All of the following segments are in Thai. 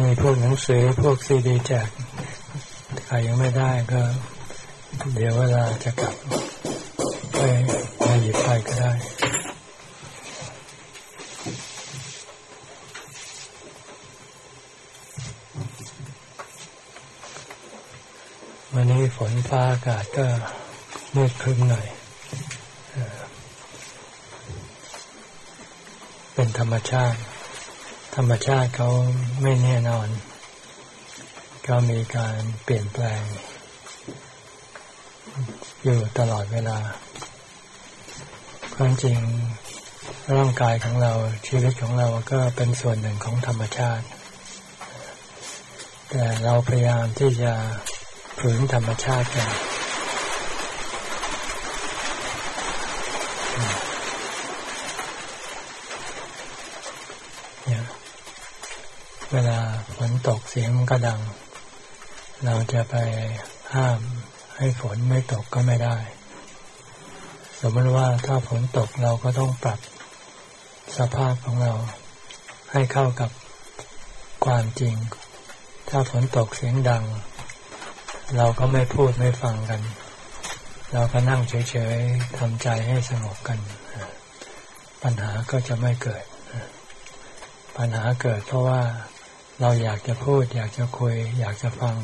มีพวกหนังสือพวกซีดีแจกใครยังไม่ได้ก็ เดี๋ยวเวลาจะกลับไปมาหยิบไปก็ได้วันนี้ฝนฟ้าอากาศก็มืดครึ้มหน่อย เป็นธรรมชาติ ธรรมชาติเขาไม่แน่นอน ก็มีการเปลี่ยนแปลง อยู่ตลอดเวลาความจริงร่างกายของเราชีวิตของเราก็เป็นส่วนหนึ่งของธรรมชาติ แต่เราพยายามที่จะ ฝืนธรรมชาติกันเวลาฝนตก เสียงมันก็ดัง เราจะไปห้ามให้ฝนไม่ตกก็ไม่ได้ สมมติว่าถ้าฝนตกเราก็ต้องปรับสภาพของเราให้เข้ากับความจริง ถ้าฝนตกเสียงดัง เราก็ไม่พูดไม่ฟังกัน เราก็นั่งเฉยๆทำใจให้สงบกัน ปัญหาก็จะไม่เกิด ปัญหาเกิดเพราะว่า เราอยากจะพูด อยากจะคุย อยากจะฟัง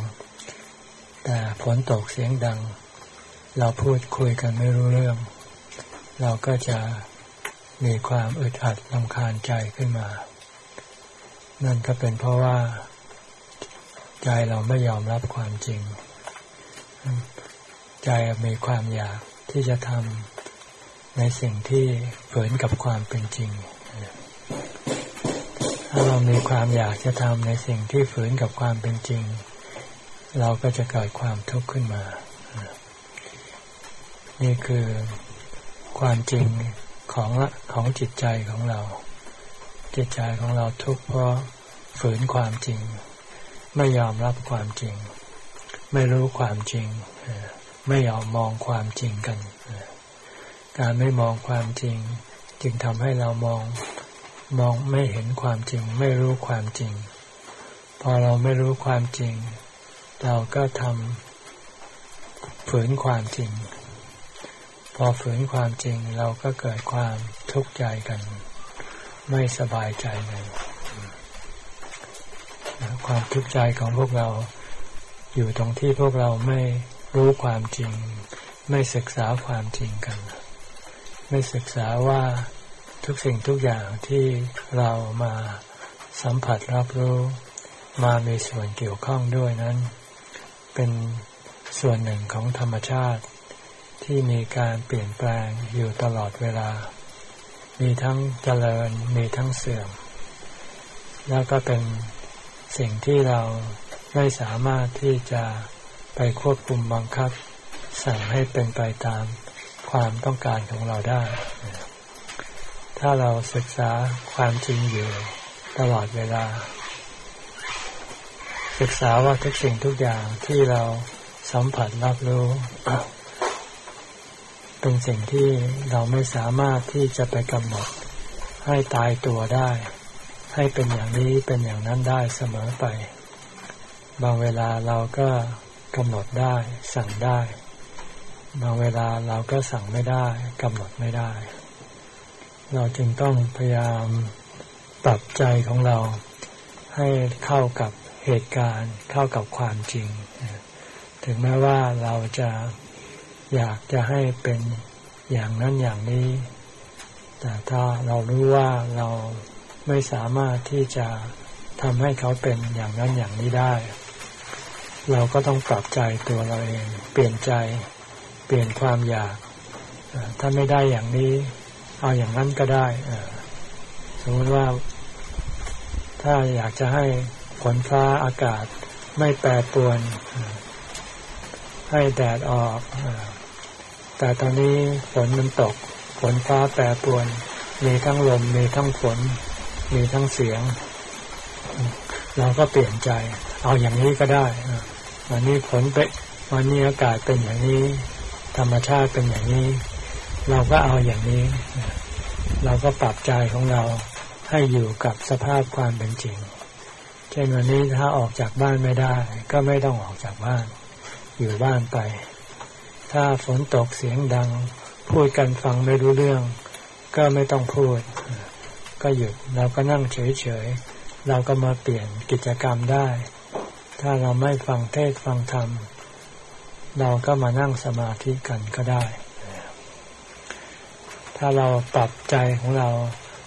แต่ฝนตกเสียงดัง เราพูดคุยกันไม่รู้เรื่อง เราก็จะมีความอึดอัดลำคาญใจขึ้นมา นั่นก็เป็นเพราะว่า ใจเราไม่ยอมรับความจริง ใจมีความอยากที่จะทำในสิ่งที่ฝืนกับความเป็นจริง ถ้าเรามีความอยากจะทำในสิ่งที่ฝืนกับความเป็นจริง เราก็จะเกิดความทุกข์ขึ้นมา นี่คือความจริงของของจิตใจของเรา จิตใจของเราทุกข์เพราะฝืนความจริง ไม่ยอมรับความจริง ไม่รู้ความจริง ไม่ยอมมองความจริงกัน การไม่มองความจริง จึงทำให้เรามอง มองไม่เห็นความจริง ไม่รู้ความจริง พอเราไม่รู้ความจริง เราก็ทำฝืนความจริง พอฝืนความจริงเราก็เกิดความทุกข์ใจกัน ไม่สบายใจกันความทุกข์ใจของพวกเราอยู่ตรงที่พวกเราไม่รู้ความจริง ไม่ศึกษาความจริงกัน ไม่ศึกษาว่า ทุกสิ่งทุกอย่างที่เรามาสัมผัสรับรู้มามีส่วนเกี่ยวข้องด้วยนั้น เป็นส่วนหนึ่งของธรรมชาติ ที่มีการเปลี่ยนแปลงอยู่ตลอดเวลา มีทั้งเจริญมีทั้งเสื่อม แล้วก็เป็นสิ่งที่เราไม่สามารถที่จะไปควบคุมบังคับ สั่งให้เป็นไปตามความต้องการของเราได้ ถ้าเราศึกษาความจริงอยู่ตลอดเวลา ศึกษาว่าทุกสิ่งทุกอย่างที่เราสัมผัสรับรู้ เป็นสิ่งที่เราไม่สามารถที่จะไปกำหนดให้ตายตัวได้ ให้เป็นอย่างนี้เป็นอย่างนั้นได้เสมอไป บางเวลาเราก็กำหนดได้สั่งได้ บางเวลาเราก็สั่งไม่ได้กำหนดไม่ได้ เราจึงต้องพยายามปรับใจของเราให้เข้ากับเหตุการณ์เข้ากับความจริง ถึงแม้ว่าเราจะอยากจะให้เป็นอย่างนั้นอย่างนี้ แต่ถ้าเรารู้ว่าเราไม่สามารถที่จะทำให้เขาเป็นอย่างนั้นอย่างนี้ได้ เราก็ต้องปรับใจตัวเราเอง เปลี่ยนใจ เปลี่ยนความอยาก ถ้าไม่ได้อย่างนี้ เอาอย่างนั้นก็ได้สมมติว่า ถ้าอยากจะให้ฝนฟ้าอากาศไม่แปรปรวน ให้แดดออก แต่ตอนนี้ฝนมันตก ฝนฟ้าแปรปรวน มีทั้งลม มีทั้งฝน มีทั้งเสียง เราก็เปลี่ยนใจ เอาอย่างนี้ก็ได้ วันนี้ฝนเปวันนี้อากาศเป็นอย่างนี้ ธรรมชาติเป็นอย่างนี้ เราก็เอาอย่างนี้ เราก็ปรับใจของเราให้อยู่กับสภาพความเป็นจริง เช่นวันนี้ถ้าออกจากบ้านไม่ได้ ก็ไม่ต้องออกจากบ้าน อยู่บ้านไป ถ้าฝนตกเสียงดัง พูดกันฟังไม่รู้เรื่อง ก็ไม่ต้องพูด ก็หยุดเราก็นั่งเฉยๆ เราก็มาเปลี่ยนกิจกรรมได้ ถ้าเราไม่ฟังเทศฟังธรรม เราก็มานั่งสมาธิกันก็ได้ ถ้าเราปรับใจของเรา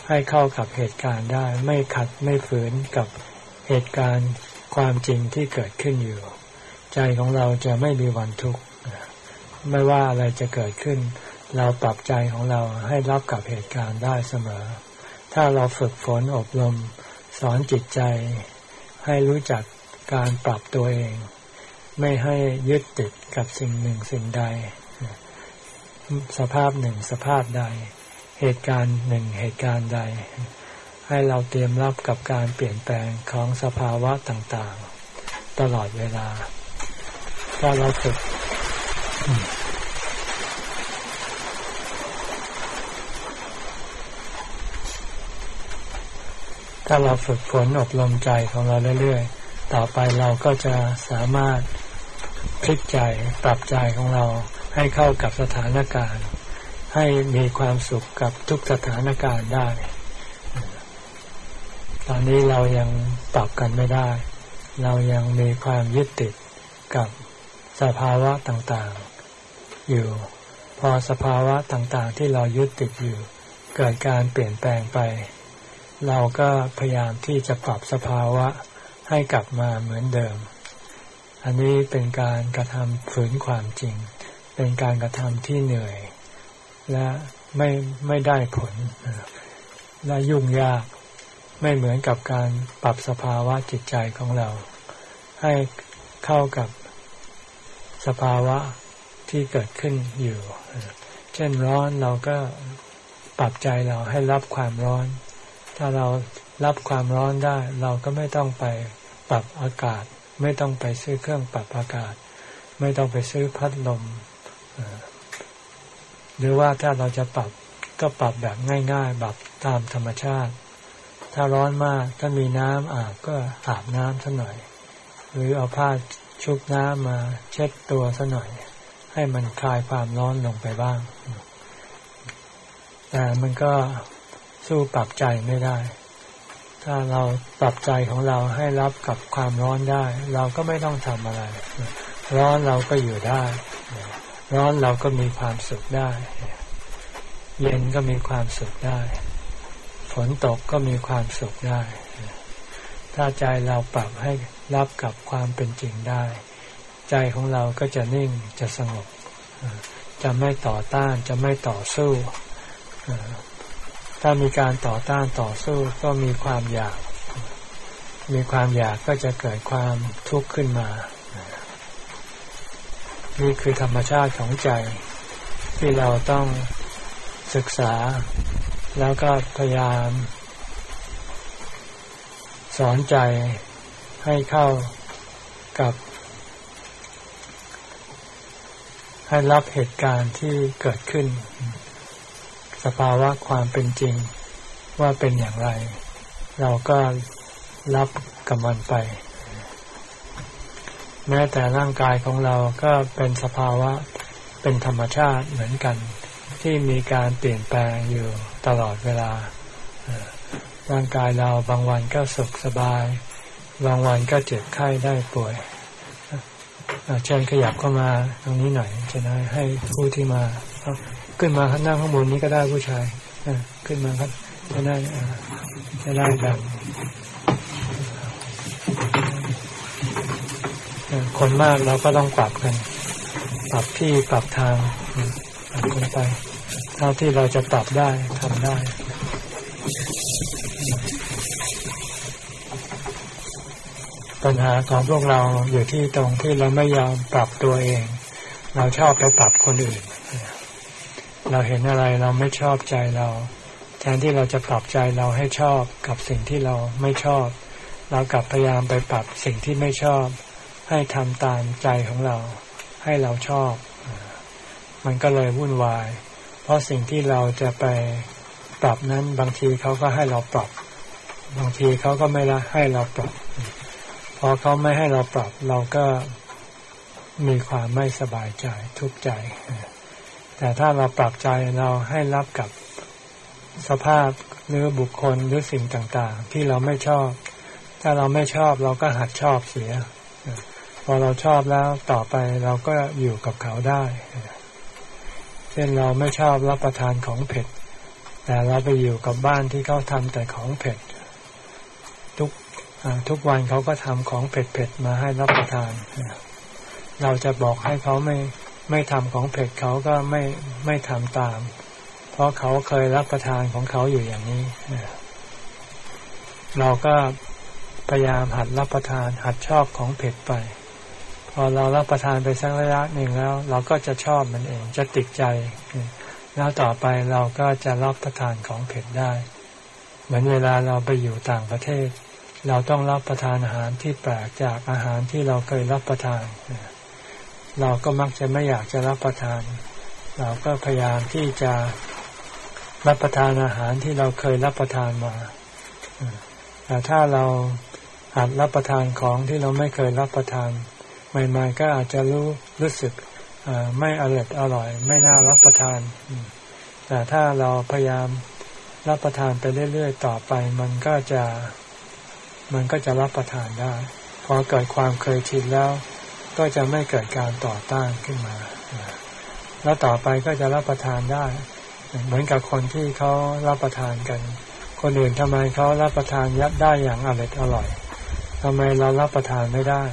ให้เข้ากับเหตุการณ์ได้ ไม่ขัดไม่ฝืนกับเหตุการณ์ความจริงที่เกิดขึ้นอยู่ ใจของเราจะไม่มีวันทุกข์ไม่ว่าอะไรจะเกิดขึ้น เราปรับใจของเราให้รับกับเหตุการณ์ได้เสมอ ถ้าเราฝึกฝนอบรม สอนจิตใจ ให้รู้จักการปรับตัวเอง ไม่ให้ยึดติดกับสิ่งหนึ่งสิ่งใด สภาพหนึ่งสภาพใด เหตุการณ์หนึ่งเหตุการณ์ใด ให้เราเตรียมรับกับการเปลี่ยนแปลงของสภาวะต่างๆ ตลอดเวลา ถ้าเราฝึกถ้าเราฝึกฝนอบรมใจของเราเรื่อยๆ ต่อไปเราก็จะสามารถพลิกใจปรับใจของเรา ให้เข้ากับสถานการณ์ ให้มีความสุขกับทุกสถานการณ์ได้ ตอนนี้เรายังปรับกันไม่ได้ เรายังมีความยึดติดกับสภาวะต่างๆ อยู่ พอสภาวะต่างๆ ที่เรายึดติดอยู่ เกิดการเปลี่ยนแปลงไป เราก็พยายามที่จะปรับสภาวะให้กลับมาเหมือนเดิม อันนี้เป็นการกระทำฝืนความจริง เป็นการกระทำที่เหนื่อย และไม่ไม่ได้ผลและยุ่งยากไม่เหมือนกับการปรับสภาวะจิตใจของเรา ให้เข้ากับสภาวะที่เกิดขึ้นอยู่ เช่นร้อนเราก็ปรับใจเราให้รับความร้อน ถ้าเรารับความร้อนได้ เราก็ไม่ต้องไปปรับอากาศ ไม่ต้องไปซื้อเครื่องปรับอากาศ ไม่ต้องไปซื้อพัดลม หรือว่าถ้าเราจะปรับก็ปรับแบบง่ายๆแบบตามธรรมชาติ ถ้าร้อนมากถ้ามีน้ำอาบก็อาบน้ำสัหน่อย หรือเอาผ้าชุบน้ำมาเช็ดตัวสัหน่อย ให้มันคลายความร้อนลงไปบ้าง แต่มันก็สู้ปรับใจไม่ได้ ถ้าเราปรับใจของเราให้รับกับความร้อนได้ เราก็ไม่ต้องทำอะไร ร้อนเราก็อยู่ได้ ร้อนเราก็มีความสุขได้ เย็นก็มีความสุขได้ ฝนตกก็มีความสุขได้ ถ้าใจเราปรับให้รับกับความเป็นจริงได้ ใจของเราก็จะนิ่งจะสงบ จะไม่ต่อต้านจะไม่ต่อสู้ถ้ามีการต่อต้านต่อสู้ก็มีความอยาก มีความอยากก็จะเกิดความทุกข์ขึ้นมา นี่คือธรรมชาติของใจ ที่เราต้องศึกษา แล้วก็พยายาม สอนใจให้เข้ากับให้รับเหตุการณ์ที่เกิดขึ้น สภาวะความเป็นจริงว่าเป็นอย่างไร เราก็รับกับมันไป แม้แต่ร่างกายของเราก็เป็นสภาวะเป็นธรรมชาติเหมือนกัน ที่มีการเปลี่ยนแปลงอยู่ตลอดเวลา ร่างกายเราบางวันก็สุขสบาย บางวันก็เจ็บไข้ได้ป่วยเชิญขยับเข้ามาตรงนี้หน่อยจะได้ให้ผู้ที่มาขึ้นมาข้างนั่งข้างบนนี้ก็ได้ผู้ชายขึ้นมาครับจะได้จะได้แบบ คนมากเราก็ต้องปรับกัน ปรับที่ปรับทางปรับกันไปเท่าที่เราจะปรับได้ทำได้ปัญหาของพวกเราอยู่ที่ตรงที่เราไม่ยอมปรับตัวเอง เราชอบไปปรับคนอื่น เราเห็นอะไรเราไม่ชอบใจเรา แทนที่เราจะปรับใจเราให้ชอบกับสิ่งที่เราไม่ชอบ เรากลับพยายามไปปรับสิ่งที่ไม่ชอบ ให้ทำตามใจของเรา ให้เราชอบ มันก็เลยวุ่นวาย เพราะสิ่งที่เราจะไปปรับนั้นบางทีเขาก็ให้เราปรับบางทีเขาก็ไม่ละให้เราปรับ พอเขาไม่ให้เราปรับ เราก็มีความไม่สบายใจทุกข์ใจ แต่ถ้าเราปรับใจเราให้รับกับสภาพหรือบุคคลหรือสิ่งต่าง ๆ ที่เราไม่ชอบ ถ้าเราไม่ชอบเราก็หัดชอบเสีย อเราชอบแล้วต่อไปเราก็อยู่กับเขาได้ เช่นเราไม่ชอบรับประทานของเผ็ด แต่เราไปอยู่กับบ้านที่เขาทำแต่ของเผ็ด ทุกทุกวันเขาก็ทำของเผ็ดๆมาให้รับประทาน เราจะบอกให้เขาไม่ไม่ทำของเผ็ดเขาก็ไม่ไม่ทำตาม เพราะเขาเคยรับประทานของเขาอยู่อย่างนี้เราก็พยายามหัดรับประทานหัดชอบของเผ็ดไป พอเรารับประทานไปสักระยะหนึ่งแล้ว เราก็จะชอบมันเองจะติดใจ แล้วต่อไปเราก็จะรับประทานของเผ็ดได้ เหมือนเวลาเราไปอยู่ต่างประเทศ เราต้องรับประทานอาหารที่แปลกจากอาหารที่เราเคยรับประทาน เราก็มักจะไม่อยากจะรับประทาน เราก็พยายามที่จะรับประทานอาหารที่เราเคยรับประทานมาแต่ถ้าเราหัดรับประทานของที่เราไม่เคยรับประทาน ใหม่ๆก็อาจจะรู้รู้สึกไม่อร่อยอร่อย ไม่น่ารับประทาน แต่ถ้าเราพยายามรับประทานไปเรื่อยๆต่อไป มันก็จะมันก็จะรับประทานได้ พอเกิดความเคยชินแล้ว ก็จะไม่เกิดการต่อต้านขึ้นมา แล้วต่อไปก็จะรับประทานได้ เหมือนกับคนที่เขารับประทานกัน คนอื่นทำไมเขารับประทานยัดได้อย่างอร่อยอร่อยทำไมเรารับประทานไม่ได้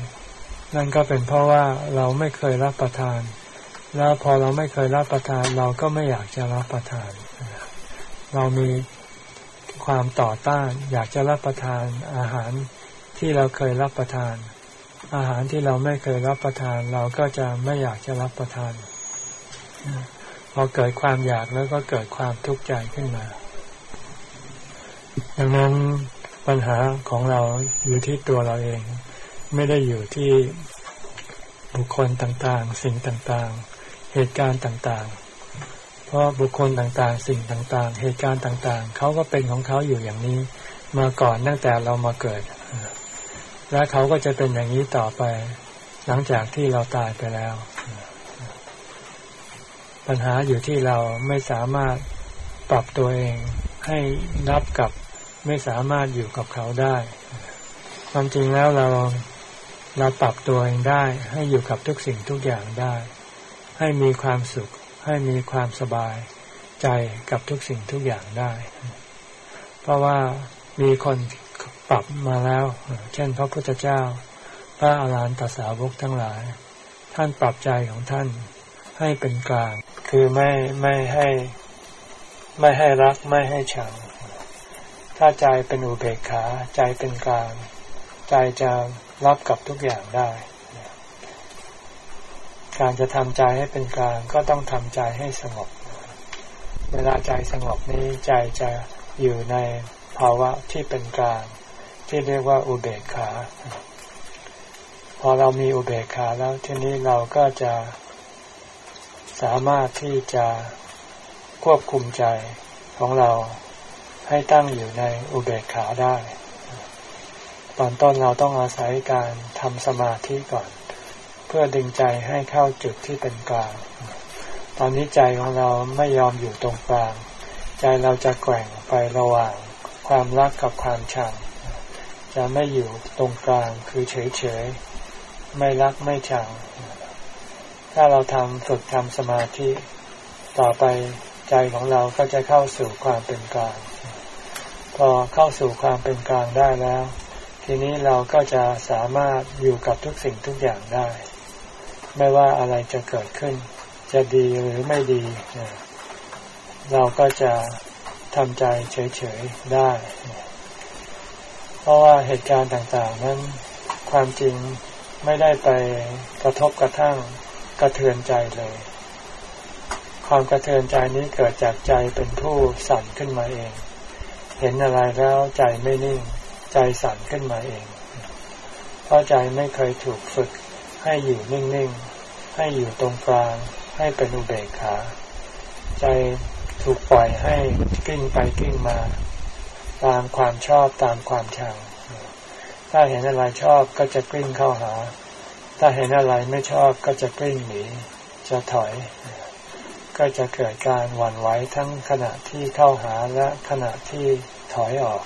นั่นก็เป็นเพราะว่าเราไม่เคยรับประทาน แล้วพอเราไม่เคยรับประทาน เราก็ไม่อยากจะรับประทาน เรามีความต่อต้าน อยากจะรับประทานอาหารที่เราเคยรับประทาน อาหารที่เราไม่เคยรับประทาน เราก็จะไม่อยากจะรับประทานพอเกิดความอยากแล้วก็เกิดความทุกข์ใจขึ้นมา ดังนั้นปัญหาของเราอยู่ที่ตัวเราเอง ไม่ได้อยู่ที่บุคคลต่างๆ สิ่งต่างๆ เหตุการณ์ต่างๆ เพราะบุคคลต่างๆ สิ่งต่างๆ เหตุการณ์ต่างๆ เขาก็เป็นของเขาอยู่อย่างนี้มาก่อนตั้งแต่เรามาเกิด และเขาก็จะเป็นอย่างนี้ต่อไป หลังจากที่เราตายไปแล้ว ปัญหาอยู่ที่เราไม่สามารถปรับตัวเองให้รับกับไม่สามารถอยู่กับเขาได้ ความจริงแล้วเรา เราปรับตัวเองได้ให้อยู่กับทุกสิ่งทุกอย่างได้ ให้มีความสุข ให้มีความสบายใจกับทุกสิ่งทุกอย่างได้ เพราะว่ามีคนปรับมาแล้ว เช่น พระพุทธเจ้า พระอาหารหันตสาวกทั้งหลาย ท่านปรับใจของท่านให้เป็นกลาง คือไม่ไม่ให้ไม่ให้รักไม่ให้ชัง ถ้าใจเป็นอุเบกขาใจเป็นกลาง ใจจะ รับกับทุกอย่างได้ การจะทำใจให้เป็นกลางก็ต้องทำใจให้สงบ เวลาใจสงบนี้ใจจะอยู่ในภาวะที่เป็นกลาง ที่เรียกว่าอุเบกขา พอเรามีอุเบกขาแล้วทีนี้เราก็จะสามารถที่จะควบคุมใจของเราให้ตั้งอยู่ในอุเบกขาได้ ตอนต้นเราต้องอาศัยการทำสมาธิก่อน เพื่อดึงใจให้เข้าจุดที่เป็นกลาง ตอนนี้ใจของเราไม่ยอมอยู่ตรงกลาง ใจเราจะแกว่งไประหว่าง ความรักกับความชัง จะไม่อยู่ตรงกลางคือเฉยๆไม่รักไม่ชัง ถ้าเราทำฝึกทำสมาธิ ต่อไปใจของเราก็จะเข้าสู่ความเป็นกลาง พอเข้าสู่ความเป็นกลางได้แล้ว ทีนี้เราก็จะสามารถอยู่กับทุกสิ่งทุกอย่างได้ ไม่ว่าอะไรจะเกิดขึ้น จะดีหรือไม่ดี เราก็จะทำใจเฉยๆได้ เพราะว่าเหตุการณ์ต่างๆ นั้นความจริงไม่ได้ไปกระทบกระทั่งกระเทือนใจเลย ความกระเทือนใจนี้เกิดจากใจเป็นผู้สั่นขึ้นมาเอง เห็นอะไรแล้วใจไม่นิ่ง ใจสั่นขึ้นมาเอง เพราะใจไม่เคยถูกฝึกให้อยู่นิ่งๆ ให้อยู่ตรงกลาง ให้เป็นอุเบกขา ใจถูกปล่อยให้กิ้งไปกิ้งมา ตามความชอบตามความชัง ถ้าเห็นอะไรชอบก็จะกลิ้งเข้าหา ถ้าเห็นอะไรไม่ชอบก็จะกลิ้งหนี จะถอย ก็จะเกิดการหวั่นไหวทั้งขณะที่เข้าหาและขณะที่ถอยออก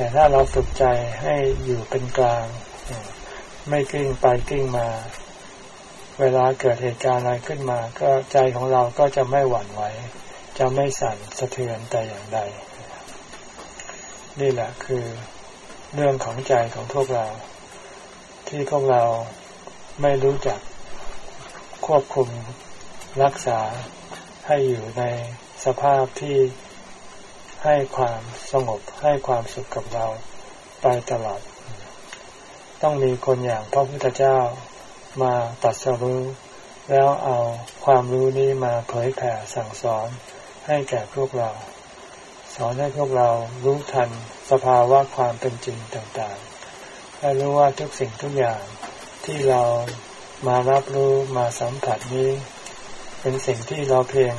แต่ถ้าเราฝึกใจให้อยู่เป็นกลาง ไม่กิ้งไปกิ้งมา เวลาเกิดเหตุการณ์อะไรขึ้นมา ก็ใจของเราก็จะไม่หวั่นไหวจะไม่สั่นสะเทือนแต่อย่างใด นี่แหละคือเรื่องของใจของพวกเรา ที่พวกเราไม่รู้จักควบคุมรักษาให้อยู่ในสภาพที่ ให้ความสงบให้ความสุขกับเราไปตลอด ต้องมีคนอย่างพระพุทธเจ้ามาตัดสรู้แล้วเอาความรู้นี้มาเผยแผ่สั่งสอนให้แก่พวกเรา สอนให้พวกเรารู้ทันสภาวะความเป็นจริงต่างๆให้รู้ว่าทุกสิ่งทุกอย่างที่เรามารับรู้มาสัมผัสนี้ เป็นสิ่งที่เราเพียง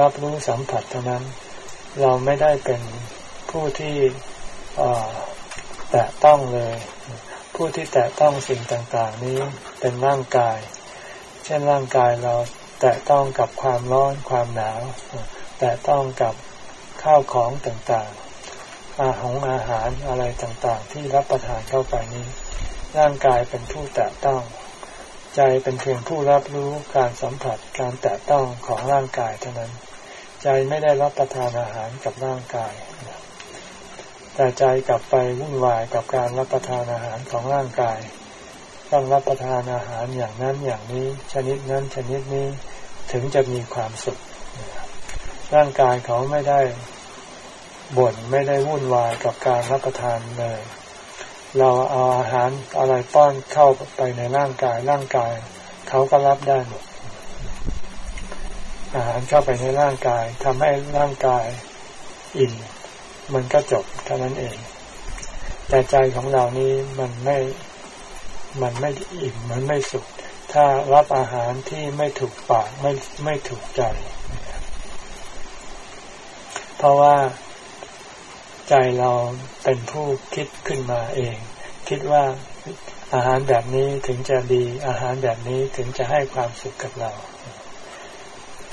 รับรู้สัมผัสเท่านั้น เราไม่ได้เป็นผู้ที่แตะต้องเลย ผู้ที่แตะต้องสิ่งต่างๆ นี้เป็นร่างกาย เช่นร่างกายเราแตะต้องกับความร้อนความหนาว แตะต้องกับข้าวของต่างอาหงอาหารอะไรต่างๆ ที่รับประทานเข้าไปนี้ ร่างกายเป็นผู้แตะต้อง ใจเป็นเพียงผู้รับรู้การสัมผัสการแตะต้องของร่างกายเท่านั้น ใจไม่ได้รับประทานอาหารกับร่างกาย แต่ใจกลับไปวุ่นวายกับการรับประทานอาหารของร่างกาย ต้องรับประทานอาหารอย่างนั้นอย่างนี้ ชนิดนั้นชนิดนี้ถึงจะมีความสุข ร่างกายเขาไม่ได้บ่นไม่ได้วุ่นวายกับการรับประทานเลย เราเอาอาหารอะไรป้อนเข้าไปในร่างกายร่างกาย เขาก็รับได้หมด อาหารเข้าไปในร่างกายทำให้ร่างกายอิ่มมันก็จบเท่านั้นเอง แต่ใจของเรานี้มันไม่มันไม่อิ่มมันไม่สุข ถ้ารับอาหารที่ไม่ถูกปากไม่ไม่ถูกใจ เพราะว่าใจเราเป็นผู้คิดขึ้นมาเอง คิดว่าอาหารแบบนี้ถึงจะดีอาหารแบบนี้ถึงจะให้ความสุขกับเรา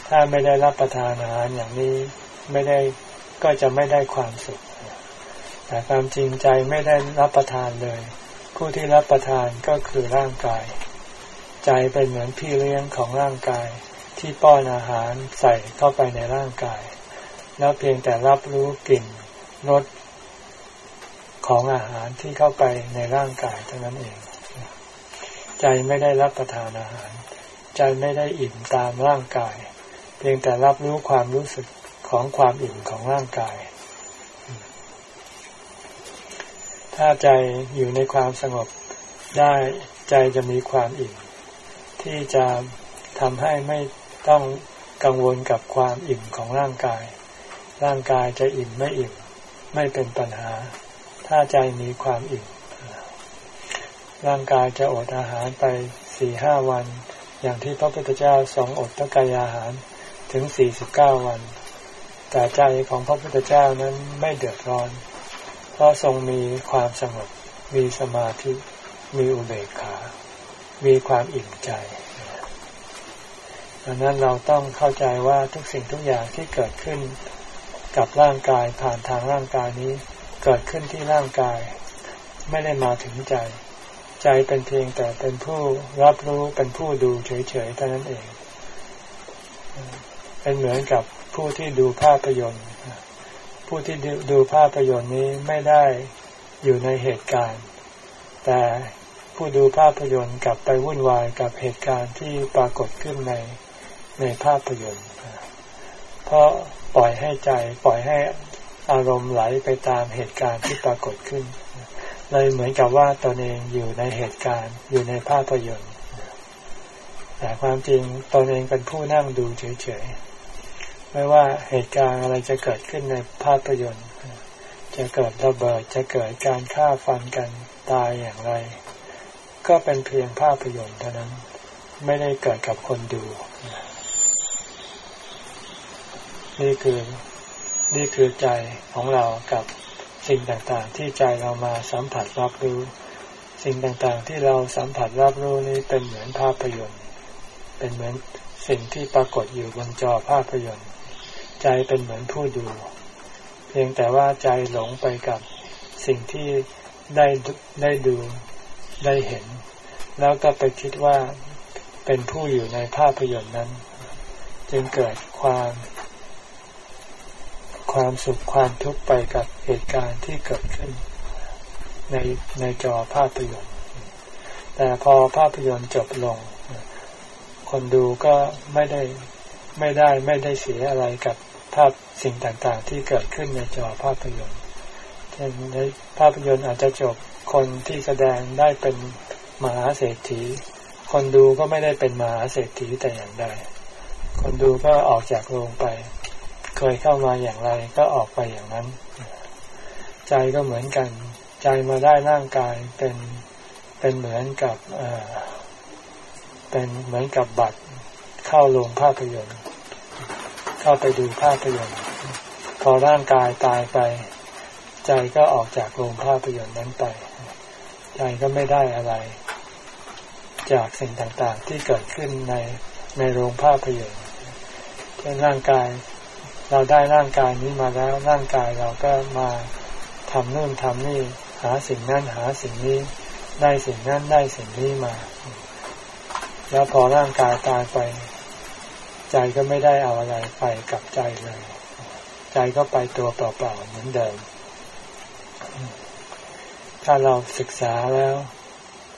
ถ้าไม่ได้รับประทานอาหารอย่างนี้ไม่ได้ก็จะไม่ได้ความสุข แต่ความจริงใจไม่ได้รับประทานเลย ผู้ที่รับประทานก็คือร่างกาย ใจเป็นเหมือนพี่เลี้ยงของร่างกาย ที่ป้อนอาหารใส่เข้าไปในร่างกาย แล้วเพียงแต่รับรู้กลิ่นรสของอาหารที่เข้าไปในร่างกายเท่านั้นเอง ใจไม่ได้รับประทานอาหาร ใจไม่ได้อิ่มตามร่างกาย เพียงแต่รับรู้ความรู้สึกของความอิ่มของร่างกาย ถ้าใจอยู่ในความสงบได้ใจจะมีความอิ่ม ที่จะทำให้ไม่ต้องกังวลกับความอิ่มของร่างกาย ร่างกายจะอิ่มไม่อิ่ม ไม่เป็นปัญหา ถ้าใจมีความอิ่ม ร่างกายจะอดอาหารไปสี่ห้าวัน อย่างที่พระพุทธเจ้าสองอดตะกายอาหาร ถึงสี่สิบเก้าวัน แต่ใจของพระพุทธเจ้านั้นไม่เดือดร้อน เพราะทรงมีความสงบ มีสมาธิ มีอุเบกขา มีความอิ่มใจดังนั้นเราต้องเข้าใจว่าทุกสิ่งทุกอย่างที่เกิดขึ้นกับร่างกายผ่านทางร่างกายนี้ เกิดขึ้นที่ร่างกาย ไม่ได้มาถึงใจ ใจเป็นเพียงแต่เป็นผู้รับรู้เป็นผู้ดูเฉยๆเท่านั้นเอง เป็นเหมือนกับผู้ที่ดูภาพยนตร์ ผู้ที่ดูภาพยนตร์นี้ไม่ได้อยู่ในเหตุการณ์ แต่ผู้ดูภาพยนตร์กลับไปวุ่นวายกับเหตุการณ์ที่ปรากฏขึ้นในในภาพยนตร์ เพราะปล่อยให้ใจปล่อยให้อารมณ์ไหลไปตามเหตุการณ์ที่ปรากฏขึ้น เลยเหมือนกับว่าตนเองอยู่ในเหตุการณ์อยู่ในภาพยนตร์ แต่ความจริงตนเองเป็นผู้นั่งดูเฉยๆ ไม่ว่าเหตุการณ์อะไรจะเกิดขึ้นในภาพยนตร์ จะเกิดระเบิดจะเกิดการฆ่าฟันกันตายอย่างไร ก็เป็นเพียงภาพยนตร์เท่านั้น ไม่ได้เกิดกับคนดู นี่คือนี่คือใจของเรากับสิ่งต่างๆ ที่ใจเรามาสัมผัสรับรู้ สิ่งต่างๆ ที่เราสัมผัสรับรู้นี้เป็นเหมือนภาพยนตร์ เป็นเหมือนสิ่งที่ปรากฏอยู่บนจอภาพยนตร์ ใจเป็นเหมือนผู้ดู เพียงแต่ว่าใจหลงไปกับสิ่งที่ได้ได้ดูได้เห็น แล้วก็ไปคิดว่าเป็นผู้อยู่ในภาพยนตร์นั้น จึงเกิดความ ความสุขความทุกข์ไปกับเหตุการณ์ที่เกิดขึ้น ในในจอภาพยนตร์ แต่พอภาพยนตร์จบลง คนดูก็ไม่ได้ไม่ได้ไม่ได้เสียอะไรกับ ภาพสิ่งต่างๆ ที่เกิดขึ้นในจอภาพยนตร์เช่นในภาพยนตร์อาจจะจบคนที่แสดงได้เป็นมหาเศรษฐี คนดูก็ไม่ได้เป็นมหาเศรษฐีแต่อย่างใด คนดูก็ออกจากโรงไป เคยเข้ามาอย่างไรก็ออกไปอย่างนั้น ใจก็เหมือนกัน ใจมาได้ร่างกายเป็นเป็นเหมือนกับเป็นเหมือนกับบัตรเข้าโรงภาพยนตร์ เข้าไปดูภาพยนตร์พอร่างกายตายไป ใจก็ออกจากโรงภาพยนตร์นั้นไป ใจก็ไม่ได้อะไร จากสิ่งต่างๆที่เกิดขึ้นในในโรงภาพยนตร์เช่นร่างกายเราได้ร่างกายนี้มาแล้วร่างกายเราก็มาทำนู่นทำนี่ หาสิ่งนั้นหาสิ่งนี้ได้สิ่งนั้นได้สิ่งนี้มา แล้วพอร่างกายตายไป ใจก็ไม่ได้เอาอะไรไปกับใจเลย ใจก็ไปตัวเปล่าๆเหมือนเดิม ถ้าเราศึกษาแล้ว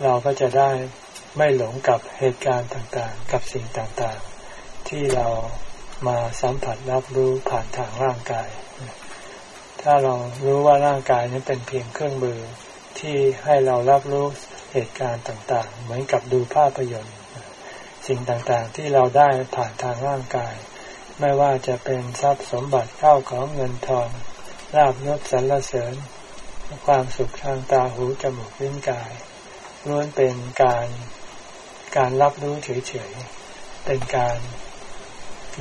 เราก็จะได้ไม่หลงกับเหตุการณ์ต่างๆ กับสิ่งต่างๆ ที่เรามาสัมผัสรับรู้ผ่านทางร่างกาย ถ้าเรารู้ว่าร่างกายนี้เป็นเพียงเครื่องมือที่ให้เรารับรู้เหตุการณ์ต่างๆ เหมือนกับดูภาพยนตร์ สิ่งต่างๆ ที่เราได้ผ่านทางร่างกาย ไม่ว่าจะเป็นทรัพย์สมบัติเข้าของเงินทองลาบยศสรรเสริญ ความสุขทางตาหูจมูกลิ้นกายล้วนเป็นการการรับรู้เฉยๆเป็นการ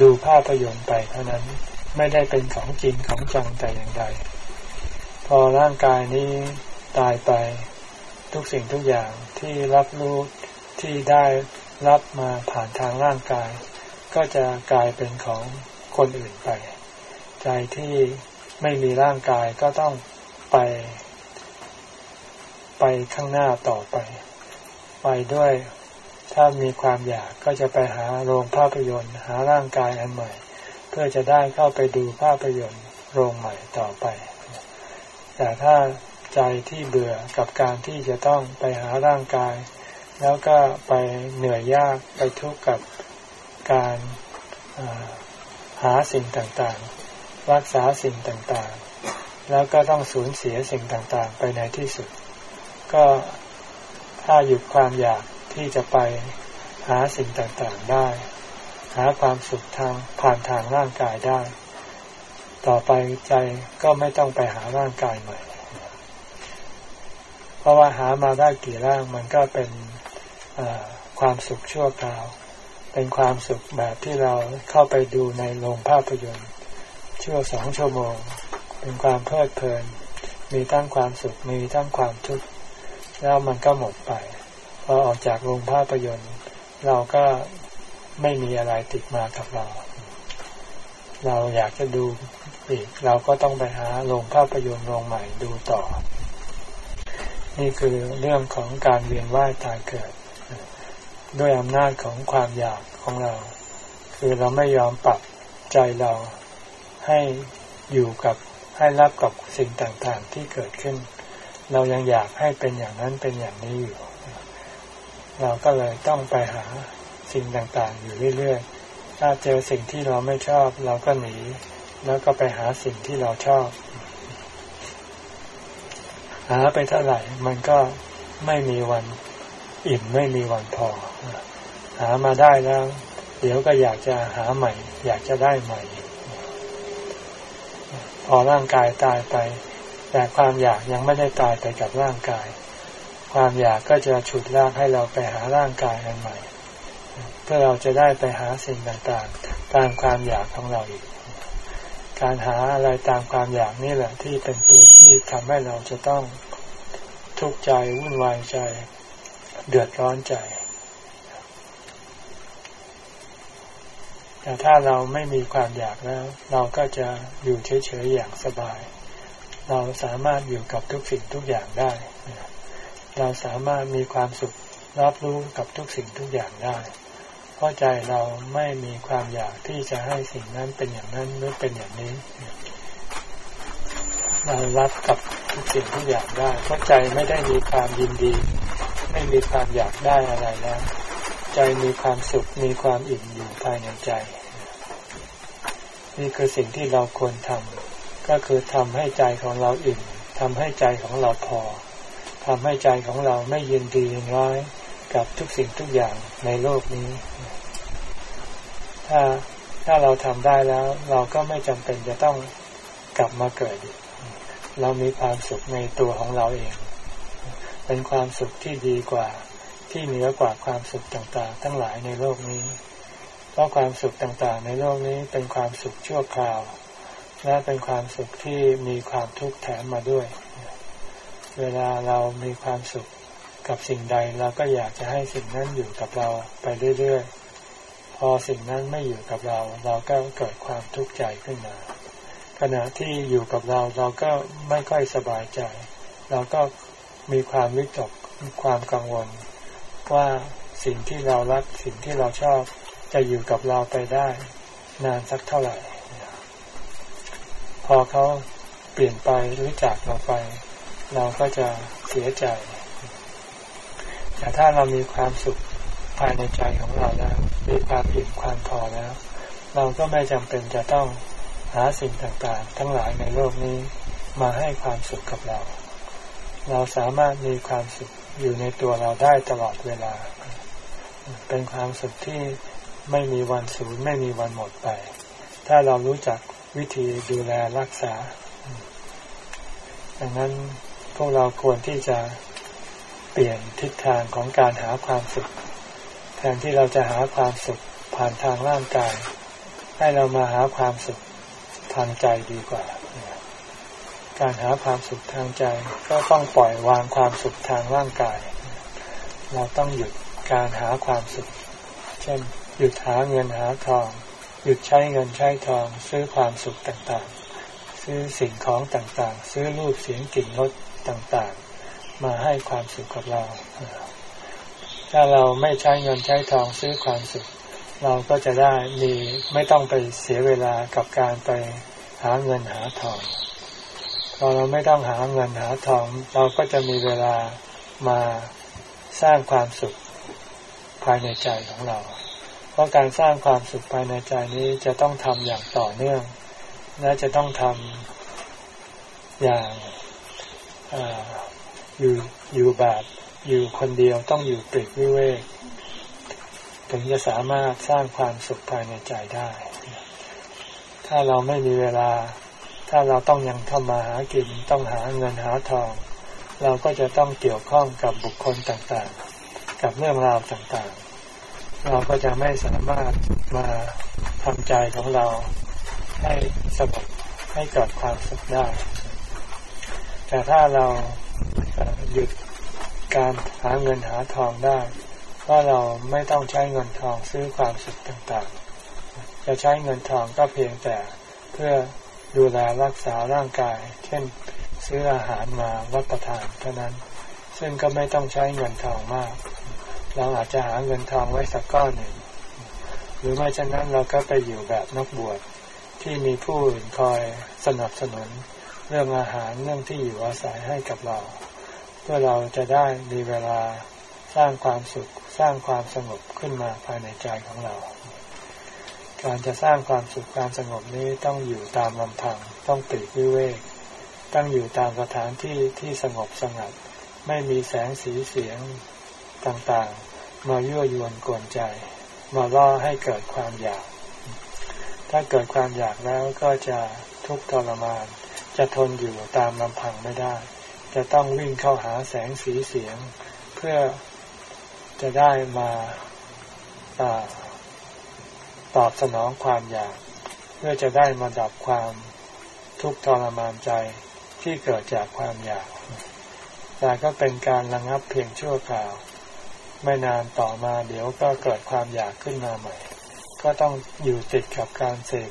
ดูภาพยนตร์ไปเท่านั้นไม่ได้เป็นของจริงของจังแต่อย่างใด พอร่างกายนี้ตายไปทุกสิ่งทุกอย่างที่รับรู้ที่ได้ รับมาผ่านทางร่างกาย ก็จะกลายเป็นของคนอื่นไป ใจที่ไม่มีร่างกายก็ต้องไป ไปข้างหน้าต่อไป ไปด้วยถ้ามีความอยากก็จะไปหาโรงภาพยนตร์ หาร่างกายอันใหม่ เพื่อจะได้เข้าไปดูภาพยนตร์โรงใหม่ต่อไป แต่ถ้าใจที่เบื่อกับการที่จะต้องไปหาร่างกาย แล้วก็ไปเหนื่อยยากไปทุกข์กับการหาสิ่งต่างๆ รักษาสิ่งต่างๆ แล้วก็ต้องสูญเสียสิ่งต่างๆ ไปในที่สุด ก็ถ้าหยุดความอยากที่จะไปหาสิ่งต่างๆได้ หาความสุขทางผ่านทางร่างกายได้ ต่อไปใจก็ไม่ต้องไปหาร่างกายใหม่ เพราะว่าหามาได้กี่ร่างมันก็เป็น ความสุขชั่วคราว เป็นความสุขแบบที่เราเข้าไปดูในโรงภาพยนตร์ชั่วสองชั่วโมง เป็นความเพลิดเพลิน มีทั้งความสุขมีทั้งความทุกข์แล้วมันก็หมดไปพอออกจากโรงภาพยนตร์ เราก็ไม่มีอะไรติดมากับเรา เราอยากจะดูอีกเราก็ต้องไปหาโรงภาพยนตร์โรงใหม่ดูต่อ นี่คือเรื่องของการเวียนว่ายตายเกิด ด้วยอำนาจของความอยากของเรา คือเราไม่ยอมปรับใจเราให้อยู่กับให้รับกับสิ่งต่างๆที่เกิดขึ้น เรายังอยากให้เป็นอย่างนั้นเป็นอย่างนี้อยู่ เราก็เลยต้องไปหาสิ่งต่างๆ อยู่เรื่อยๆ ถ้าเจอสิ่งที่เราไม่ชอบ เราก็หนี แล้วก็ไปหาสิ่งที่เราชอบ หาไปเท่าไหร่มันก็ไม่มีวัน อิ่มไม่มีวันพอ หามาได้แล้ว เดี๋ยวก็อยากจะหาใหม่ อยากจะได้ใหม่ พอร่างกายตายไป แต่ความอยากยังไม่ได้ตายไปกับร่างกาย ความอยากก็จะฉุดลากให้เราไปหาร่างกายอันใหม่ เพื่อเราจะได้ไปหาสิ่งต่างๆ ตามความอยากของเราอีก การหาอะไรตามความอยากนี่แหละที่เป็นตัวที่ทำให้เราจะต้องทุกข์ใจวุ่นวายใจ เดือดร้อนใจ แต่ถ้าเราไม่มีความอยากแล้ว เราก็จะอยู่เฉยๆอย่างสบาย เราสามารถอยู่กับทุกสิ่งทุกอย่างได้ เราสามารถมีความสุขรับรู้กับทุกสิ่งทุกอย่างได้ เพราะใจเราไม่มีความอยากที่จะให้สิ่งนั้นเป็นอย่างนั้นหรือเป็นอย่างนี้ เรารับกับทุกสิ่งทุกอย่างได้ เพราะใจไม่ได้มีความยินดี ไม่มีความอยากได้อะไรแล้ว ใจมีความสุขมีความอิ่มอยู่ภายในใจ นี่คือสิ่งที่เราควรทำก็คือทำให้ใจของเราอิ่มทำให้ใจของเราพอทำให้ใจของเราไม่ยินดียินร้ายกับทุกสิ่งทุกอย่างในโลกนี้ ถ้าถ้าเราทำได้แล้ว เราก็ไม่จำเป็นจะต้องกลับมาเกิด เรามีความสุขในตัวของเราเอง เป็นความสุขที่ดีกว่าที่เหนือกว่าความสุขต่างๆ ทั้งหลายในโลกนี้ เพราะความสุขต่างๆ ในโลกนี้เป็นความสุขชั่วคราว และเป็นความสุขที่มีความทุกข์แถมมาด้วย เวลาเรามีความสุขกับสิ่งใดเราก็อยากจะให้สิ่งนั้นอยู่กับเราไปเรื่อยๆ พอสิ่งนั้นไม่อยู่กับเรา เราก็เกิดความทุกข์ใจขึ้นมา ขณะที่อยู่กับเราเราก็ไม่ค่อยสบายใจ เราก็ มีความวิตกความกังวล ว่าสิ่งที่เรารักสิ่งที่เราชอบจะอยู่กับเราไปได้ นานสักเท่าไหร่ พอเขาเปลี่ยนไปหรือจากเราไป เราก็จะเสียใจ แต่ถ้าเรามีความสุขภายในใจของเราแล้วมีความอิ่มความพอแล้ว เราก็ไม่จำเป็นจะต้องหาสิ่งต่างๆ ทั้งหลายในโลกนี้มาให้ความสุขกับเรา เราสามารถมีความสุขอยู่ในตัวเราได้ตลอดเวลา เป็นความสุขที่ไม่มีวันสูญไม่มีวันหมดไป ถ้าเรารู้จักวิธีดูแลรักษา ดังนั้นพวกเราควรที่จะเปลี่ยนทิศทางของการหาความสุข แทนที่เราจะหาความสุขผ่านทางร่างกาย ให้เรามาหาความสุขทางใจดีกว่า การหาความสุขทางใจ ก็ต้องปล่อยวางความสุขทางร่างกาย เราต้องหยุดการหาความสุข เช่น หยุดหาเงินหาทอง หยุดใช้เงินใช้ทอง ซื้อความสุขต่างๆ ซื้อสิ่งของต่างๆ ซื้อรูปเสียงกลิ่นรสต่างๆ มาให้ความสุขกับเรา ถ้าเราไม่ใช้เงินใช้ทองซื้อความสุข เราก็จะได้มีไม่ต้องไปเสียเวลากับการไปหาเงินหาทอง พอเราไม่ต้องหาเงินหาทอง เราก็จะมีเวลามาสร้างความสุขภายในใจของเรา เพราะการสร้างความสุขภายในใจนี้จะต้องทำอย่างต่อเนื่อง และจะต้องทำอย่างอยู่อยู่แบบอยู่คนเดียวต้องอยู่ปลีกวิเวกถึงจะสามารถสร้างความสุขภายในใจได้ ถ้าเราไม่มีเวลา ถ้าเราต้องยังทำมาหากินต้องหาเงินหาทอง เราก็จะต้องเกี่ยวข้องกับบุคคลต่างๆ กับเรื่องราวต่างๆ เราก็จะไม่สามารถมาทำใจของเราให้สงบให้เกิดความสุขได้ แต่ถ้าเราหยุดการหาเงินหาทองได้เพราเราไม่ต้องใช้เงินทองซื้อความสุขต่างๆ จะใช้เงินทองก็เพียงแต่เพื่อ ดูแลรักษาร่างกาย เช่นซื้ออาหารมารับประทานเท่านั้น ซึ่งก็ไม่ต้องใช้เงินทองมาก เราอาจจะหาเงินทองไว้สักก้อนหนึ่ง หรือไม่เช่นนั้นเราก็ไปอยู่แบบนักบวชที่มีผู้อื่นคอยสนับสนุนเรื่องอาหารเรื่องที่อยู่อาศัยให้กับเรา เพื่อเราจะได้มีเวลาสร้างความสุขสร้างความสงบขึ้นมาภายในใจของเรา การจะสร้างความสุขความสงบนี้ต้องอยู่ตามลำพัง ต้องปิดวิเวกต้องอยู่ตามสถานที่ที่สงบสงัด ไม่มีแสงสีเสียงต่างๆ มายั่วยวนกวนใจ มาล่อให้เกิดความอยาก ถ้าเกิดความอยากแล้วก็จะทุกข์ทรมาน จะทนอยู่ตามลำพังไม่ได้ จะต้องวิ่งเข้าหาแสงสีเสียง เพื่อจะได้มาอ ตอบสนองความอยาก เพื่อจะได้มาดับความทุกข์ทรมานใจที่เกิดจากความอยาก แต่ก็เป็นการระงับเพียงชั่วคราว ไม่นานต่อมาเดี๋ยวก็เกิดความอยากขึ้นมาใหม่ ก็ต้องอยู่ติดกับการเสพ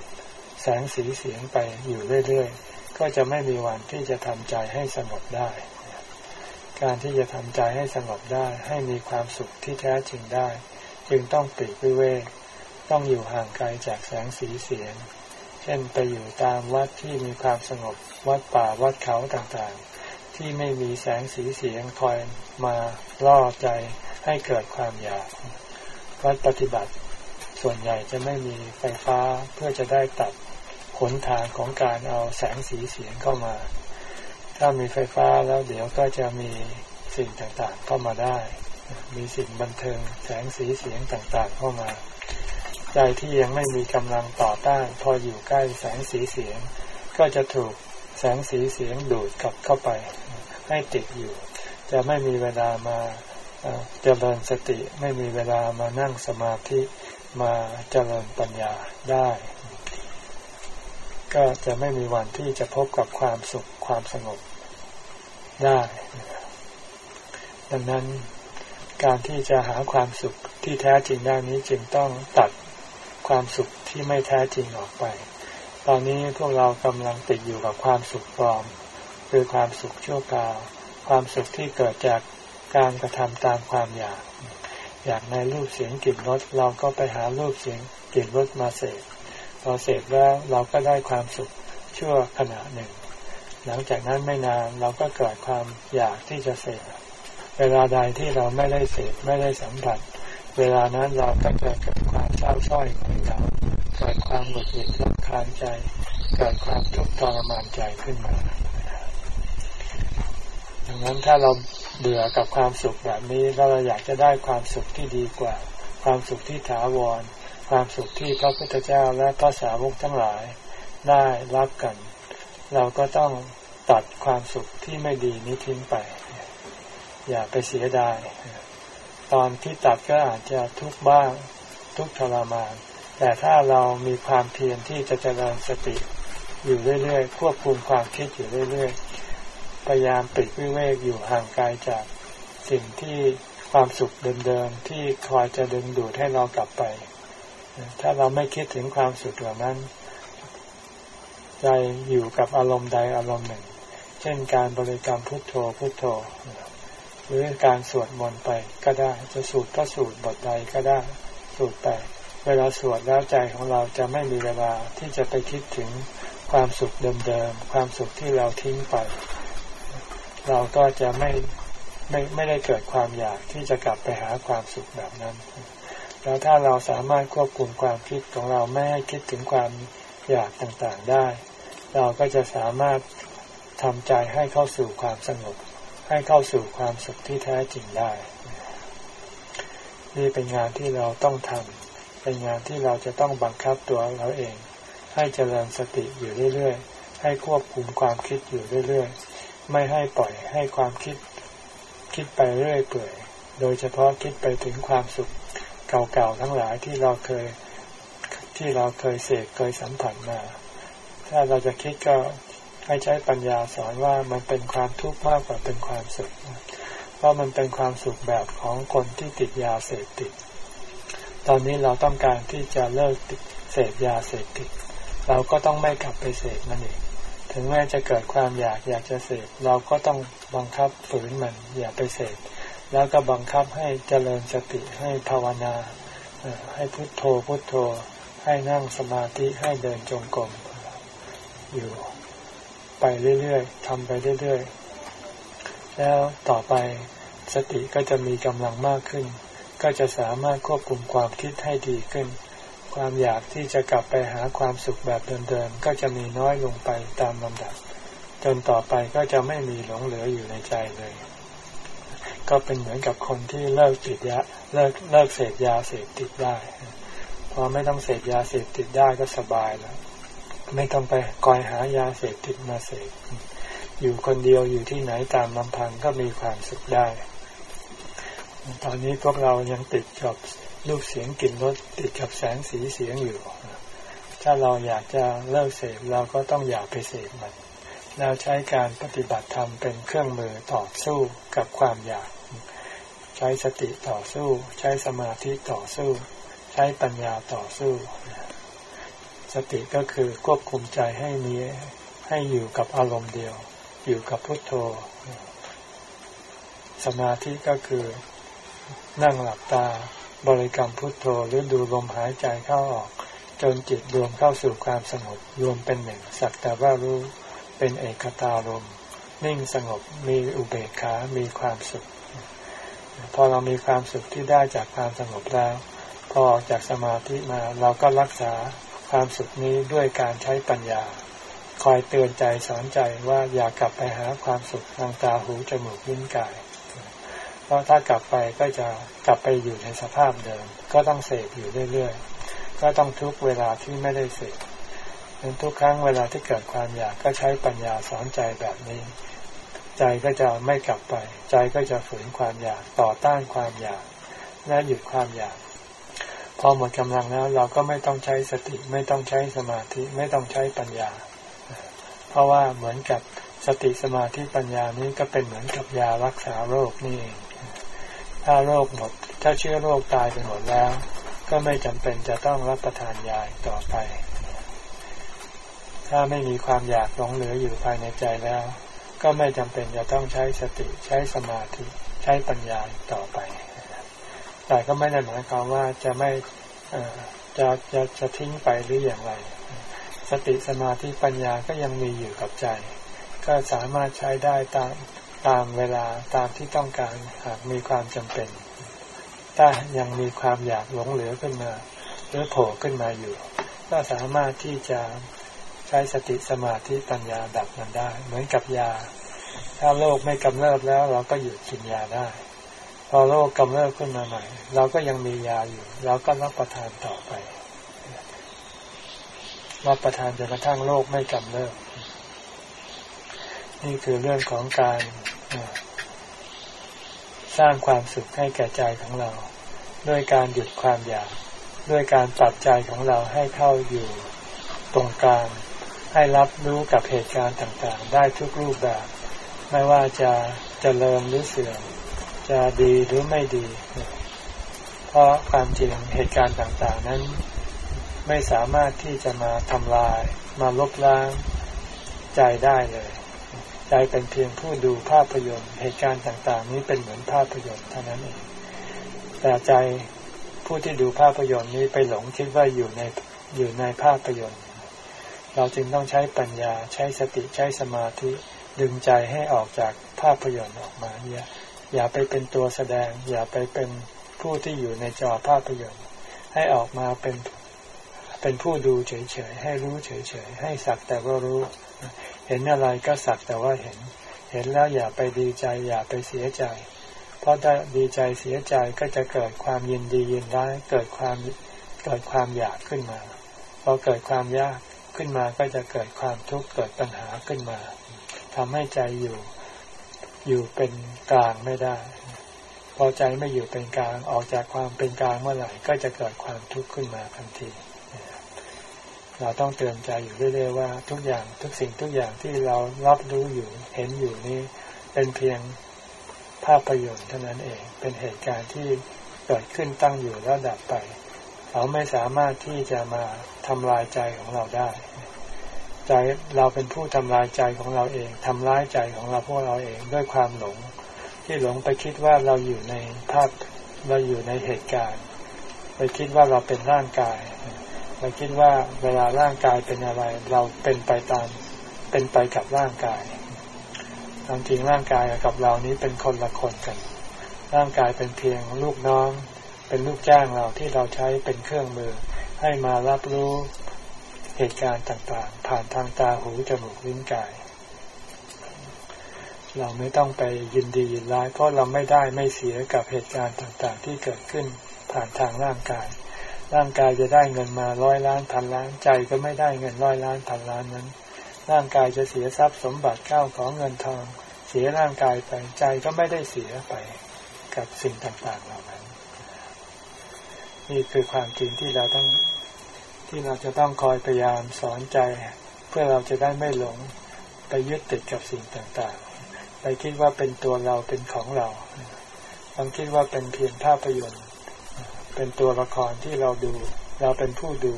แสงสีเสียงไปอยู่เรื่อยๆ ก็จะไม่มีวันที่จะทำใจให้สงบได้ การที่จะทำใจให้สงบได้ให้มีความสุขที่แท้จริงได้ จึงต้องปิดวิเวก ต้องอยู่ห่างไกลจากแสงสีเสียง เช่นไปอยู่ตามวัดที่มีความสงบวัดป่าวัดเขาต่างๆ ที่ไม่มีแสงสีเสียงคอยมาล่อใจให้เกิดความอยากวัดปฏิบัติ ส่วนใหญ่จะไม่มีไฟฟ้าเพื่อจะได้ตัดขนทางของการเอาแสงสีเสียงเข้ามา ถ้ามีไฟฟ้าแล้วเดี๋ยวก็จะมีสิ่งต่างๆเข้ามาได้ มีสิ่งบันเทิงแสงสีเสียงต่างๆเข้ามา ใจที่ยังไม่มีกำลังต่อต้าน พออยู่ใกล้แสงสีเสียง ก็จะถูกแสงสีเสียงดูดกลับเข้าไป ให้ติดอยู่ จะไม่มีเวลามาเจริญสติไม่มีเวลามานั่งสมาธิมาเจริญปัญญาได้ ก็จะไม่มีวันที่จะพบกับความสุขความสงบได้ ดังนั้นการที่จะหาความสุขที่แท้จริงได้นี้จึงต้องตัด ความสุขที่ไม่แท้จริงออกไป ตอนนี้พวกเรากำลังติดอยู่กับความสุขปลอม คือความสุขชั่วคราว ความสุขที่เกิดจากการกระทำตามความอยาก อยากในรูปเสียงกลิ่นรสเราก็ไปหารูปเสียงกลิ่นรสมาเสพพอเสพแล้วเราก็ได้ความสุขชั่วขณะหนึ่ง หลังจากนั้นไม่นานเราก็เกิดความอยากที่จะเสพเวลาใดที่เราไม่ได้เสพไม่ได้สัมผัส เวลานั้นเราก็จะเกิดความเศร้าส้อยของเราเกิดความหงุดหงิดรำคาญใจ เกิดความทุกข์ทรมานใจขึ้นมาดังนั้นถ้าเราเบื่อกับความสุขแบบนี้แล้วเราอยากจะได้ความสุขที่ดีกว่า ความสุขที่ถาวร ความสุขที่พระพุทธเจ้าและพระสาวกทั้งหลายได้รับกัน เราก็ต้องตัดความสุขที่ไม่ดีนี้ทิ้งไป อย่าไปเสียดาย ตอนที่ตัดก็อาจจะทุกข์บ้างทุกทรมาน แต่ถ้าเรามีความเพียรที่จะเจริญสติอยู่เรื่อยๆ ควบคุมความคิดอยู่เรื่อยๆ พยายามปิดวิเวกอยู่ห่างไกลจากสิ่งที่ความสุขเดิมๆ ที่คอยจะดึงดูดให้เรากลับไป ถ้าเราไม่คิดถึงความสุขเหล่านั้นใจอยู่กับอารมณ์ใดอารมณ์หนึ่ง เช่นการบริกรรมพุทโธพุทโธ หรือการสวดมนต์ไปก็ได้ จะสูตรก็สูตรบทใดก็ได้ สูตรไปเวลาสวดแล้วใจของเราจะไม่มีเวลาที่จะไปคิดถึงความสุขเดิมๆความสุขที่เราทิ้งไป เราก็จะไม่ไม่ไม่ได้เกิดความอยากที่จะกลับไปหาความสุขแบบนั้น แล้วถ้าเราสามารถควบคุมความคิดของเราไม่ให้คิดถึงความอยากต่างๆได้ เราก็จะสามารถทำใจให้เข้าสู่ความสงบ ให้เข้าสู่ความสุขที่แท้จริงได้ นี่เป็นงานที่เราต้องทำเป็นงานที่เราจะต้องบังคับตัวเราเอง ให้เจริญสติอยู่เรื่อยๆ ให้ควบคุมความคิดอยู่เรื่อยๆ ไม่ให้ปล่อยให้ความคิดคิดไปเรื่อยเปื่อย โดยเฉพาะคิดไปถึงความสุขเก่าๆทั้งหลายที่เราเคยที่เราเคยเสกเคยสัมผัสมา ถ้าเราจะคิดก็ ให้ใช้ปัญญาสอนว่ามันเป็นความทุกข์มากกว่าเป็นความสุขเพราะมันเป็นความสุขแบบของคนที่ติดยาเสพติด ตอนนี้เราต้องการที่จะเลิกเสพยาเสพติด เราก็ต้องไม่กลับไปเสพมันอีกถึงแม้จะเกิดความอยากอยากจะเสพเราก็ต้องบังคับฝืนมันอย่าไปเสพแล้วก็บังคับให้เจริญสติให้ภาวนา ให้พุโทโธพุโทโธ ให้นั่งสมาธิให้เดินจงกรมอยู่ ไปเรื่อยๆทำไปเรื่อยๆ แล้วต่อไปสติก็จะมีกำลังมากขึ้น ก็จะสามารถควบคุมความคิดให้ดีขึ้น ความอยากที่จะกลับไปหาความสุขแบบเดิมๆ ก็จะมีน้อยลงไปตามลำดับ จนต่อไปก็จะไม่มีหลงเหลืออยู่ในใจเลย ก็เป็นเหมือนกับคนที่เลิกติดยาเลิกเลิกเสพยาเสพติดได้ พอไม่ต้องเสพยาเสพติดได้ก็สบายแล้ว ไม่ต้องไปคอยหายาเสพติดมาเสพอยู่คนเดียวอยู่ที่ไหนตามลำพังก็มีความสุขได้ ตอนนี้พวกเรายังติดกับรูปเสียงกลิ่นรสติดกับแสงสีเสียงอยู่ ถ้าเราอยากจะเลิกเสพเราก็ต้องอย่าไปเสพมันแล้วใช้การปฏิบัติธรรมเป็นเครื่องมือต่อสู้กับความอยาก ใช้สติต่อสู้ ใช้สมาธิต่อสู้ ใช้ปัญญาต่อสู้ สติก็คือควบคุมใจให้มีให้อยู่กับอารมณ์เดียว อยู่กับพุทโธ สมาธิก็คือนั่งหลับตาบริกรรมพุทโธหรือดูลมหายใจเข้าออก จนจิตรวมเข้าสู่ความสงบรวมเป็นหนึ่งสักแต่ว่ารู้เป็นเอกตารมนิ่งสงบมีอุเบกขามีความสุข พอเรามีความสุขที่ได้จากความสงบแล้ว พอออกจากสมาธิมาเราก็รักษา ความสุขนี้ด้วยการใช้ปัญญา คอยเตือนใจสอนใจว่าอย่ากลับไปหาความสุขทางตาหูจมูกลิ้นกาย เพราะถ้ากลับไปก็จะกลับไปอยู่ในสภาพเดิม ก็ต้องเสพอยู่เรื่อยๆ ก็ต้องทุกเวลาที่ไม่ได้เสพทุกครั้งเวลาที่เกิดความอยากก็ใช้ปัญญาสอนใจแบบนี้ ใจก็จะไม่กลับไป ใจก็จะฝืนความอยากต่อต้านความอยากและหยุดความอยาก พอหมดกำลังแล้วเราก็ไม่ต้องใช้สติไม่ต้องใช้สมาธิไม่ต้องใช้ปัญญา เพราะว่าเหมือนกับสติสมาธิปัญญานี้ก็เป็นเหมือนกับยารักษาโรคนี่เองถ้าโรคหมดถ้าเชื้อโรคตายไปหมดแล้ว ก็ไม่จำเป็นจะต้องรับประทานยาต่อไป ถ้าไม่มีความอยากหลงเหลืออยู่ภายในใจแล้ว ก็ไม่จำเป็นจะต้องใช้สติใช้สมาธิใช้ปัญญาต่อไป แต่ก็ไม่ได้หมายความว่าจะไม่จะจะจะทิ้งไปหรืออย่างไร สติสมาธิปัญญาก็ยังมีอยู่กับใจ ก็สามารถใช้ได้ตามตามเวลาตามที่ต้องการหากมีความจำเป็น ถ้ายังมีความอยากหลงเหลือขึ้นมาหรือโผล่ขึ้นมาอยู่ ก็สามารถที่จะใช้สติสมาธิปัญญาดับมันได้ เหมือนกับยา ถ้าโรคไม่กำเริบแล้วเราก็หยุดกินยาได้ พอโรคกำเริบขึ้นมาใหม่ เราก็ยังมียาอยู่ เราก็รับประทานต่อไป รับประทานจนกระทั่งโรคไม่กำเริบ นี่คือเรื่องของการสร้างความสุขให้แก่ใจของเรา ด้วยการหยุดความอยาก ด้วยการปรับใจของเราให้เข้าอยู่ตรงกลาง ให้รับรู้กับเหตุการณ์ต่างๆ ได้ทุกรูปแบบ ไม่ว่าจะจะเจริญหรือเสื่อม จะดีหรือไม่ดี เพราะความจริงเหตุการณ์ต่างๆ นั้นไม่สามารถที่จะมาทำลาย มาลบล้างใจได้เลย ใจเป็นเพียงผู้ดูภาพยนตร์เหตุการณ์ต่าง ๆ นี้เป็นเหมือนภาพยนตร์เท่านั้นเองแต่ใจผู้ที่ดูภาพยนตร์นี้ไปหลงคิดว่าอยู่ในอยู่ในภาพยนตร์ เราจึงต้องใช้ปัญญาใช้สติใช้สมาธิดึงใจให้ออกจากภาพยนตร์ออกมาอย่า อย่าไปเป็นตัวแสดง อย่าไปเป็นผู้ที่อยู่ในจอภาพยนตร์ ให้ออกมาเป็นเป็นผู้ดูเฉยๆ ให้รู้เฉยๆ ให้สักแต่ว่ารู้ เห็นอะไรก็สักแต่ว่าเห็น เห็นแล้วอย่าไปดีใจ อย่าไปเสียใจ เพราะถ้าดีใจเสียใจก็จะเกิดความยินดียินร้ายเกิดความเกิดความอยากขึ้นมาพอเกิดความยากขึ้นมาก็จะเกิดความทุกข์เกิดปัญหาขึ้นมาทำให้ใจอยู่ อยู่เป็นกลางไม่ได้ พอใจไม่อยู่เป็นกลางออกจากความเป็นกลางเมื่อไหร่ก็จะเกิดความทุกข์ขึ้นมาทันทีเราต้องเตือนใจอยู่เรื่อยๆว่าทุกอย่างทุกสิ่งทุกอย่างที่เรารับรู้อยู่เห็นอยู่นี้เป็นเพียงภาพประโยชน์เท่านั้นเองเป็นเหตุการณ์ที่เกิดขึ้นตั้งอยู่แล้วดับไปเขาไม่สามารถที่จะมาทำลายใจของเราได้ ใจเราเป็นผู้ทำลายใจของเราเองทำร้ายใจของเราพวกเราเองด้วยความหลง ที่หลงไปคิดว่าเราอยู่ในภาพเราอยู่ในเหตุการณ์ ไปคิดว่าเราเป็นร่างกายเราคิดว่าเวลาร่างกายเป็นอะไร เราเป็นไปตามเป็นไปกับร่างกายความจริงร่างกายกับเรานี้เป็นคนละคนกัน ร่างกายเป็นเพียงลูกน้อง เป็นลูกจ้างเราที่เราใช้เป็นเครื่องมือ ให้มารับรู้ เหตุการณ์ต่างๆ ผ่านทางตาหูจมูกลิ้นกาย เราไม่ต้องไปยินดียินร้าย เพราะเราไม่ได้ไม่เสียกับเหตุการณ์ต่างๆ ที่เกิดขึ้นผ่านทางร่างกาย ร่างกายจะได้เงินมาร้อยล้านพันล้านใจก็ไม่ได้เงินร้อยล้านพันล้านนั้น ร่างกายจะเสียทรัพย์สมบัติเก้าของเงินทอง เสียร่างกายไปใจก็ไม่ได้เสียไปกับสิ่งต่างๆเหล่านั้น นี่คือความจริงที่เราต้อง ที่เราจะต้องคอยพยายามสอนใจ เพื่อเราจะได้ไม่หลงไปยึดติดกับสิ่งต่างๆ ไปคิดว่าเป็นตัวเราเป็นของเราต้องคิดว่าเป็นเพียงภาพยนตร์ เป็นตัวละครที่เราดู เราเป็นผู้ดู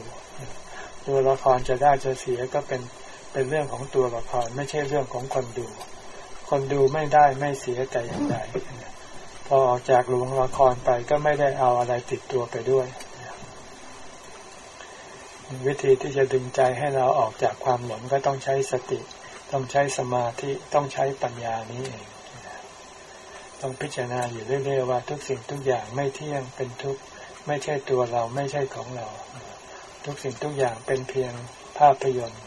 ตัวละครจะได้จะเสียก็เป็นเป็นเรื่องของตัวละครไม่ใช่เรื่องของคนดู คนดูไม่ได้ไม่เสียแต่อย่างใดพอออกจากหลวงละครไปก็ไม่ได้เอาอะไรติดตัวไปด้วย วิธีที่จะดึงใจให้เราออกจากความหลงก็ต้องใช้สติ ต้องใช้สมาธิต้องใช้ปัญญานี้เองต้องพิจารณาอยู่เรื่อยๆว่าทุกสิ่งทุกอย่างไม่เที่ยงเป็นทุกข์ไม่ใช่ตัวเราไม่ใช่ของเรา ทุกสิ่งทุกอย่างเป็นเพียงภาพยนตร์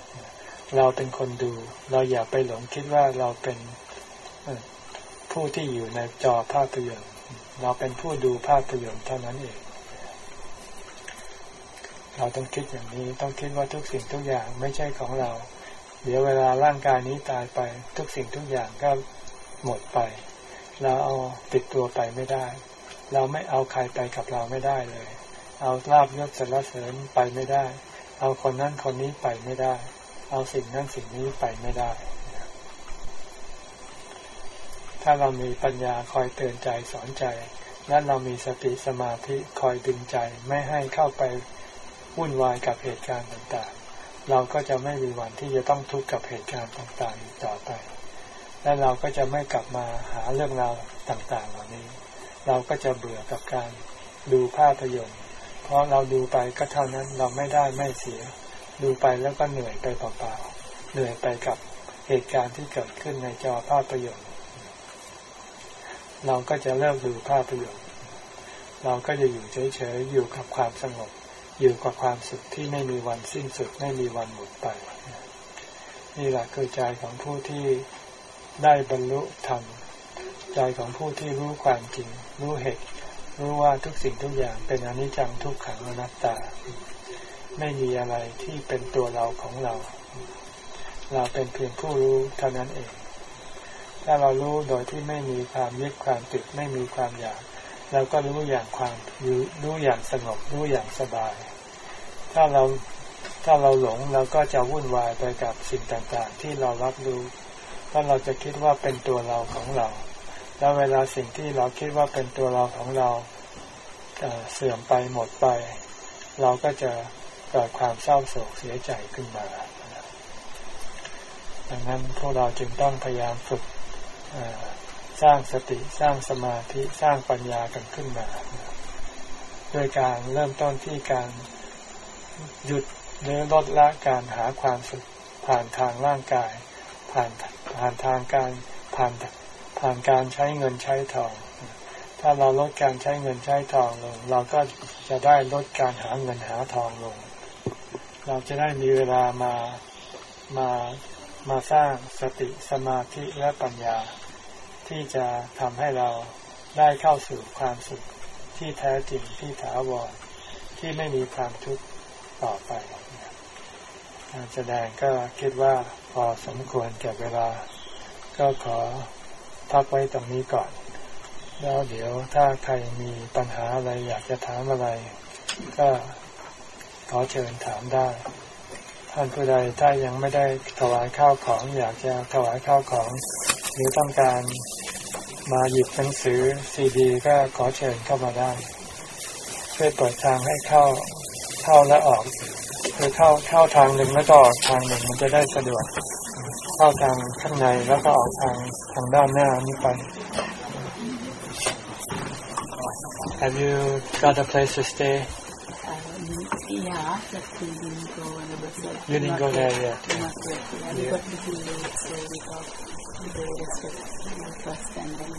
เราเป็นคนดู เราอย่าไปหลงคิดว่าเราเป็นผู้ที่อยู่ในจอภาพยนตร์ เราเป็นผู้ดูภาพยนตร์เท่านั้นเอง เราต้องคิดอย่างนี้ต้องคิดว่าทุกสิ่งทุกอย่างไม่ใช่ของเรา เดี๋ยวเวลาร่างกายนี้ตายไป ทุกสิ่งทุกอย่างก็หมดไป เราเอาติดตัวไปไม่ได้ เราไม่เอาใครไปกับเราไม่ได้เลย เอาลาบยศสรรเสริญไปไม่ได้ เอาคนนั้นคนนี้ไปไม่ได้ เอาสิ่งนั้นสิ่งนี้ไปไม่ได้ ถ้าเรามีปัญญาคอยเตือนใจสอนใจ และเรามีสติสมาธิคอยดึงใจไม่ให้เข้าไป วุ่นวายกับเหตุการณ์ต่างๆ เราก็จะไม่มีวันที่จะต้องทุกข์กับเหตุการณ์ต่างๆอีกต่อไป และเราก็จะไม่กลับมาหาเรื่องราวต่างๆ เหล่านี้ เราก็จะเบื่อกับการดูภาพยนตร์ เพราะเราดูไปก็เท่านั้นเราไม่ได้ไม่เสีย ดูไปแล้วก็เหนื่อยไปเปล่าๆ เหนื่อยไปกับเหตุการณ์ที่เกิดขึ้นในจอภาพยนตร์ เราก็จะเลิกดูภาพยนตร์ เราก็จะอยู่เฉยๆ อยู่กับความสงบ อยู่กับความสุขที่ไม่มีวันสิ้นสุดไม่มีวันหมดไป นี่แหละคือใจของผู้ที่ได้บรรลุธรรมใจของผู้ที่รู้ความจริง รู้เหตุ รู้ว่าทุกสิ่งทุกอย่างเป็นอนิจจังทุกขังอนัตตา ไม่มีอะไรที่เป็นตัวเราของเรา เราเป็นเพียงผู้รู้เท่านั้นเอง ถ้าเรารู้โดยที่ไม่มีความยึดความติดไม่มีความอยาก เราก็รู้อย่างความรู้อย่างสงบรู้อย่างสบาย ถ้าเราถ้าเราหลงเราก็จะวุ่นวายไปกับสิ่งต่างๆ ที่เรารับรู้ถ้าเราจะคิดว่าเป็นตัวเราของเรา แล้วเวลาสิ่งที่เราคิดว่าเป็นตัวเราของเราเสื่อมไปหมดไป เราก็จะเกิดความเศร้าโศกเสียใจขึ้นมา ดังนั้นพวกเราจึงต้องพยายามฝึก สร้างสติสร้างสมาธิสร้างปัญญากันขึ้นมาด้วยการเริ่มต้นที่การหยุดหรือลดละการหาความสุขผ่านทางร่างกาย ผ่านผ่านทางการผ่านผ่านการใช้เงินใช้ทอง ถ้าเราลดการใช้เงินใช้ทองลง เราก็จะได้ลดการหาเงินหาทองลง เราจะได้มีเวลามามามาสร้างสติสมาธิและปัญญา ที่จะทำให้เราได้เข้าสู่ความสุขที่แท้จริงที่ถาวรที่ไม่มีความทุกข์ต่อไปการแสดงก็คิดว่าพอสมควรแก่เวลา ก็ขอพักไว้ตรงนี้ก่อน แล้วเดี๋ยวถ้าใครมีปัญหาอะไรอยากจะถามอะไร ก็ขอเชิญถามได้ ท่านผู้ใดถ้ายังไม่ได้ถวายข้าวของอยากจะถวายข้าวของ หรือต้องการมาหยิบหนังสือซีดี ก็ขอเชิญเข้ามาได้ ช่วยเปิดทางให้เข้าเข้าและออกคือเข้าเข้าทางหนึ่งแล้วก็ออกทางหนึ่งมันจะได้สะดวก เข้าทางข้างในแล้วก็ออกทางทางด้านหน้านี้ไป Have you got a place to stay? Yeah, but we didn't go anywhere. You didn't go there yet. Not yet. Yeah, we got to be late, so we got the of first and then.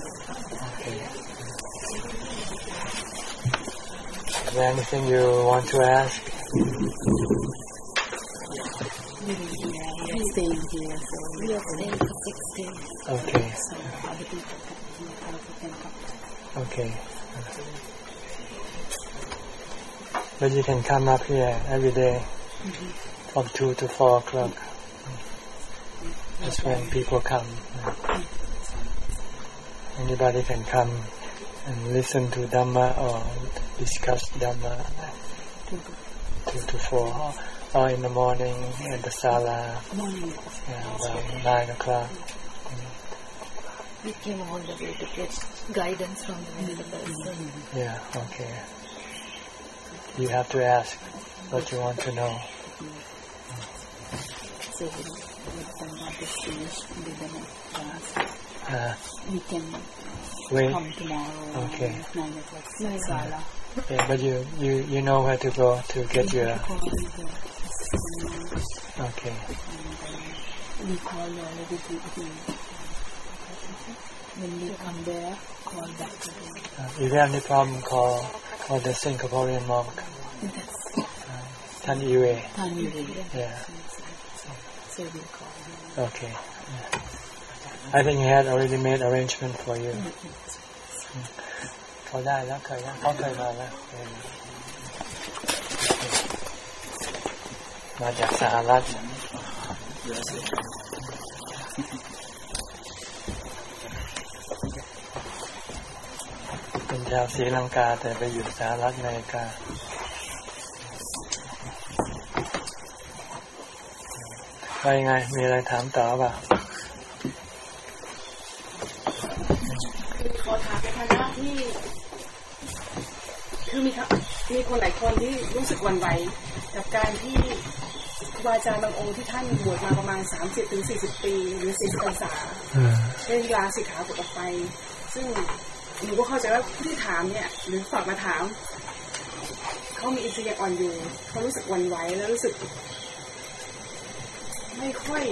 Okay. Is there anything you want to ask? Yeah, we are staying here, so we are staying for six days. Okay. So other people can come. Okay. But you can come up here every day from 2 to 4 o'clock. That's when people come. Anybody can come and listen to Dhamma or discuss Dhamma. two to four, or in the morning at the sala, Morning. yeah, about nine o'clock. We came all the way to get guidance from the Venerable. Yeah, okay. You have to ask what you want to know. So we let them want to finish with them class. Uh, We can wait. come tomorrow Okay. at 9 o'clock. Nine Sala. Yeah, but you, you, you know where to go to get your. Call the, Okay. and, uh, we call already to when we come there, call back to them. Uh, if you have any problem, call call the Singaporean monk, That's Tan Yue. Tanvi. Yeah. So we call him. Okay. Yeah. I think he had already made arrangement for you. เขาได้แล้วเคยแล้วเขาเคยมาแล้วเคยมามาจากสหรัฐ ชาวศรีลังกาแต่ไปอยู่สหรัฐอเมริกา ไปยังไง มีอะไรถามต่อเปล่าขอถามในฐานะที่ คือมีครับมีคนหลายคนที่รู้สึกหวั่นไหวกับการที่ครูบาอาจารย์บางองค์ที่ท่านบวชมาประมาณ30ถึง40ปี หรือ40พรรษาอืมได้ลาสิกขาบทออกไป ซึ่ง หนูก็เข้าใจว่าผู้ที่ถามเนี่ยหรือฝากมาถามเขามีอินทรีย์อ่อนอยู่เขารู้สึกวันไหวแล้วรู้สึก ไม่ค่อย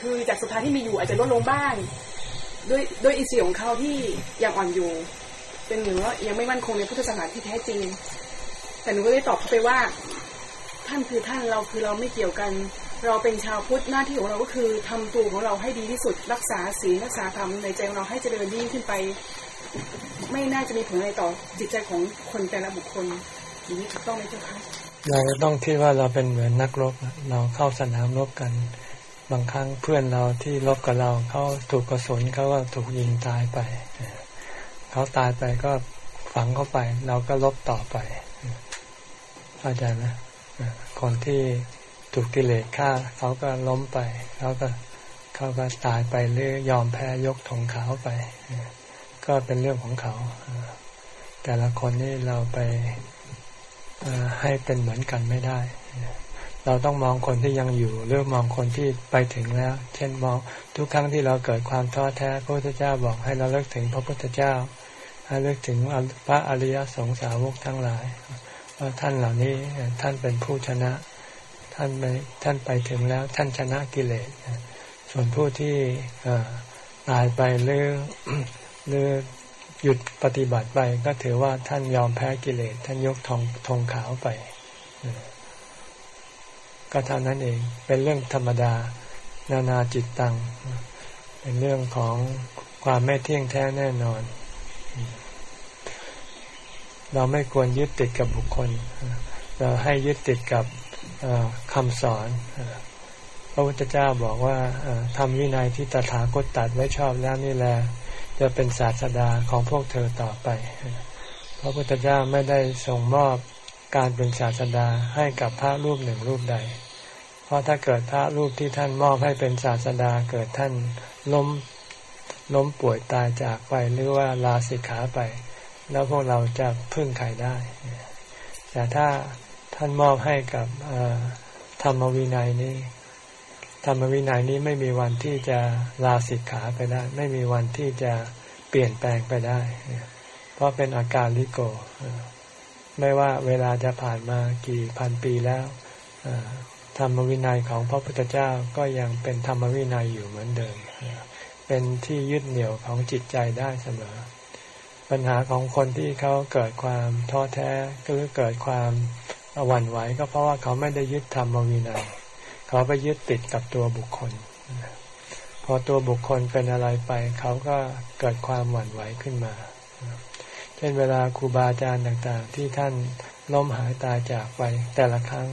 คือจากสุดท้ายที่มีอยู่อาจจะลดลงบ้างด้วยด้วยอินทรีย์ของเขาที่ยังอ่อนอยู่ เป็นเหมือว่ายังไม่มั่นคงในพุทธศาสนาที่แท้จริง แต่หนูก็ได้ตอบเขาไปว่า ท่านคือท่านเราคือเราไม่เกี่ยวกัน เราเป็นชาวพุทธหน้าที่ของเราก็คือทำตัวของเราให้ดีที่สุดรักษาศีลรักษาธรรมในใจของเราให้เจริญยิ่งขึ้นไป ไม่น่าจะมีผลอะไรต่อจิตใจของคนแต่ละบุคคลอย่างนี้ถูกต้องไหมเจ้าคะเราจะต้องคิดว่าเราเป็นเหมือนนักรบเราเข้าสนามรบกัน บางครั้งเพื่อนเราที่รบกับเราเขาถูกกระสุนเขาก็ถูกยิงตายไปเขาตายไปก็ฝังเข้าไป เราก็รบต่อไปเออเข้าใจไหมคนที่ถูกกิเลสฆ่าเขาก็ล้มไปเขาก็เขาก็ตายไปหรือยอมแพ้ยกธงขาวไปเก็เป็นเรื่องของเขา แต่ละคนนี่เราไปให้เป็นเหมือนกันไม่ได้ เราต้องมองคนที่ยังอยู่หรือมองคนที่ไปถึงแล้ว เช่นมองทุกครั้งที่เราเกิดความท้อแท้พระพุทธเจ้าบอกให้เราเลิกถึงพระพุทธเจ้า ให้เลิกถึงพระอริยสงสาวกทั้งหลายว่าท่านเหล่านี้ท่านเป็นผู้ชนะ ท่านไปท่านไปถึงแล้ว ท่านชนะกิเลสส่วนผู้ที่ตายไปหรือ หรือหยุดปฏิบัติไปก็ถือว่าท่านยอมแพ้กิเลสท่านยกธงธงขาวไป ก็เท่านั้นเองเป็นเรื่องธรรมดา นานาจิตตัง เป็นเรื่องของความไม่เที่ยงแท้แน่นอน เราไม่ควรยึดติดกับบุคคล เราให้ยึดติดกับคำสอนพระพุทธเจ้าบอกว่าทำวินัยที่ตถาคตตัดไว้ชอบแล้วนี่แหละ จะเป็นศาสดาของพวกเธอต่อไป พระพุทธเจ้าไม่ได้ส่งมอบการเป็นศาสดาให้กับพระรูปหนึ่งรูปใด เพราะถ้าเกิดพระรูปที่ท่านมอบให้เป็นศาสดาเกิดท่านล้มล้มป่วยตายจากไปหรือว่าลาสิกขาไป แล้วพวกเราจะพึ่งใครได้ แต่ถ้าท่านมอบให้กับธรรมวินัยนี้ ธรรมวินัยนี้ไม่มีวันที่จะลาสิกขาไปได้ ไม่มีวันที่จะเปลี่ยนแปลงไปได้ เพราะเป็นอาการลิโก ไม่ว่าเวลาจะผ่านมากี่พันปีแล้วธรรมวินัยของพระพุทธเจ้าก็ยังเป็นธรรมวินัยอยู่เหมือนเดิมเอ่อเป็นที่ยึดเหนี่ยวของจิตใจได้เสมอ ปัญหาของคนที่เขาเกิดความท้อแท้หรือเกิดความหวั่นไหวก็เพราะว่าเขาไม่ได้ยึดธรรมวินัย เขาไปยึดติดกับตัวบุคคล พอตัวบุคคลเป็นอะไรไป เขาก็เกิดความหวั่นไหวขึ้นมา เช่นเวลาครูบาอาจารย์ต่างๆ ที่ท่านล้มหายตายจากไป แต่ละครั้ง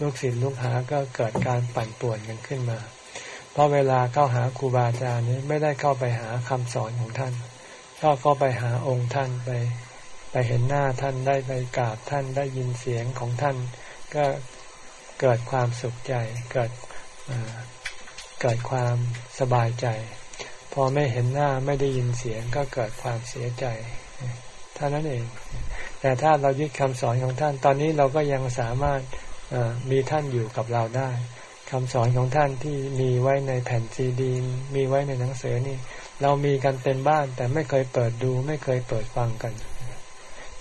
ลูกศิษย์ลูกหาก็เกิดการปั่นป่วนกันขึ้นมา เพราะเวลาเข้าหาครูบาอาจารย์นี้ไม่ได้เข้าไปหาคำสอนของท่านชอบเข้าไปหาองค์ท่านไป ไปเห็นหน้าท่านได้ไปกราบท่านได้ยินเสียงของท่าน ก็ เกิดความสุขใจ เกิดเกิดความสบายใจ พอไม่เห็นหน้าไม่ได้ยินเสียงก็เกิดความเสียใจเท่านั้นเอง แต่ถ้าเรายึดคำสอนของท่าน ตอนนี้เราก็ยังสามารถมีท่านอยู่กับเราได้คำสอนของท่านที่มีไว้ในแผ่นซีดี มีไว้ในหนังสือนี่ เรามีกันเต็มบ้าน แต่ไม่เคยเปิดดู ไม่เคยเปิดฟังกัน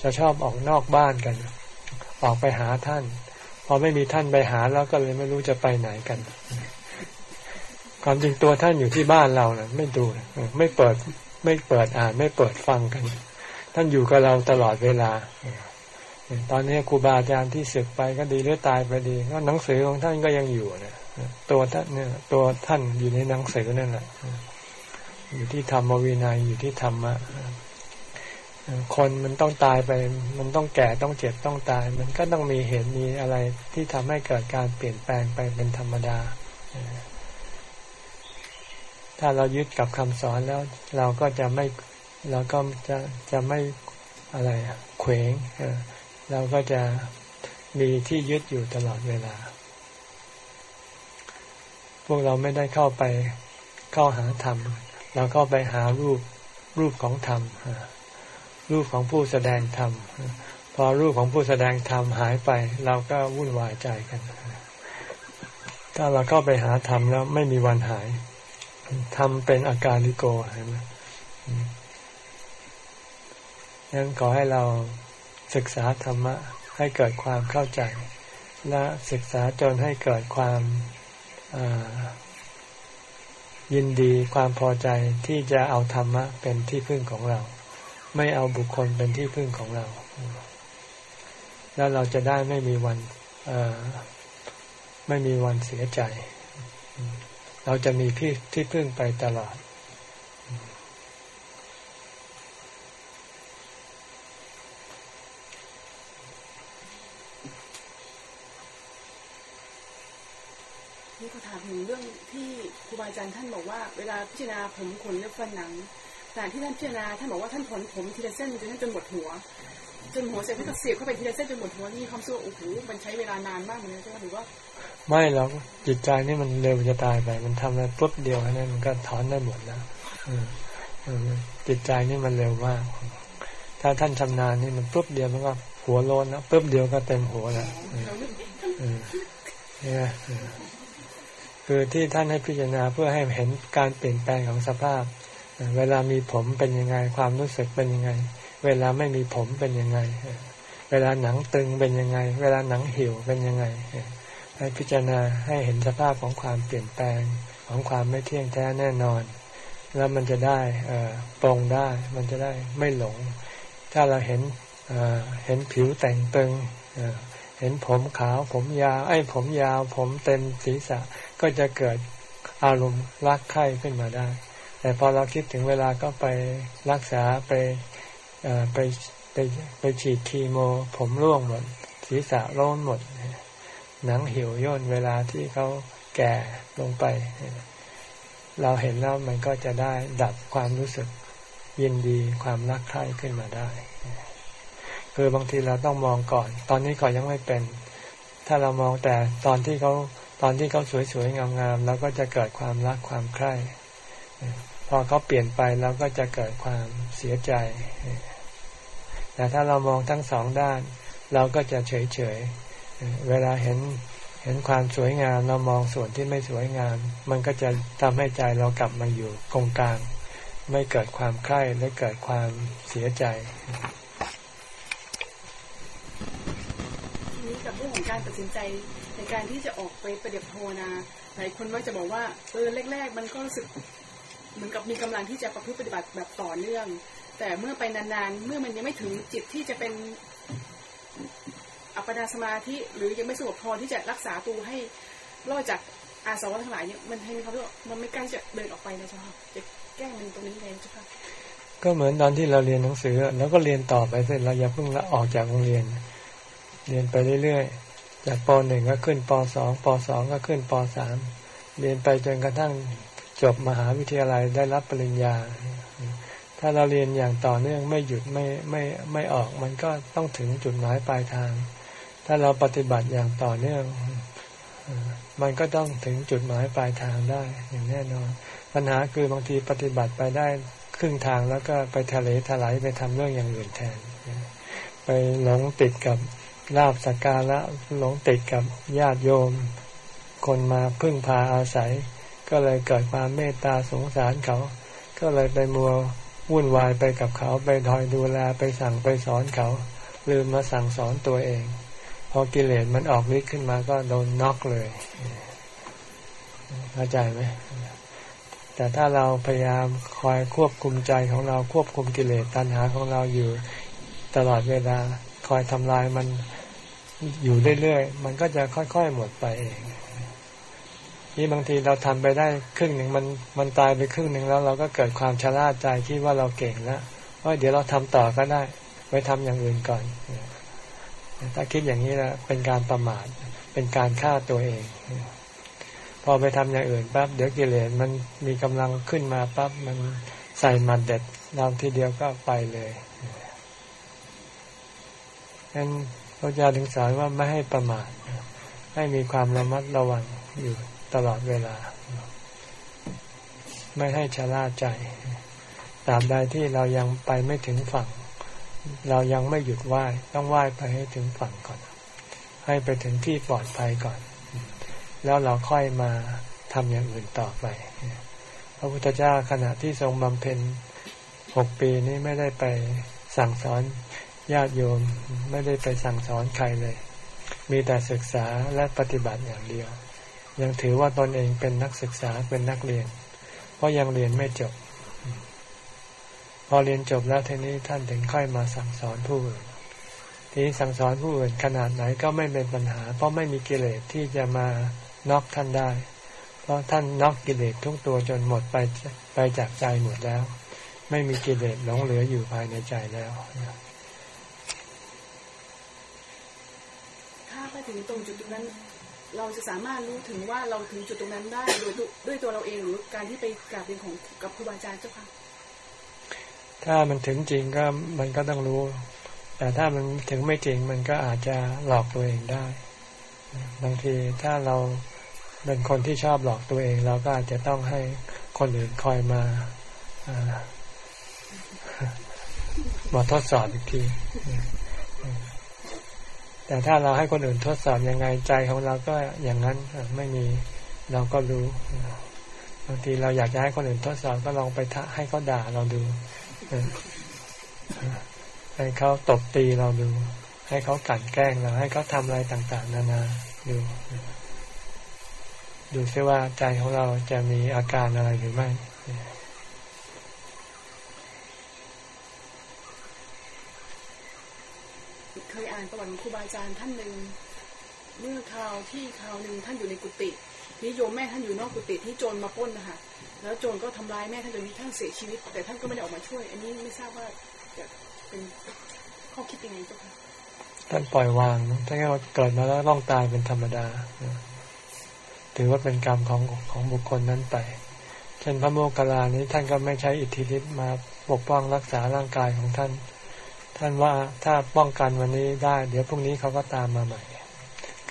จะชอบออกนอกบ้านกัน ออกไปหาท่าน พอไม่มีท่านไปหาแล้วก็เลยไม่รู้จะไปไหนกัน ความจริงตัวท่านอยู่ที่บ้านเราเนะ่ะ ไม่ดูไม่เปิด ไม่เปิดอ่าน ไม่เปิดฟังกัน ท่านอยู่กับเราตลอดเวลาตอนนี้ครูบาอาจารย์ที่ศึกไปก็ดีหรือตายไปดีก็หนังสือของท่านก็ยังอยู่เนี่ยตัวท่านเนี่ย ตัวท่านอยู่ในหนังสือนั่นแหละอยู่ที่ธรรมวินัยอยู่ที่ธรรมะ คนมันต้องตายไป มันต้องแก่ต้องเจ็บต้องตาย มันก็ต้องมีเหตุมีอะไรที่ทำให้เกิดการเปลี่ยนแปลงไปเป็นธรรมดา ถ้าเรายึดกับคำสอนแล้ว เราก็จะไม่เราก็จะจะไม่อะไรเขวงเราก็จะมีที่ยึดอยู่ตลอดเวลา พวกเราไม่ได้เข้าไปเข้าหาธรรม เราเข้าไปหารูปรูปของธรรม รูปของผู้แสดงธรรมพอรูปของผู้แสดงธรรมหายไป เราก็วุ่นวายใจกัน ถ้าเราเข้าไปหาธรรมแล้วไม่มีวันหายธรรมเป็นอาการลิโกเห็นไหมงั้นขอให้เราศึกษาธรรมะ ให้เกิดความเข้าใจ และศึกษาจนให้เกิดความยินดีความพอใจที่จะเอาธรรมะเป็นที่พึ่งของเรา ไม่เอาบุคคลเป็นที่พึ่งของเรา แล้วเราจะได้ไม่มีวันไม่มีวันเสียใจ เราจะมีที่ที่พึ่งไปตลอด นี่เขาถามถึงเรื่องที่ครูบาอาจารย์ท่านบอกว่า เวลาพิจารณาผมขนเล็บฟันหนัง แต่ที่ท่านพิจารณาท่านบอกว่าท่านถอนผมทีละเส้นจนท่านจนหมดหัว จนหัวเสร็จท่านก็เสียบเข้าไปทีละเส้นจนหมดหัวนี่ความสู้โอ้โหมันใช้เวลานานมากเลยใช่ไหมหรือว่า ไม่หรอกจิตใจนี่มันเร็วจะตายไป มันทำอะไรปุ๊บเดียวนั้นมันก็ถอนได้หมดแล้วจิตใจนี่มันเร็วมาก ถ้าท่านชำนาญนี่มันปุ๊บเดียวมันก็หัวโลนแล้วปุ๊บเดียวก็เต็มหัวแล้วเนี่ยคือที่ท่านให้พิจารณาเพื่อให้เห็นการเปลี่ยนแปลงของสภาพ เวลามีผมเป็นยังไง ความรู้สึกเป็นยังไง เวลาไม่มีผมเป็นยังไง เวลาหนังตึงเป็นยังไง เวลาหนังหิวเป็นยังไง ให้พิจารณาให้เห็นสภาพของความเปลี่ยนแปลงของความไม่เที่ยงแท้แน่นอน แล้วมันจะได้ปรงได้ มันจะได้ไม่หลง ถ้าเราเห็นเห็นผิวแต่งตึงเห็นผมขาวผมยาว ไอ้ผมยาว ผมเต็มศีรษะก็จะเกิดอารมณ์รักใคร่ขึ้นมาได้ แต่พอเราคิดถึงเวลาก็ไปรักษาไปไปไปไปฉีดคีโม ผมร่วงหมด ศีรษะโล้นหมด หนังเหี่ยวย่นเวลาที่เขาแก่ลงไป เราเห็นแล้วมันก็จะได้ดับความรู้สึกยินดีความรักใคร่ขึ้นมาได้ คือบางทีเราต้องมองก่อน ตอนนี้เขายังไม่เป็น ถ้าเรามองแต่ตอนที่เขาตอนที่เขาสวยๆงามๆเราก็จะเกิดความรักความใคร่ พอเขาเปลี่ยนไปเราก็จะเกิดความเสียใจ แต่ถ้าเรามองทั้งสองด้าน เราก็จะเฉยๆเวลาเห็นเห็นความสวยงามเรามองส่วนที่ไม่สวยงาม มันก็จะทำให้ใจเรากลับมาอยู่ตรงกลาง ไม่เกิดความใคร่และเกิดความเสียใจนี้กับเรื่องของการตัดสินใจในการที่จะออกไปประเดี๋ยวภาวนาหลายคนมักจะบอกว่าเออแรก ๆ มันก็รู้สึก เหมือนกับมีกำลังที่จะประพฤติปฏิบัติแบบต่อเนื่อง แต่เมื่อไปนานๆ เมื่อมันยังไม่ถึงจิตที่จะเป็นอัปปนาสมาธิหรือยังไม่สงบพอที่จะรักษาตัวให้รอดจากอาสวะทั้งหลายเนี่ยมันให้มีความรู้มันไม่กล้าจะเดินออกไปนะเจ้าค่ะจะแก้มันตรงนี้ไงเจ้าค่ะก็เหมือนตอนที่เราเรียนหนังสือ แล้วก็เรียนต่อไปเสร็จเราอย่าเพิ่งละออกจากโรงเรียน เรียนไปเรื่อยๆ จากปหนึ่งก็ขึ้นปสองปสองก็ขึ้นปสามเรียนไปจนกระทั่ง จบมหาวิทยาลัยได้รับปริญญา ถ้าเราเรียนอย่างต่อเนื่องไม่หยุดไม่ไม่ไม่ออกมันก็ต้องถึงจุดหมายปลายทาง ถ้าเราปฏิบัติอย่างต่อเนื่อง มันก็ต้องถึงจุดหมายปลายทางได้อย่างแน่นอน ปัญหาคือบางทีปฏิบัติไปได้ครึ่งทางแล้วก็ไปทะเลถลายไปทำเรื่องอย่างอื่นแทน ไปหลงติดกับลาบสักการะหลงติดกับญาติโยม คนมาพึ่งพาอาศัย ก็เลยเกิดความเมตตาสงสารเขา ก็เลยไปมัววุ่นวายไปกับเขาไปคอยดูแลไปสั่งไปสอนเขา ลืมมาสั่งสอนตัวเอง พอกิเลสมันออกฤทธิ์ขึ้นมาก็โดนน็อกเลยเข้าใจไหมแต่ถ้าเราพยายามคอยควบคุมใจของเราควบคุมกิเลสตัณหาของเราอยู่ตลอดเวลา คอยทำลายมันอยู่เรื่อยๆ มันก็จะค่อยๆหมดไปเอง นี่บางทีเราทำไปได้ครึ่งหนึ่งมันมันตายไปครึ่งหนึ่งแล้วเราก็เกิดความชราใจคิดว่าเราเก่งแล้วว่าเดี๋ยวเราทำต่อก็ได้ ไว้ทำอย่างอื่นก่อน ถ้าคิดอย่างนี้ล้วเป็นการประมาทเป็นการฆ่าตัวเอง พอไปทำอย่างอื่นปั๊บเดี๋ยวกิเลสมันมีกำลังขึ้นมาปั๊บมันใส่มันเด็ดเราทีเดียวก็ไปเลยงั้นพระเจ้าถึงสอนว่าไม่ให้ประมาทให้มีความระมัดระวังอยู่ ตลอดเวลา ไม่ให้ชะล่าใจตราบใดที่เรายังไปไม่ถึงฝั่ง เรายังไม่หยุดไหว้ต้องไหว้ไปให้ถึงฝั่งก่อน ให้ไปถึงที่ปลอดภัยก่อน แล้วเราค่อยมาทำอย่างอื่นต่อไป พระพุทธเจ้าขณะที่ทรงบำเพ็ญหกปีนี้ไม่ได้ไปสั่งสอนญาติโยมไม่ได้ไปสั่งสอนใครเลย มีแต่ศึกษาและปฏิบัติอย่างเดียว ยังถือว่าตนเองเป็นนักศึกษาเป็นนักเรียน เพราะยังเรียนไม่จบ พอเรียนจบแล้วทีนี้ท่านถึงค่อยมาสั่งสอนผู้อื่นทีนี้สั่งสอนผู้อื่นขนาดไหนก็ไม่เป็นปัญหา เพราะไม่มีกิเลสที่จะมาน็อกท่านได้ เพราะท่านน็อกกิเลสทุกตัวจนหมดไปไปจากใจหมดแล้ว ไม่มีกิเลสหลงเหลืออยู่ภายในใจแล้วถ้าไปถึงตรงจุดนั้น เราจะสามารถรู้ถึงว่าเราถึงจุดตรงนั้นได้โดยด้วยตัวเราเองหรือการที่ไปกราบเป็นของกับครูบาอาจารย์เจ้าค่ะ ถ้ามันถึงจริงก็มันก็ต้องรู้ แต่ถ้ามันถึงไม่จริงมันก็อาจจะหลอกตัวเองได้ บางทีถ้าเราเป็นคนที่ชอบหลอกตัวเอง เราก็อาจจะต้องให้คนอื่นคอยมามาทดสอบอีกที แต่ถ้าเราให้คนอื่นทดสอบยังไงใจของเราก็อย่างนั้นไม่มีเราก็รู้บางทีเราอยากจะให้คนอื่นทดสอบก็ลองไปให้เขาด่าเราดูให้เขาตบตีเราดู ให้เขากั่นแกล้งเราให้เขาทำอะไรต่าง ๆ นานาดู ดูซิว่าใจของเราจะมีอาการอะไรหรือไม่ เคยอ่านประวัติของครูบาอาจารย์ท่านหนึ่งเมื่อคราวที่คราวหนึ่งท่านอยู่ในกุฏิที่โยมแม่ท่านอยู่นอกกุฏิที่โจรมาป้นนะคะแล้วโจรก็ทำร้ายแม่ท่านจนท่านเสียชีวิต แต่ท่านก็ไม่ได้ออกมาช่วย อันนี้ไม่ทราบว่าจะเป็นข้อคิดยังไงเจ้าค่ะท่านปล่อยวางท่านก็เกิดมาแล้วต้องตายเป็นธรรมดาถือว่าเป็นกรรมของของบุคคลนั้นไป เช่นพระโมคคัลลานี้ท่านก็ไม่ใช้อิทธิฤทธิ์มาปกป้องรักษาร่างกายของท่าน ท่านว่าถ้าป้องกันวันนี้ได้ เดี๋ยวพรุ่งนี้เขาก็ตามมาใหม่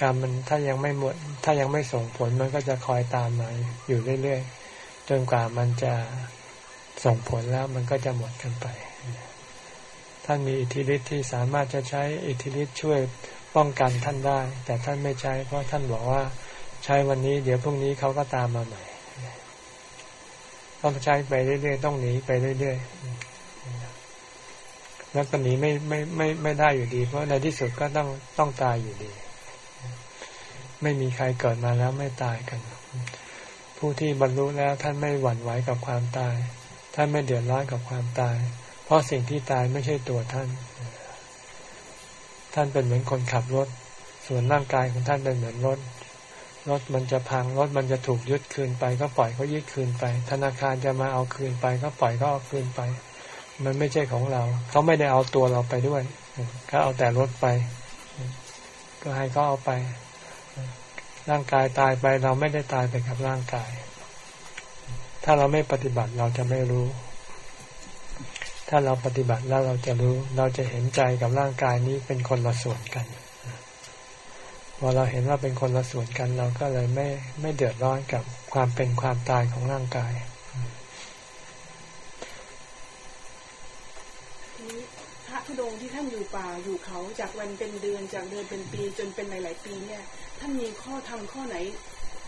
กรรมมันถ้ายังไม่หมด ถ้ายังไม่ส่งผลมันก็จะคอยตามมาอยู่เรื่อยๆจนกว่ามันจะส่งผลแล้วมันก็จะหมดกันไป ท่านมีอิทธิฤทธิ์ที่สามารถจะใช้อิทธิฤทธิ์ช่วยป้องกันท่านได้ แต่ท่านไม่ใช้ เพราะท่านบอกว่าใช้วันนี้เดี๋ยวพรุ่งนี้เขาก็ตามมาใหม่ ต้องใช้ไปเรื่อยๆ ต้องหนีไปเรื่อยๆ แล้วก็หนีไม่ไม่ไม่ไม่ได้อยู่ดี เพราะในที่สุดก็ต้องต้องตายอยู่ดี ไม่มีใครเกิดมาแล้วไม่ตายกัน ผู้ที่บรรลุแล้วท่านไม่หวั่นไหวกับความตาย ท่านไม่เดือดร้อนกับความตาย เพราะสิ่งที่ตายไม่ใช่ตัวท่าน ท่านเป็นเหมือนคนขับรถ ส่วนร่างกายของท่านเป็นเหมือนรถรถมันจะพังรถมันจะถูกยึดคืนไป ก็ปล่อยเขายึดคืนไป ธนาคารจะมาเอาคืนไป ก็ปล่อยก็เอาคืนไป มันไม่ใช่ของเรา เขาไม่ได้เอาตัวเราไปด้วยก็เอาแต่รถไป ก็ให้เขาเอาไป ร่างกายตายไปเราไม่ได้ตายไปกับร่างกาย ถ้าเราไม่ปฏิบัติเราจะไม่รู้ ถ้าเราปฏิบัติแล้วเราจะรู้ เราจะเห็นใจกับร่างกายนี้เป็นคนละส่วนกันพอเราเห็นว่าเป็นคนละส่วนกัน เราก็เลยไม่ไม่เดือดร้อนกับความเป็นความตายของร่างกาย ทีนี้พระธุดงค์ที่ท่าน อยู่ป่าอยู่เขาจากวันเป็นเดือนจากเดือนเป็นปีจนเป็นหลาย ๆ ปีเนี่ยท่านมีข้อธรรมข้อไหน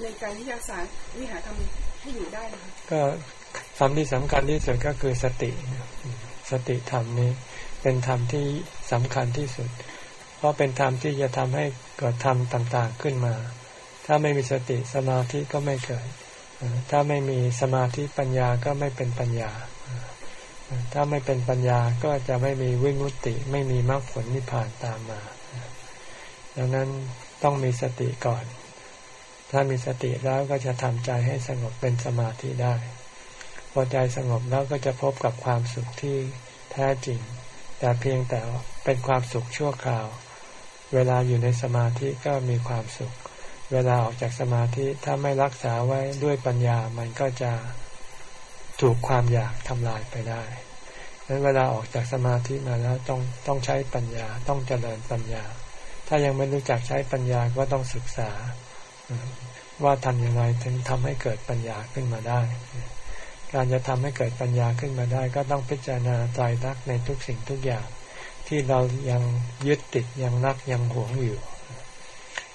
ในการที่จะรักษาวิหารธรรมให้อยู่ได้นะคะก็ธรรมที่สำคัญที่สุดก็คือสติสติธรรมนี้เป็นธรรมที่สำคัญที่สุด เพราะเป็นธรรมที่จะทำให้เกิดธรรมต่างๆขึ้นมา ถ้าไม่มีสติสมาธิก็ไม่เกิด ถ้าไม่มีสมาธิปัญญาก็ไม่เป็นปัญญา ถ้าไม่เป็นปัญญาก็จะไม่มีวิมุตติ ไม่มีมรรคผลนิพพานตามมา ดังนั้นต้องมีสติก่อน ถ้ามีสติแล้วก็จะทำใจให้สงบเป็นสมาธิได้ พอใจสงบแล้วก็จะพบกับความสุขที่แท้จริง แต่เพียงแต่เป็นความสุขชั่วคราว เวลาอยู่ในสมาธิก็มีความสุข เวลาออกจากสมาธิถ้าไม่รักษาไว้ด้วยปัญญามันก็จะ ถูกความอยากทำลายไปได้ดังนั้นเวลาออกจากสมาธิมาแล้วต้องต้องใช้ปัญญาต้องเจริญปัญญา ถ้ายังไม่รู้จักใช้ปัญญาก็ต้องศึกษา ว่าทำอย่างไรถึงทำให้เกิดปัญญาขึ้นมาได้ การจะทำให้เกิดปัญญาขึ้นมาได้ ก็ต้องพิจารณาใจรักในทุกสิ่งทุกอย่าง ที่เรายังยึดติดยังรักยังหวงอยู่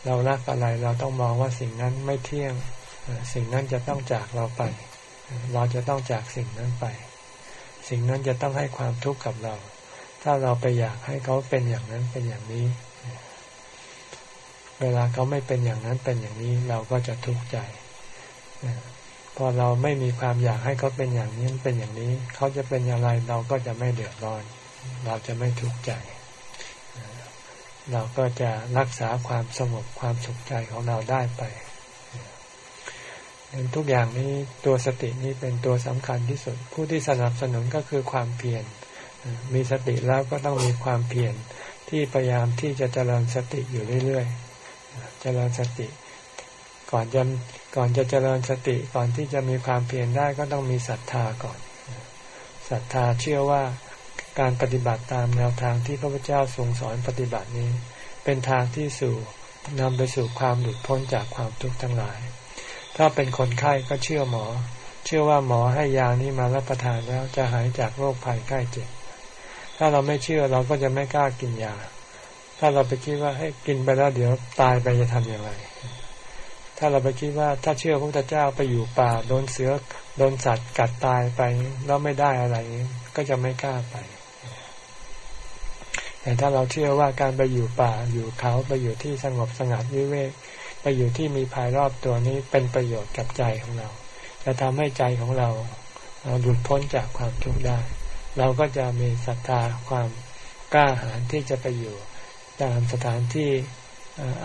เรารักอะไรเราต้องมองว่าสิ่งนั้นไม่เที่ยงสิ่งนั้นจะต้องจากเราไป เราจะต้องจากสิ่งนั้นไป สิ่งนั้นจะต้องให้ความทุกข์กับเรา ถ้าเราไปอยากให้เขาเป็นอย่างนั้นเป็นอย่างนี้ เวลาเขาไม่เป็นอย่างนั้นเป็นอย่างนี้ เราก็จะทุกข์ใจพอเราไม่มีความอยากให้เขาเป็นอย่างนี้เป็นอย่างนี้ เขาจะเป็นอย่างไรเราก็จะไม่เดือดร้อน เราจะไม่ทุกข์ใจ เราก็จะรักษาความสงบความสุขใจของเราได้ไป ทุกอย่างนี้ตัวสตินี้เป็นตัวสำคัญที่สุด ผู้ที่สนับสนุนก็คือความเพียรมีสติแล้วก็ต้องมีความเพียรที่พยายามที่จะเจริญสติอยู่เรื่อยๆเจริญสติ ก่อนจะก่อนจะเจริญสติก่อนที่จะมีความเพียรได้ก็ต้องมีศรัทธาก่อนศรัทธาเชื่อว่าการปฏิบัติตามแนวทางที่พระพุทธเจ้าทรงสอนปฏิบัตินี้ เป็นทางที่สู่นำไปสู่ความหลุดพ้นจากความทุกข์ทั้งหลาย ถ้าเป็นคนไข้ก็เชื่อหมอ เชื่อว่าหมอให้ยานี้มารับประทานแล้วจะหายจากโรคภัยใกล้เจ็บ ถ้าเราไม่เชื่อเราก็จะไม่กล้ากินยา ถ้าเราไปคิดว่าให้กินไปแล้วเดี๋ยวตายไปจะทำอย่างไร ถ้าเราไปคิดว่าถ้าเชื่อพระพุทธเจ้าไปอยู่ป่าโดนเสือโดนสัตว์กัดตายไปแล้วไม่ได้อะไรก็จะไม่กล้าไป แต่ถ้าเราเชื่อว่าการไปอยู่ป่าอยู่เขาไปอยู่ที่สงบสงัดวิเวก ไปอยู่ที่มีภายรอบตัวนี้เป็นประโยชน์กับใจของเรา จะทำให้ใจของเราหลุดพ้นจากความทุกข์ได้ เราก็จะมีศรัทธาความกล้าหาญที่จะไปอยู่ตามสถานที่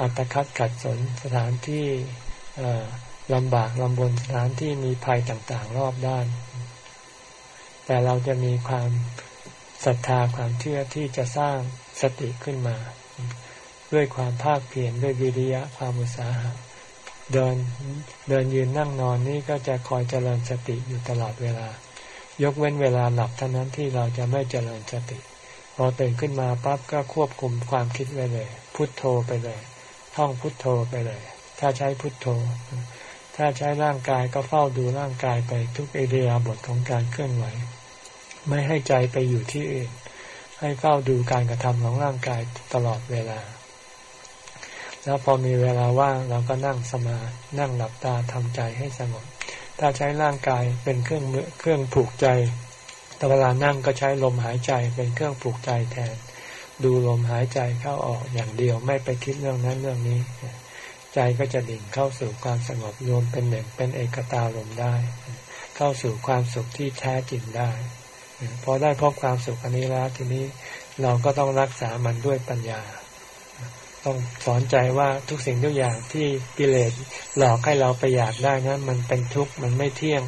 อัตคัดขัดสนสถานที่ลำบากลำบนสถานที่มีภัยต่างๆ รอบด้าน แต่เราจะมีความศรัทธาความเชื่อที่จะสร้างสติขึ้นมา ด้วยความภาคเพียรด้วยวิริยะความอุตสาหะเดินเดินยืนนั่งนอนนี่ก็จะคอยเจริญสติอยู่ตลอดเวลา ยกเว้นเวลาหลับเท่านั้นที่เราจะไม่เจริญสติ พอตื่นขึ้นมาปั๊บก็ควบคุมความคิดไว้เลย พุทโธไปเลย ท่องพุทโธไปเลย ถ้าใช้พุทโธ ถ้าใช้ร่างกายก็เฝ้าดูร่างกายไปทุกเอเดียบทของการเคลื่อนไหว ไม่ให้ใจไปอยู่ที่อื่น ให้เฝ้าดูการกระทำของร่างกายตลอดเวลา แล้วพอมีเวลาว่างเราก็นั่งสมานั่งหลับตาทำใจให้สงบ ถ้าใช้ร่างกายเป็นเครื่องเครื่องผูกใจ แต่เวลานั่งก็ใช้ลมหายใจเป็นเครื่องผูกใจแทน ดูลมหายใจเข้าออกอย่างเดียวไม่ไปคิดเรื่องนั้นเรื่องนี้ ใจก็จะดิ่งเข้าสู่ความสงบรวมเป็นหนึ่งเป็นเอกตาลมได้ เข้าสู่ความสุขที่แท้จริงได้พอได้พบความสุขอันนี้แล้วทีนี้เราก็ต้องรักษามันด้วยปัญญา ต้องสอนใจว่าทุกสิ่งทุกอย่างที่กิเลสหลอกให้เราไปอยากได้นั้นมันเป็นทุกข์มันไม่เที่ยง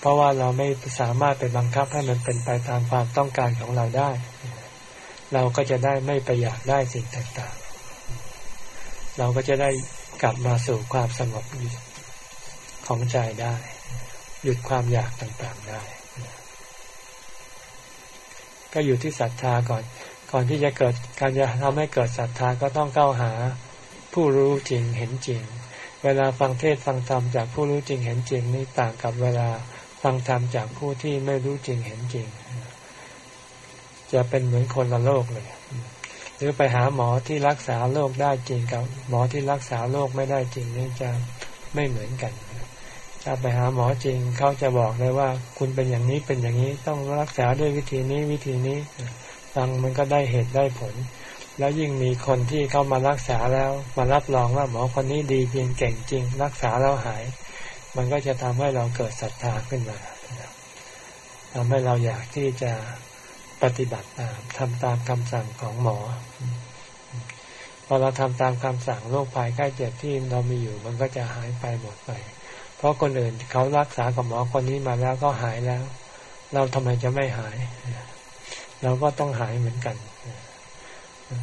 เพราะว่าเราไม่สามารถไปบังคับให้มันเป็นไปตามความต้องการของเราได้ เราก็จะได้ไม่ไปอยากได้สิ่งต่างๆ เราก็จะได้กลับมาสู่ความสงบของใจได้ หยุดความอยากต่างๆได้ ก็อยู่ที่ศรัทธาก่อน ก่อนที่จะเกิดการจะทำให้เกิดศรัทธาก็ต้องเข้าหาผู้รู้จริงเห็นจริง เวลาฟังเทศฟังธรรมจากผู้รู้จริงเห็นจริงนี่ต่างกับเวลาฟังธรรมจากผู้ที่ไม่รู้จริงเห็นจริง จะเป็นเหมือนคนละโลกเลย หรือไปหาหมอที่รักษาโรคได้จริงกับหมอที่รักษาโรคไม่ได้จริงนี่จะไม่เหมือนกันถ้าไปหาหมอจริงเขาจะบอกเลยว่า คุณเป็นอย่างนี้เป็นอย่างนี้ต้องรักษาด้วยวิธีนี้วิธีนี้ ฟังมันก็ได้เหตุได้ผล แล้วยิ่งมีคนที่เข้ามารักษาแล้วมารับรองว่าหมอคนนี้ดีจริงเก่งจริง รักษาแล้วหาย มันก็จะทำให้เราเกิดศรัทธาขึ้นมาทำให้เราอยากที่จะปฏิบัติตามทำตามคำสั่งของหมอพอเราทำตามคำสั่งโรคภัยไข้เจ็บที่เรามีอยู่ มันก็จะหายไปหมดไป เพราะคนอื่นเขารักษากับหมอคนนี้มาแล้วก็หายแล้ว เราทำไมจะไม่หาย เราก็ต้องหายเหมือนกัน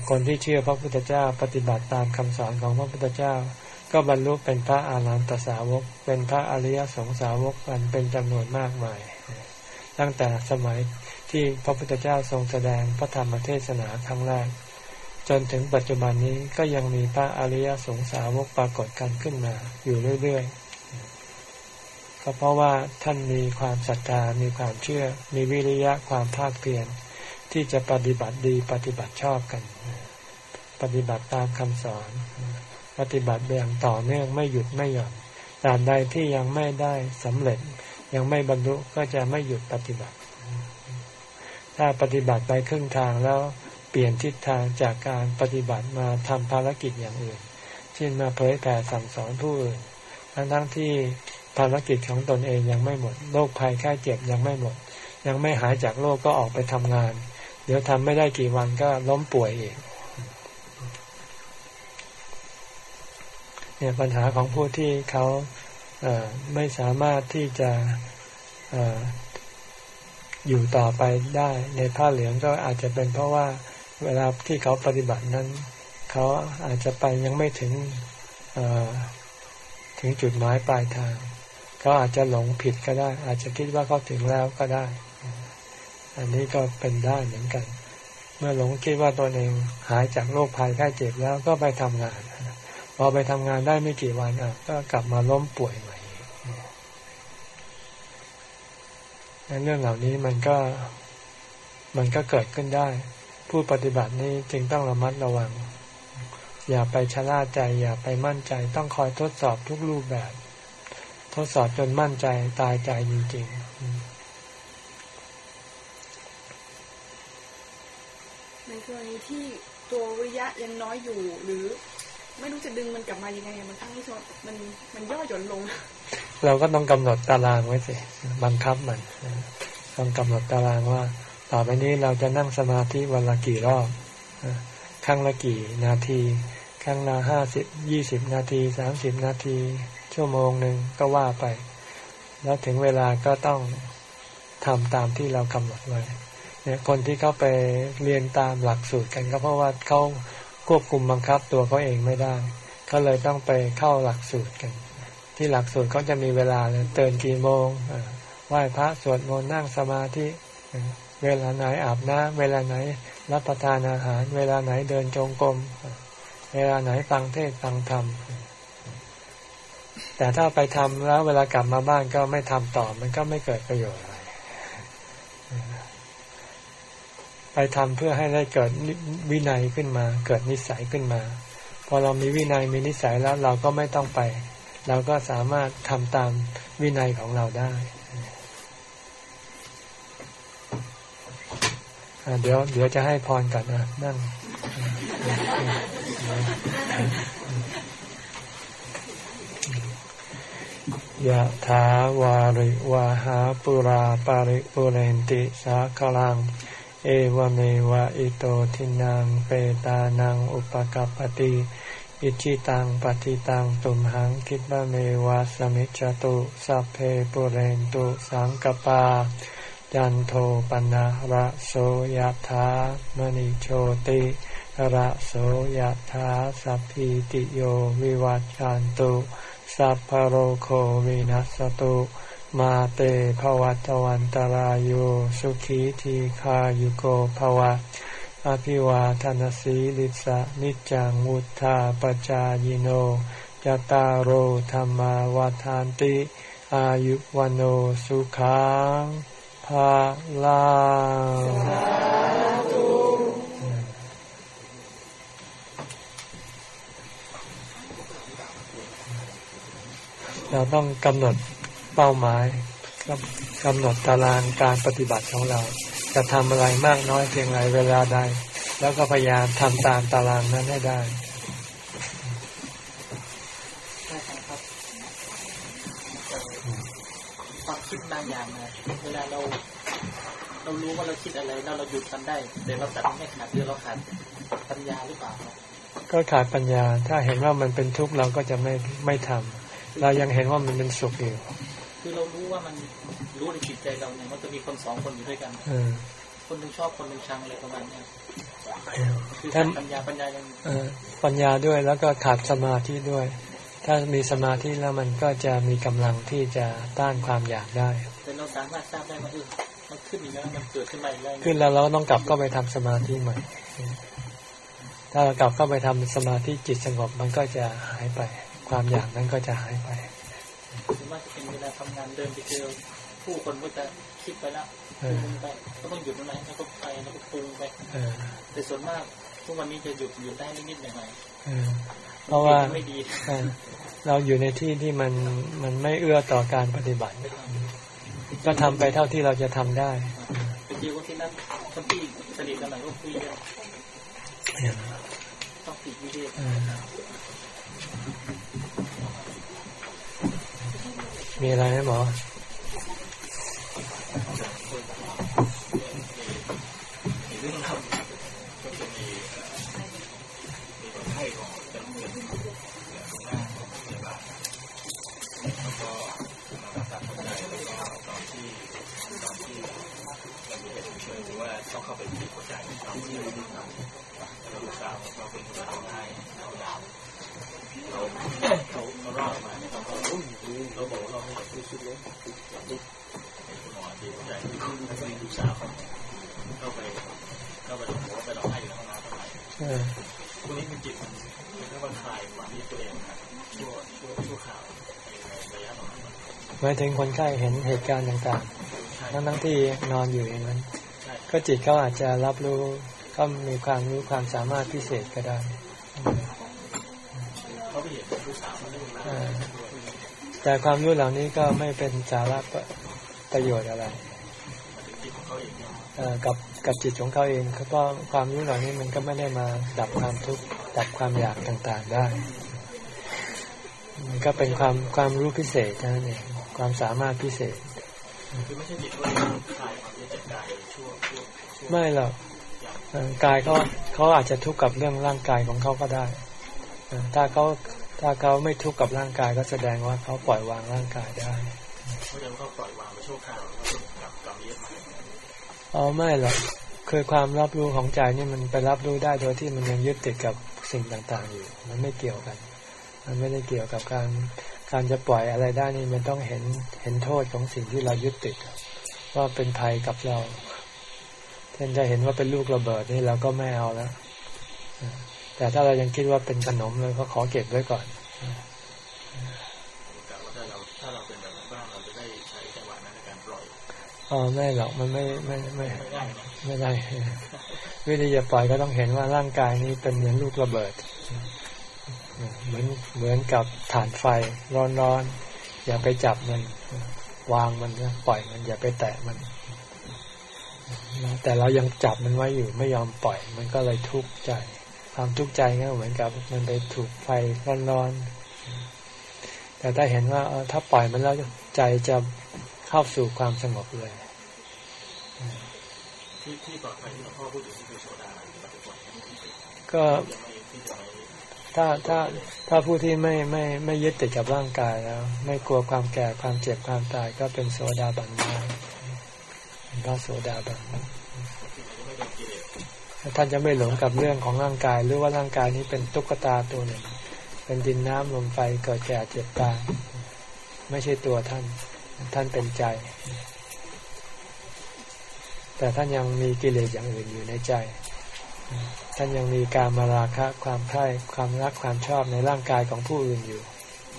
คนที่เชื่อพระพุทธเจ้าปฏิบัติตามคำสอนของพระพุทธเจ้า ก็บรรลุเป็นพระอาหารหันตสาวก เป็นพระอริยสงสาวกกันเป็นจำนวนมากมาย ตั้งแต่สมัยที่พระพุทธเจ้าทรงแสดงพระธรรมเทศนาครั้งแรก จนถึงปัจจุบันนี้ก็ยังมีพระอริยสงสาวกปรากฏกันขึ้นมาอยู่เรื่อยๆก็เพราะว่าท่านมีความศรัทธา มีความเชื่อ มีวิริยะความภาคเพียร ที่จะปฏิบัติดีปฏิบัติชอบกัน ปฏิบัติตามคำสอน ปฏิบัติอย่างต่อเนื่องไม่หยุดไม่หย่อนตามใดที่ยังไม่ได้สำเร็จ ยังไม่บรรลุก็จะไม่หยุดปฏิบัติ ถ้าปฏิบัติไปครึ่งทางแล้วเปลี่ยนทิศทางจากการปฏิบัติมาทำภารกิจอย่างอื่น เช่นมาเผยแผ่สั่งสอนผู้อื่น ทั้งทั้งที่ภารกิจของตนเองยังไม่หมด โรคภัยแค่เจ็บยังไม่หมด ยังไม่หายจากโรคก็ออกไปทำงาน เดี๋ยวทำไม่ได้กี่วันก็ล้มป่วยอีกเนี่ยปัญหาของผู้ที่เขาเไม่สามารถที่จะออยู่ต่อไปได้ในผ้าเหลืองก็อาจจะเป็นเพราะว่าเวลาที่เขาปฏิบัตินั้น เขาอาจจะไปยังไม่ถึงถึงจุดหมายปลายทาง เขาอาจจะหลงผิดก็ได้ อาจจะคิดว่าเขาถึงแล้วก็ได้ อันนี้ก็เป็นได้เหมือนกัน เมื่อหลงคิดว่าตัวเองหายจากโรคภัยไข้เจ็บแล้วก็ไปทำงาน พอไปทำงานได้ไม่กี่วันอะก็กลับมาล้มป่วยใหม่เรื่องเหล่านี้มันก็มันก็เกิดขึ้นได้ ผู้ปฏิบัตินี้จึงต้องระมัดระวัง อย่าไปชะล่าใจ อย่าไปมั่นใจ ต้องคอยทดสอบทุกรูปแบบ ทดสอบจนมั่นใจตายใจจริงๆ ในกรณีที่ตัววิยะยังน้อยอยู่หรือ ไม่รู้จะดึงมันกลับมายังไงมันทั้งที่มันมันย่อหย่อนลง เราก็ต้องกำหนดตารางไว้สิบังคับมันต้องกำหนดตารางว่า ต่อไปนี้เราจะนั่งสมาธิวันละกี่รอบครั้งละกี่นาทีครั้งละห้าสิบยี่สิบนาทีสามสิบนาที ชั่วโมงหนึ่งก็ว่าไป แล้วถึงเวลาก็ต้องทำตามที่เรากำหนดไว้ เนี่ยคนที่เขาไปเรียนตามหลักสูตรกันก็เพราะว่าเขาควบคุมบังคับตัวเขาเองไม่ได้ก็เลยต้องไปเข้าหลักสูตรกัน ที่หลักสูตรเขาจะมีเวลาเลยเตือนกี่โมงไหว้พระสวดมนต์นั่งสมาธิเวลาไหนอาบน้ำเวลาไหนรับประทานอาหาร เวลาไหนเดินจงกรมเวลาไหนฟังเทศฟังธรรมแต่ถ้าไปทำแล้วเวลากลับมาบ้านก็ไม่ทำต่อมันก็ไม่เกิดประโยชน์ ไปทำเพื่อให้ได้เกิดวินัยขึ้นมา เกิดนิสัยขึ้นมา พอเรามีวินัยมีนิสัยแล้วเราก็ไม่ต้องไป เราก็สามารถทำตามวินัยของเราได้เดี๋ยวเดี๋ยวจะให้พรกันนะนั่งยะถาวาริวาหาปุราปาริปุเรนติสาคลัง เอวเมวะอิโตทินังเปตานังอุปกัปติอิชิตังปฏิตังตุมหังคิปะเมวะสมิจจตุสัพเพปุเรนตุสังกปาจันโทปนะระโสยธามณิโชติระโสยธาสัพพิติโยวิวัจจันตุสัพพโรโควินัสตุ มาเตภวัตวันตารโยสุขีทีขายุโกภวะ อภิวาทานสีลิสะนิจังวุธาปจายโนจตารโหธรรมาวาทานติ อายุวันโอสุขังภาลังเราต้องกำหนด เป้าหมายกำหนดตารางการปฏิบัติของเรา จะทำอะไรมากน้อยเพียงไรเวลาใด แล้วก็พยายามทำตามตารางนั้นให้ได้ใช่ครับความคิดบางอย่างนะเวลาเราเรารู้ว่าเราคิดอะไรแล้วเราหยุดมันได้แต่เราตัดไม่ขาดหรือเราขาดปัญญาหรือเปล่าครับก็ขาดปัญญา ถ้าเห็นว่ามันเป็นทุกข์เราก็จะไม่ไม่ทำเรายังเห็นว่ามันเป็นสุขอยู่ คือเรารู้ว่ามันรู้ในจิตใจเราเนี่ยมันจะมีคนสองคนอยู่ด้วยกันเออคนหนึ่งชอบคนหนึ่งชังอะไรประมาณเนี้ยคือถ้าขาดปัญญาปัญญายังเออปัญญาด้วยแล้วก็ขาดสมาธิด้วย ถ้ามีสมาธิแล้วมันก็จะมีกำลังที่จะต้านความอยากได้แต่เราสามารถทราบได้ว่าเออมันขึ้นอีกแล้วมันเกิดขึ้นมาอีกแล้วขึ้นแล้วเราก็ต้องกลับเข้าไปทำสมาธิใหม่ถ้าเรากลับเข้าไปทำสมาธิจิตสงบมันก็จะหายไป ความอยากนั้นก็จะหายไปหรือว่า จะเป็นเวลาทำงานเดินไปเจอผู้คนก็จะคิดไปแล้วเอปอรุงไปก็ต้องหยุดมันไหมแล้วก็ไปแล้วก็ปรุงไปเออแต่ส่วนมากทุกวันนี้จะหยุดหยุดได้นิดๆหน่อยเออๆเพราะว่าไม่ดีเออเราอยู่ในที่ที่มันมันไม่เอื้อต่อการปฏิบัติ ก็ทำไปเท่าที่เราจะทำได้ไปเจอคนที่นั่นคนที่สนิทกันหน่อยก็คุยกันเออต้องติดวิเวก เออ มีอะไรไหมหมอเออ พวกนี้มันจิตมันมันก็มันคลายความที่ตัวเองนะชั่วชั่วชั่วข่าวในระยะประมาณนั้น หมายถึงคนไข้เห็นเหตุการณ์ต่างๆ ทั้งทั้งๆที่นอนอยู่อย่างนั้นใช่ก็จิตเขาอาจจะรับรู้ก็มีความรู้ความสามารถพิเศษก็ได้เขาไปเห็นลูกสาวมันได้มาเออแต่ความรู้เหล่านี้ก็ไม่เป็นสาระประประโยชน์อะไรจิตของเขาเองเนี่ยเอ่อกับกับจิตของเขาเองเพราะความรู้เหล่านี้มันก็ไม่ได้มาดับความทุกข์ดับความอยากต่างๆได้ มันก็เป็นความความรู้พิเศษเท่านั้นเอง ความสามารถพิเศษคือไม่ใช่จิตว่าคลายความที่จะกายชั่วชั่วชั่วไม่หรอกเอ่อกายเขาเขาอาจจะทุกข์กับเรื่องร่างกายของเขาก็ได้เอ่อถ้าเขาถ้าเขาไม่ทุกข์กับร่างกายก็แสดงว่าเขาปล่อยวางร่างกายได้เขาจะก็ปล่อยวางไปชั่วคราวแล้วก็กับกรรมเยอะมาอ๋อไม่หรอกคือความรับรู้ของใจนี่มันไปรับรู้ได้โดยที่มันยังยึดติดกับสิ่งต่างๆอยู่ มันไม่เกี่ยวกัน มันไม่ได้เกี่ยวกับการ การจะปล่อยอะไรได้นี่มันต้องเห็นเห็นโทษของสิ่งที่เรายึดติด ว่าเป็นภัยกับเราเช่นจะเห็นว่าเป็นลูกระเบิดนี่เราก็ไม่เอาแล้วแต่ถ้าเรายังคิดว่าเป็นขนมเราก็ขอเก็บไว้ก่อนอ๋อไม่หรอกมันไม่ไม่ไม่ไม่ได้ วิธีจะปล่อยก็ต้องเห็นว่าร่างกายนี้เป็นเหมือนลูกระเบิด เหมือนเหมือนกับฐานไฟร้อนๆอย่าไปจับมัน วางมันนะปล่อยมันอย่าไปแตะมันแต่เรายังจับมันไว้อยู่ไม่ยอมปล่อย มันก็เลยทุกข์ใจ ความทุกข์ใจก็เหมือนกับ มันไปถูกไฟร้อนๆแต่ถ้าเห็นว่าเออถ้าปล่อยมันแล้วใจจะเข้าสู่ความสงบเลย ที่ที่ปลอดภัยที่หลวงพ่อพูดถึงคือโซดาปฏิบัติก็ ยังไม่ที่จะไม่ ถ้าถ้าถ้าผู้ที่ไม่ไม่ไม่ยึดติดกับร่างกายแล้ว ไม่กลัวความแก่ความเจ็บความตายก็เป็นโสดาบันได้เป็นพระโสดาบันท่านจะไม่หลงกับเรื่องของร่างกาย หรือว่าร่างกายนี้เป็นตุ๊กตาตัวหนึ่ง เป็นดินน้ำลมไฟเกิดแก่เจ็บตายไม่ใช่ตัวท่าน ท่านเป็นใจ แต่ท่านยังมีกิเลสอย่างอื่นอยู่ในใจ ท่านยังมีการมาราคะความใคร่ความรักความชอบในร่างกายของผู้อื่นอยู่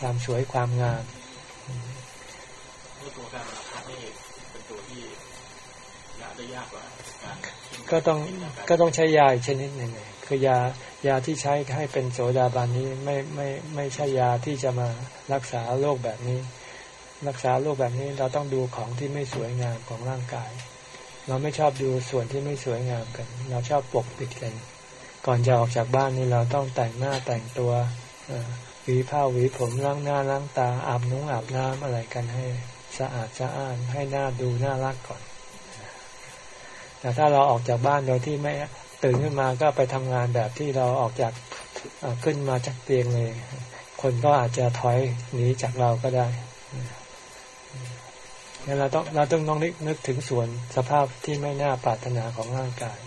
ความสวยความงามนี่ตัวการราคานี่เป็นตัวที่ยาได้ยากกว่าการก็ต้องก็ต้องใช้ยาอีกชนิดหนึ่งไงคือยายาที่ใช้ให้เป็นโสดาบันนี้ไม่ไม่ไม่ใช่ยาที่จะมารักษาโรคแบบนี้ รักษาโรคแบบนี้เราต้องดูของที่ไม่สวยงามของร่างกาย เราไม่ชอบดูส่วนที่ไม่สวยงามกัน เราชอบปกปิดกัน ก่อนจะออกจากบ้านนี่เราต้องแต่งหน้าแต่งตัวหวีผ้าหวีผมล้างหน้าล้างตาอาบน้ำอาบน้ำอะไรกันให้สะอาดสะอ้านให้หน้าดูน่ารักก่อน แต่ถ้าเราออกจากบ้านโดยที่ไม่ตื่นขึ้นมาก็ไปทำงานแบบที่เราออกจากขึ้นมาจากเตียงเลย คนก็อาจจะถอยหนีจากเราก็ได้ งั้นเราต้องเราต้องต้องนึกนึกถึงส่วนสภาพที่ไม่น่าปรารถนาของร่างกาย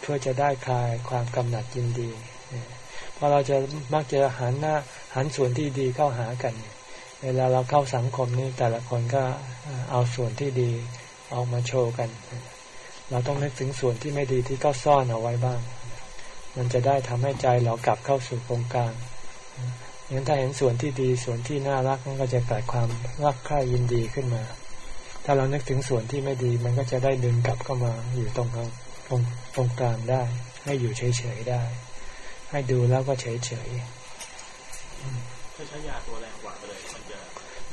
เพื่อจะได้คลายความกำหนัดยินดีพราะเราจะมักจะหันหน้าหันส่วนที่ดีเข้าหากัน เวลาเราเข้าสังคมนี่แต่ละคนก็เอาส่วนที่ดีออกมาโชว์กัน เราต้องนึกถึงส่วนที่ไม่ดีที่ก็ซ่อนเอาไว้บ้าง มันจะได้ทำให้ใจเรากลับเข้าสู่ตรงกลาง งั้นถ้าเห็นส่วนที่ดีส่วนที่น่ารักมันก็จะเกิดความรักใคร่ยินดีขึ้นมา ถ้าเรานึกถึงส่วนที่ไม่ดี มันก็จะได้ดึงกลับเข้ามาอยู่ตรงกลางตรงตรงกลางได้ ให้อยู่เฉยๆได้ ให้ดูแล้วก็เฉยๆถ้าใช้ยาตัวแรงกว่าไปเลยมันจะ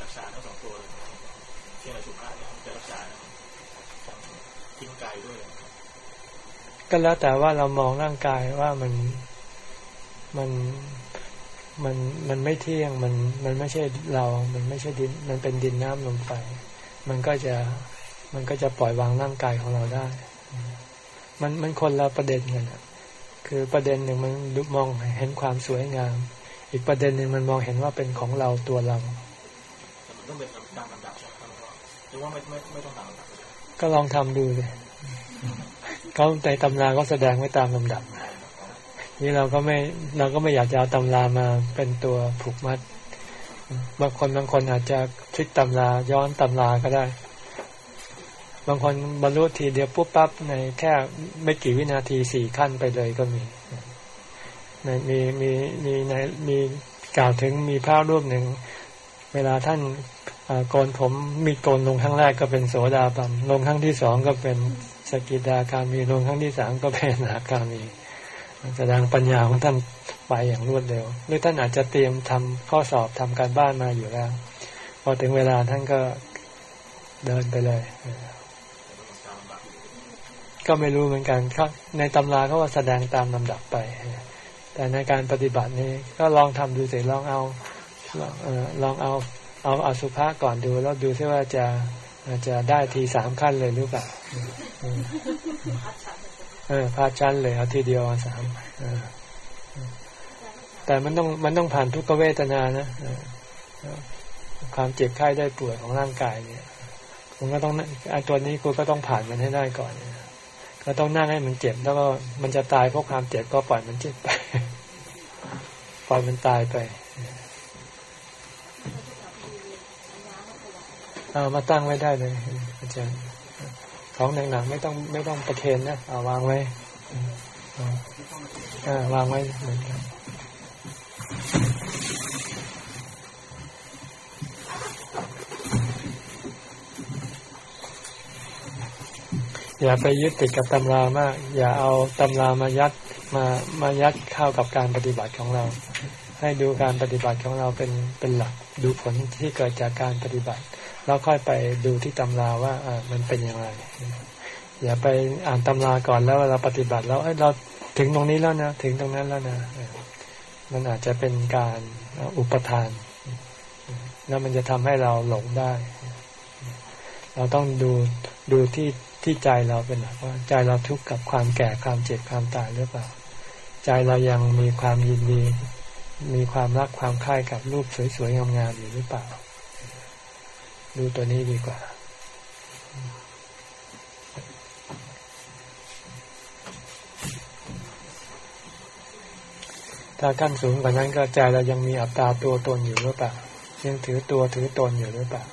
รักษาทั้งสองตัวเลยเช่นอสุภะเนี่ยจะรักษาทางทิ้งกายด้วยก็แล้วแต่ว่าเรามองร่างกายว่ามันมัน มันมันไม่เที่ยงมันมันไม่ใช่เรา มันไม่ใช่ดิน มันเป็นดินน้ำลมไฟมันก็จะมันก็จะปล่อยวางร่างกายของเราได้ มันมันคนละประเด็นกันคือประเด็นหนึ่งมันมองเห็นความสวยงาม อีกประเด็นหนึ่งมันมองเห็นว่าเป็นของเราตัวเราต้องเป็นตามลำดับหรือว่าไม่ไม่ไม่ต้องตามลำดับก็ลองทำดูเลยเขาในตำราก็แสดงไว้ตามลำดับ นี่เราก็ไม่เราก็ไม่อยากจะเอาตำรามาเป็นตัวผูกมัดบางคนบางคนอาจจะพลิกตำราย้อนตำราก็ได้ บางคนบรรลุทีเดียวปุ๊บปั๊บในแค่ไม่กี่วินาทีสี่ขั้นไปเลยก็มีในมีมีมีในมีกล่าวถึงมีพระรูปหนึ่ง เวลาท่านเอ่อโกนผมมีโกนลงครั้งแรกก็เป็นโสดาบันลงครั้งที่สองก็เป็นสกิทาคามีลงครั้งที่สามก็เป็นอนาคามี แสดงปัญญาของท่านไปอย่างรวดเร็ว หรือท่านอาจจะเตรียมทำข้อสอบทำการบ้านมาอยู่แล้ว พอถึงเวลาท่านก็เดินไปเลย ก็ไม่รู้เหมือนกันครับ ในตำราเขาว่าแสดงตามลำดับไป แต่ในการปฏิบัตินี้ก็ลองทำดูสิลองเอาลองเออลองเอาเอาอสุภะก่อนดู แล้วดูซิว่าจะจะได้ทีสามขั้นเลยหรือเปล่า พาชั้นเลยเอาทีเดียวสามแต่มันต้องมันต้องผ่านทุกขเวทนานะความเจ็บไข้ได้ป่วยของร่างกายเนี่ยคุณก็ต้องไอ้ตัวนี้คุณก็ต้องผ่านมันให้ได้ก่อนก็ต้องนั่งให้มันเจ็บแล้วก็มันจะตายเพราะความเจ็บก็ปล่อยมันเจ็บไป ปล่อยมันตายไปเอามาตั้งไว้ได้เลยอาจารย์ ของหนักๆไม่ต้องไม่ต้องประเคนนะเอาวางไว้าวางไว้เหมือนกันอย่าไปยึดติดกับตำรามาก อย่าเอาตำรามายัดมามายัดเข้ากับการปฏิบัติของเรา ให้ดูการปฏิบัติของเราเป็นเป็นหลัก ดูผลที่เกิดจากการปฏิบัติ แล้วค่อยไปดูที่ตำราว่าอ่ามันเป็นอย่างไรอย่าไปอ่านตำราก่อนแล้วเราปฏิบัติแล้วเอ้ยเราถึงตรงนี้แล้วนะถึงตรงนั้นแล้วนะมันอาจจะเป็นการอุปทาน แล้วมันจะทำให้เราหลงได้ เราต้องดูดูที่ที่ใจเราเป็นหลักว่า ใจเราทุกข์กับความแก่ความเจ็บความตายหรือเปล่า ใจเรายังมีความยินดี มีความรักความใคร่กับรูปสวยๆงามๆอยู่หรือเปล่า ดูตัวนี้ดีกว่า ถ้าขั้นสูงกว่านั้นก็ใจเรายังมีอัตตาตัวตนอยู่หรือเปล่ายังถือตัวถือตนอยู่หรือเปล่า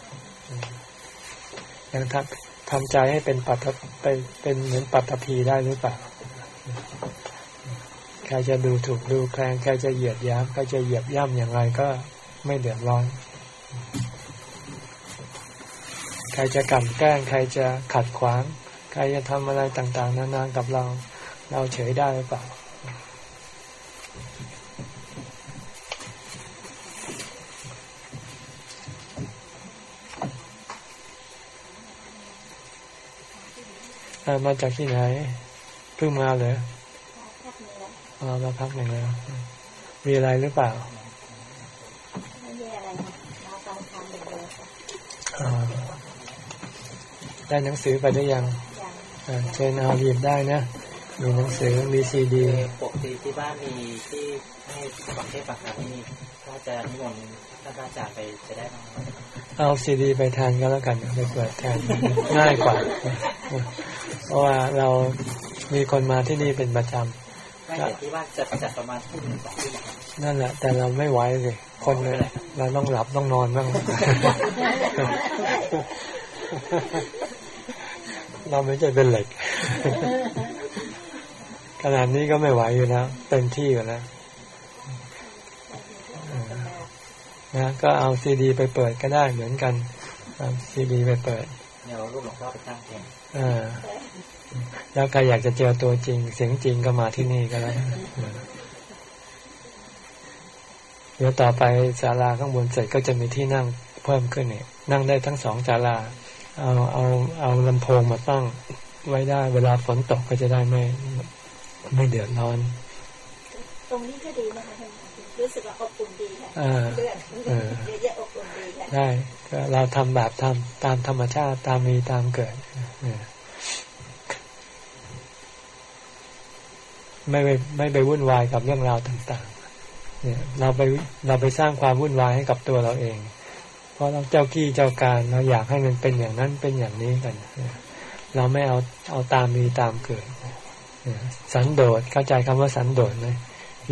ยังทำทำใจให้เป็นปัตตไปเป็นเหมือนปัตตภีได้หรือเปล่าใครจะดูถูกดูแคลนใครจะเหยียดยามใครจะเหยียบย่ำอย่างไรก็ไม่เดือดร้อน ใครจะกลั่นแกล้ง ใครจะขัดขวาง ใครจะทำอะไรต่างๆ นานากับเรา เราเฉยได้หรือเปล่าอ่ามาจากที่ไหนเพิ่งมาเลยอ๋อมาพักหนึ่งแล้ว มีอะไรหรือเปล่าไม่มีอะไรค่ะเราฟังทำอย่างเดียวค่ะอ่า ได้หนังสือไปได้ยังอย่างอ่าเชิญเอาหยิบได้นะมีหนังสือมีซีดีปกติที่บ้านมีที่ให้ฟังเทศฟังธรรมนี่ถ้าจะนิมนต์ท่านอาจารย์ไปจะได้ไหมเอาซีดีไปแทนก็แล้วกันไปเปิดแทนง่ายกว่า เพราะว่าเรามีคนมาที่นี่เป็นประจไม่แต่ที่บ้านจะจัดประมาณทุ่มหนึ่งสองทุ่มอะครับำนั่นแหละ แต่เราไม่ไหวเลยคนเลยเราต้องหลับต้องนอนบ้าง เราไม่ใช่เป็นเหล็ก ขนาดนี้ก็ไม่ไหวอยู่แล้วเต็มที่อยู่แล้วเออนะก็เอาซีดี ไปเปิดก็ได้เหมือนกันเอาซีดี ไปเปิดเดี๋ยวรูปหลวงพ่อไปตั้งแทนเออแล้วใครอยากจะเจอตัวจริง เสียงจริงก็มาที่นี่ก็แล้วเดี๋ยวต่อไปศาลาข้างบนเสร็จก็จะมีที่นั่งเพิ่มขึ้นเนี่ยนั่งได้ทั้งสองศาลา เอาเอาเอาลำโพงมาตั้งไว้ได้ เวลาฝนตกก็จะได้ไม่ไม่เดือดร้อน ตรงนี้ก็ดีนะคะท่านรู้สึกว่าอบอุ่นดีค่ะอ่าเลือดเออเยอะๆอบอุ่นดีค่ะได้ก็เราทำแบบทำตามธรรมชาติตามมีตามเกิดเออไม่ไปไม่ไปวุ่นวายกับเรื่องราวต่าง ๆ เนี่ย เราไปเราไปสร้างความวุ่นวายให้กับตัวเราเองเพ ราะเราเจ้ากี้เจ้าการเราอยากให้มันเป็นอย่างนั้นเป็นอย่างนี้กัน เราไม่เอาเอาตามมีตามเกิดสันโดษเข้าใจคำว่าสันโดษไหม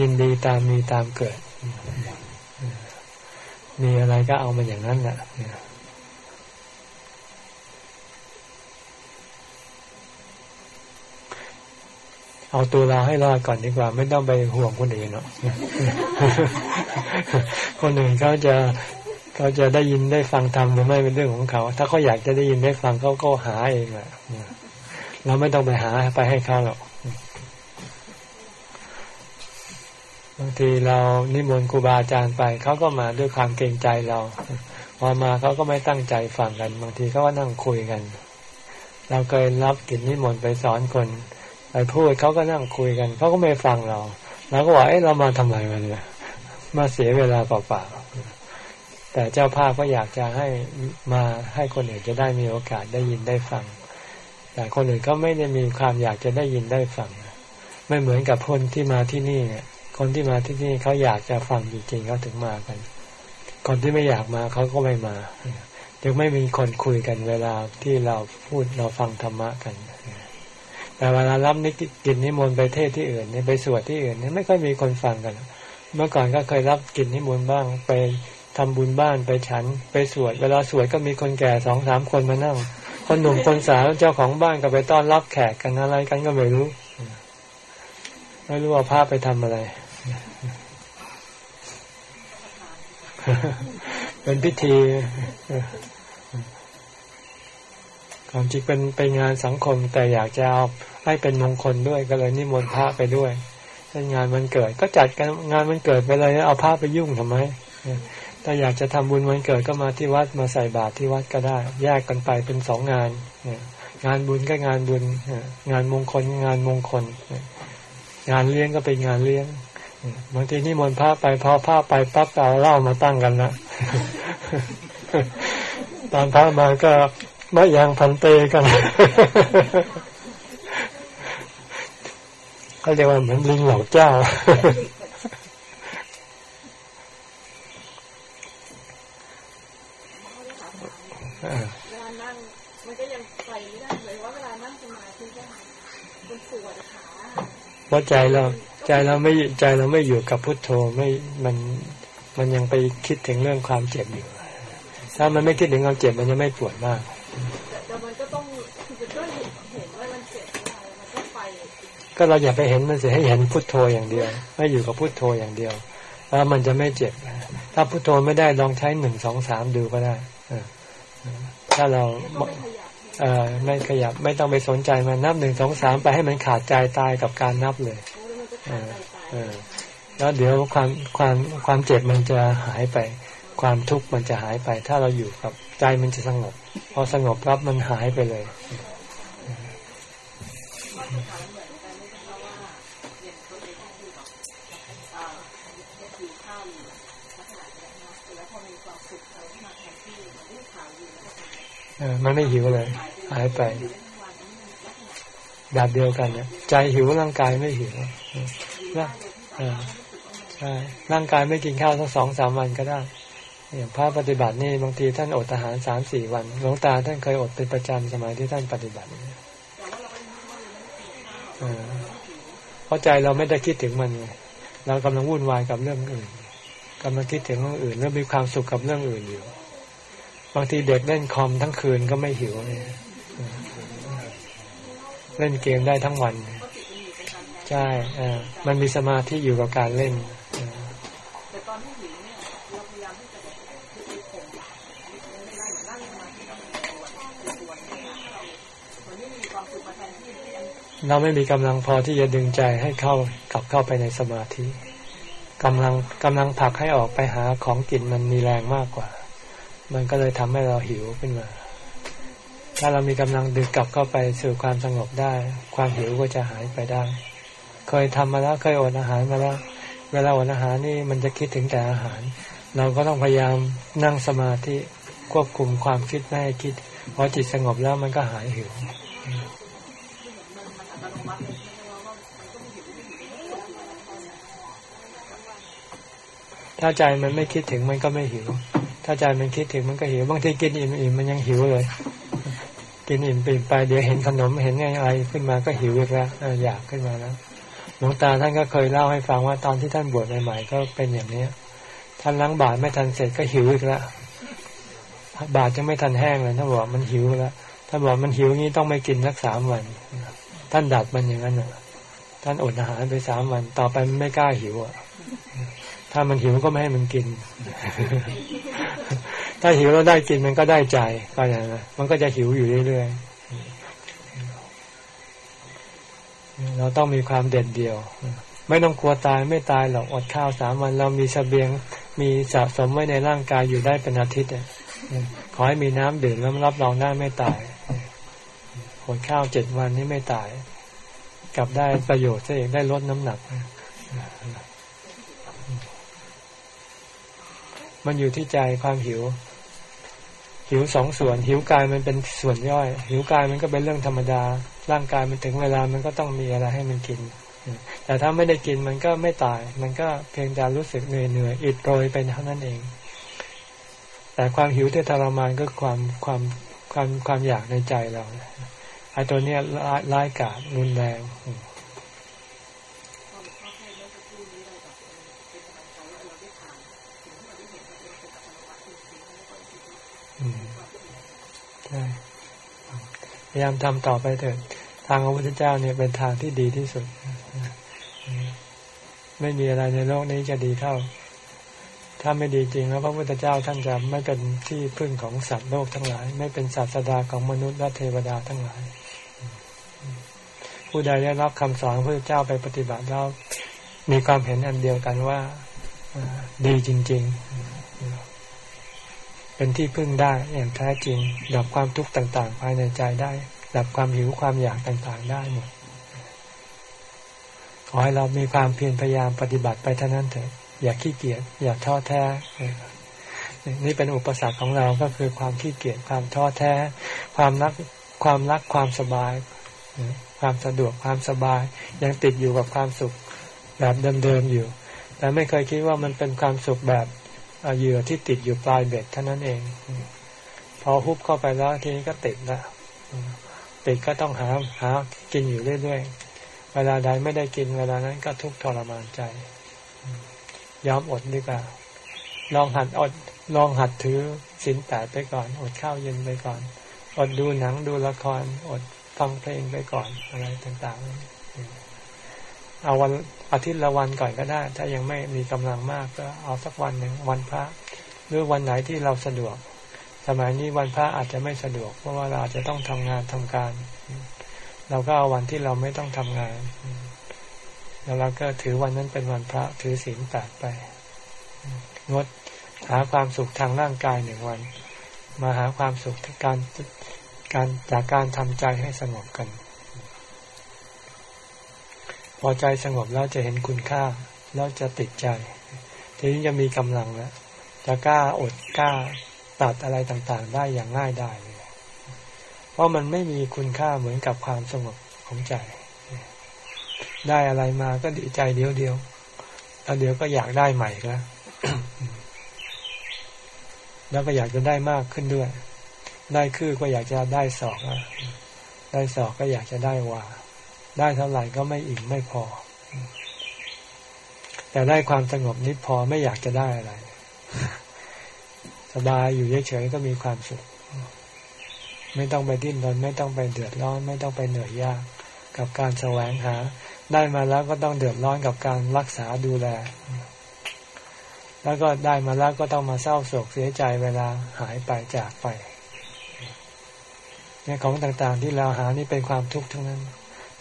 ยินดีตามมีตามเกิด มีอะไรก็เอามาอย่างนั้นแหละเนี่ยเอาตัวเราให้รอดก่อนดีกว่า ไม่ต้องไปห่วงคนอื่นหรอกคนอื่นเขาจะ เขาจะได้ยินได้ฟังธรรมหรือไม่เป็นเรื่องของเขา ถ้าเขาอยากจะได้ยินได้ฟังเขาก็หาเองแหละเราไม่ต้องไปหาไปให้เขาหรอกบางทีเรานิมนต์ครูบาอาจารย์ไปเขาก็มาด้วยความเกรงใจเราพอมาเขาก็ไม่ตั้งใจฟังกัน บางทีเขาก็นั่งคุยกัน เราเคยรับกิจนิมนต์ไปสอนคนไปพูดเขาก็นั่งคุยกันเขาก็ไม่ฟังเราเราก็บอกเอ้เรามาทำไมมาเนี่ยมาเสียเวลาเปล่าๆ แต่เจ้าภาพก็อยากจะให้มาให้คนอื่นจะได้มีโอกาสได้ยินได้ฟัง แต่คนอื่นก็ไม่ได้มีความอยากจะได้ยินได้ฟัง ไม่เหมือนกับคนที่มาที่นี่เนี่ย คนที่มาที่นี่เขาอยากจะฟังจริงๆเขาถึงมากัน คนที่ไม่อยากมาเขาก็ไม่มายังไม่มีคนคุยกันเวลาที่เราพูดเราฟังธรรมะกัน แต่เวลารับนิกินนิมนต์ไปเทศที่อื่นเนี่ยไปสวดที่อื่นเนี่ยไม่ค่อยมีคนฟังกัน เมื่อก่อนก็เคยรับกินนิมนต์บ้างไป ทำบุญบ้านไปฉันไปสวด เวลาสวดก็มีคนแก่สองสามคนมานั่ง คนหนุ่มคนสาวเจ้าของบ้านก็ไปต้อนรับแขกกันอะไรกันก็ไม่รู้ ไม่รู้ว่าพาไปทำอะไร เป็นพิธีความจริงเป็นเป็นงานสังคมแต่อยากจะเอาให้เป็นมงคลด้วยก็เลยนิมนต์พระไปด้วยเช่นงานมันเกิด ก็จัดกันงานมันเกิดไปเลยเอาพระไปยุ่งทำไม ถ้าอยากจะทำบุญวันเกิดก็มาที่วัดมาใส่บาตรที่วัดก็ได้ แยกกันไปเป็นสองงานงานบุญก็งานบุญงานมงคลงานมงคล งานเลี้ยงก็เป็นงานเลี้ยงบางทีนี่มนต์พระไปพอพระไปปั๊บเอาเหล้ามาตั้งกันละตอนพระมาก็มะยางพันเตกันเขาเรียกว่าเหมือนลิงเหล่าเจ้า เวลานั่งมันก็ยังไปไม่ได้เลยว่าเวลานั่งสมาธิก็มันปวดขาเพราะใจเราใจเราไม่ใจเราไม่อยู่กับพุทโธไม่มันมันยังไปคิดถึงเรื่องความเจ็บอยู่ ถ้ามันไม่คิดถึงความเจ็บมันจะไม่ปวดมากแต่มันก็ต้องคือมันก็เห็นเห็นว่ามันเจ็บอะไรมันก็ไปก็เราอย่าไปเห็นมันเสียให้เห็นพุทโธอย่างเดียว ให้อยู่กับพุทโธอย่างเดียวแล้วมันจะไม่เจ็บ ถ้าพุทโธไม่ได้ลองใช้หนึ่งสองสามดูก็ได้เออ ถ้าเราเออไม่ขยับไม่ต้องไปสนใจมันนับหนึ่งสองสามไปให้มันขาดใจตายกับการนับเลยเออเออแล้วเดี๋ยวความความความเจ็บมันจะหายไป ความทุกข์มันจะหายไป ถ้าเราอยู่กับใจมันจะสงบ พอสงบรับมันหายไปเลย มันไม่หิวเลย หายไปแบบเดียวกันเนี่ยใจหิวร่างกายไม่หิวร่างเออใช่ร่างกายไม่กินข้าวสักสองสามวันก็ได้อย่างพระปฏิบัตินี่บางทีท่านอดอาหารสามสี่วันหลวงตาท่านเคยอดเป็นประจำสมัยที่ท่านปฏิบัติเพราะใจเราไม่ได้คิดถึงมันไงเรากำลังวุ่นวายกับเรื่องอื่นกำลังคิดถึงเรื่องอื่น แล้วมีความสุขกับเรื่องอื่นอยู่างทีเด็กเล่นคอมทั้งคืนก็ไม่หิวเนี่ยเล่นเกมได้ทั้งวัน ใช่อมันมีสมาธิอยู่กับการเล่นเออเราไม่มีกำลังพอที่จะดึงใจให้เข้ากลับเข้าไปในสมาธิกำลังกำลังผลักให้ออกไปหาของกินมันมีแรงมากกว่า มันก็เลยทำให้เราหิวขึ้นมา ถ้าเรามีกำลังดึงกลับเข้าไปสู่ความสงบได้ ความหิวก็จะหายไปได้ เคยทำมาแล้วเคยอดอาหารมาแล้ว เวลาอดอาหารนี่มันจะคิดถึงแต่อาหาร เราก็ต้องพยายามนั่งสมาธิควบคุมความคิดไม่ให้คิดพอจิตสงบแล้วมันก็หายหิวถ้าใจมันไม่คิดถึงมันก็ไม่หิว ถ้าใจมันคิดถึงมันก็หิวบางทีกินอิ่มอิ่มมันยังหิวเลย กินอิ่มไปเดี๋ยวเห็นขนมเห็นอะไรขึ้นมาก็หิวอีกแล้วอยากขึ้นมาแล้วหลวงตาท่านก็เคยเล่าให้ฟังว่าตอนที่ท่านบวชใหม่ๆก็เป็นอย่างเนี้ยท่านล้างบาตรไม่ทันเสร็จก็หิวอีกแล้วบาตรจะไม่ทันแห้งเลยท่านบอกมันหิวแล้วท่านบอกมันหิวงี้ต้องไม่กินสักสามวัน ท่านดัดมันอย่างนั้นอะ ท่านอดอาหารไปสามวัน ต่อไปมันไม่กล้าหิวอะถ้ามันหิวก็ไม่ให้มันกิน ถ้าหิวแล้วได้กินมันก็ได้ใจก็อย่างนั้นมันก็จะหิวอยู่เรื่อยๆเราต้องมีความเด็ดเดี่ยว ไม่ต้องกลัวตายไม่ตายหรอกอดข้าวสามวันเรามีสเสบียงมีสะสมไว้ในร่างกายอยู่ได้เป็นอาทิตย์ขอให้มีน้ำดื่มแล้วรับรองได้ไม่ตายอดข้าวเจ็ดวันนี้ไม่ตาย กลับได้ประโยชน์ซะเองได้ลดน้ำหนัก มันอยู่ที่ใจความหิว หิวสองส่วน หิวกายมันเป็นส่วนย่อย หิวกายมันก็เป็นเรื่องธรรมดา ร่างกายมันถึงเวลามันก็ต้องมีอะไรให้มันกิน แต่ถ้าไม่ได้กินมันก็ไม่ตาย มันก็เพียงแต่รู้สึกเหนื่อยเหนื่อยอิดโรยเป็นเท่านั้นเอง แต่ความหิวที่ทรมานก็ความความความความอยากในใจเราไอ้ตัวเนี้ยร้ายกาจรุนแรง พยายามทำต่อไปเถิดทางพระพุทธเจ้าเนี่ยเป็นทางที่ดีที่สุด ไม่มีอะไรในโลกนี้จะดีเท่า ถ้าไม่ดีจริงแล้วพระพุทธเจ้าท่านจะไม่เป็นที่พึ่งของสัตว์โลกทั้งหลาย ไม่เป็นศาสดาของมนุษย์และเทวดาทั้งหลาย ผู้ใดได้รับคำสอนพระพุทธเจ้าไปปฏิบัติแล้วมีความเห็นอันเดียวกันว่าดีจริง ๆ เป็นที่พึ่งได้อย่างแท้จริง ดับความทุกข์ต่างๆ ภายในใจได้ ดับความหิวความอยากต่างๆ ได้หมดขอให้เรามีความเพียรพยายามปฏิบัติไปเท่านั้นเถิดอย่าขี้เกียจอย่าท้อแท้ นี่เป็นอุปสรรคของเราก็คือความขี้เกียจความท้อแท้ ความรักความรักความสบาย ความสะดวกความสบาย ยังติดอยู่กับความสุขแบบเดิมๆอยู่ แต่ไม่เคยคิดว่ามันเป็นความสุขแบบ เหยื่อที่ติดอยู่ปลายเบ็ดเท่านั้นเอง พอฮุบเข้าไปแล้วทีนี้ก็ติดละติดก็ต้องหาหากินอยู่เรื่อยๆเวลาใดไม่ได้กินเวลานั้นก็ทุกข์ทรมานใจยอมอดดีกว่าลองหัดอดลองหัดถือสินแปดไปก่อน อดข้าวเย็นไปก่อน อดดูหนังดูละคร อดฟังเพลงไปก่อนอะไรต่างๆเอาวัน อาทิตย์ละวันก่อนก็ได้ ถ้ายังไม่มีกำลังมากก็เอาสักวันหนึ่งวันพระหรือวันไหนที่เราสะดวก สมัยนี้วันพระอาจจะไม่สะดวก เพราะว่าเราอาจจะต้องทำงานทำการ เราก็เอาวันที่เราไม่ต้องทำงาน แล้วเราก็ถือวันนั้นเป็นวันพระถือศีลแปดไป งดหาความสุขทางร่างกายหนึ่งวัน มาหาความสุขการการจากการทำใจให้สงบกัน พอใจสงบแล้วจะเห็นคุณค่า แล้วจะติดใจ ทีนี้จะมีกำลังแล้วจะกล้าอดกล้าตัดอะไรต่างๆ ได้อย่างง่ายได้เลยเพราะมันไม่มีคุณค่าเหมือนกับความสงบของใจ ได้อะไรมาก็ดีใจเดียวเดียวแล้วเดี๋ยวก็อยากได้ใหม่แล้วแล้วก็อยากจะได้มากขึ้นด้วย ได้คือก็อยากจะได้สอกได้สอกก็อยากจะได้ว่า ได้เท่าไหร่ก็ไม่อิ่มไม่พอ แต่ได้ความสงบนิดพอไม่อยากจะได้อะไร สบายอยู่เฉยๆก็มีความสุข ไม่ต้องไปดิ้นรนไม่ต้องไปเดือดร้อน ไม่ต้องไปเหนื่อยยาก กับการแสวงหา ได้มาแล้วก็ต้องเดือดร้อนกับการรักษาดูแล แล้วก็ได้มาแล้วก็ต้องมาเศร้าโศกเสียใจเวลาหายไปจากไปเนี่ยของต่างๆที่เราหานี่เป็นความทุกข์ทั้งนั้น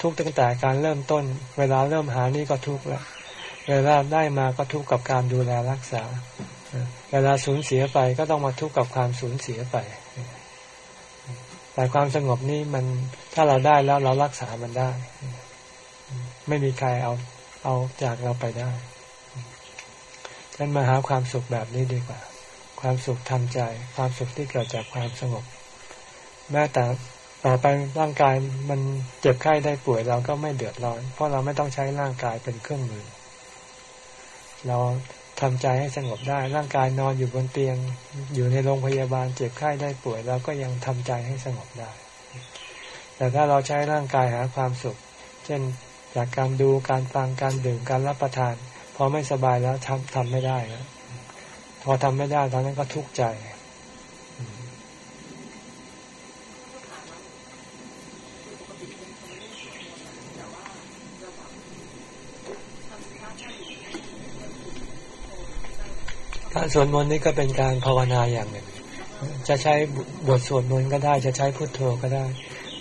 ทุกข์ตั้งแต่การเริ่มต้น เวลาเริ่มหานี่ก็ทุกข์แล้ว เวลาได้มาก็ทุกข์กับการดูแลรักษา เวลาสูญเสียไปก็ต้องมาทุกข์กับความสูญเสียไป แต่ความสงบนี่มันถ้าเราได้แล้วเรารักษามันได้ ไม่มีใครเอาเอาจากเราไปได้ฉันมาหาความสุขแบบนี้ดีกว่า ความสุขทางใจ ความสุขที่เกิดจากความสงบ แม้แต่ ต่อไปร่างกายมันเจ็บไข้ได้ป่วยเราก็ไม่เดือดร้อน เพราะเราไม่ต้องใช้ร่างกายเป็นเครื่องมือ เราทำใจให้สงบได้ ร่างกายนอนอยู่บนเตียง อยู่ในโรงพยาบาลเจ็บไข้ได้ป่วยเราก็ยังทำใจให้สงบได้ แต่ถ้าเราใช้ร่างกายหาความสุข เช่นจากการดูการฟังการดื่มการรับประทานพอไม่สบายแล้วทำทำไม่ได้แล้วพอทำไม่ได้ตอนนั้นก็ทุกข์ใจ การสวดมนต์นี่ก็เป็นการภาวนาอย่างหนึ่ง จะใช้บทสวดมนต์ก็ได้ จะใช้พุทโธก็ได้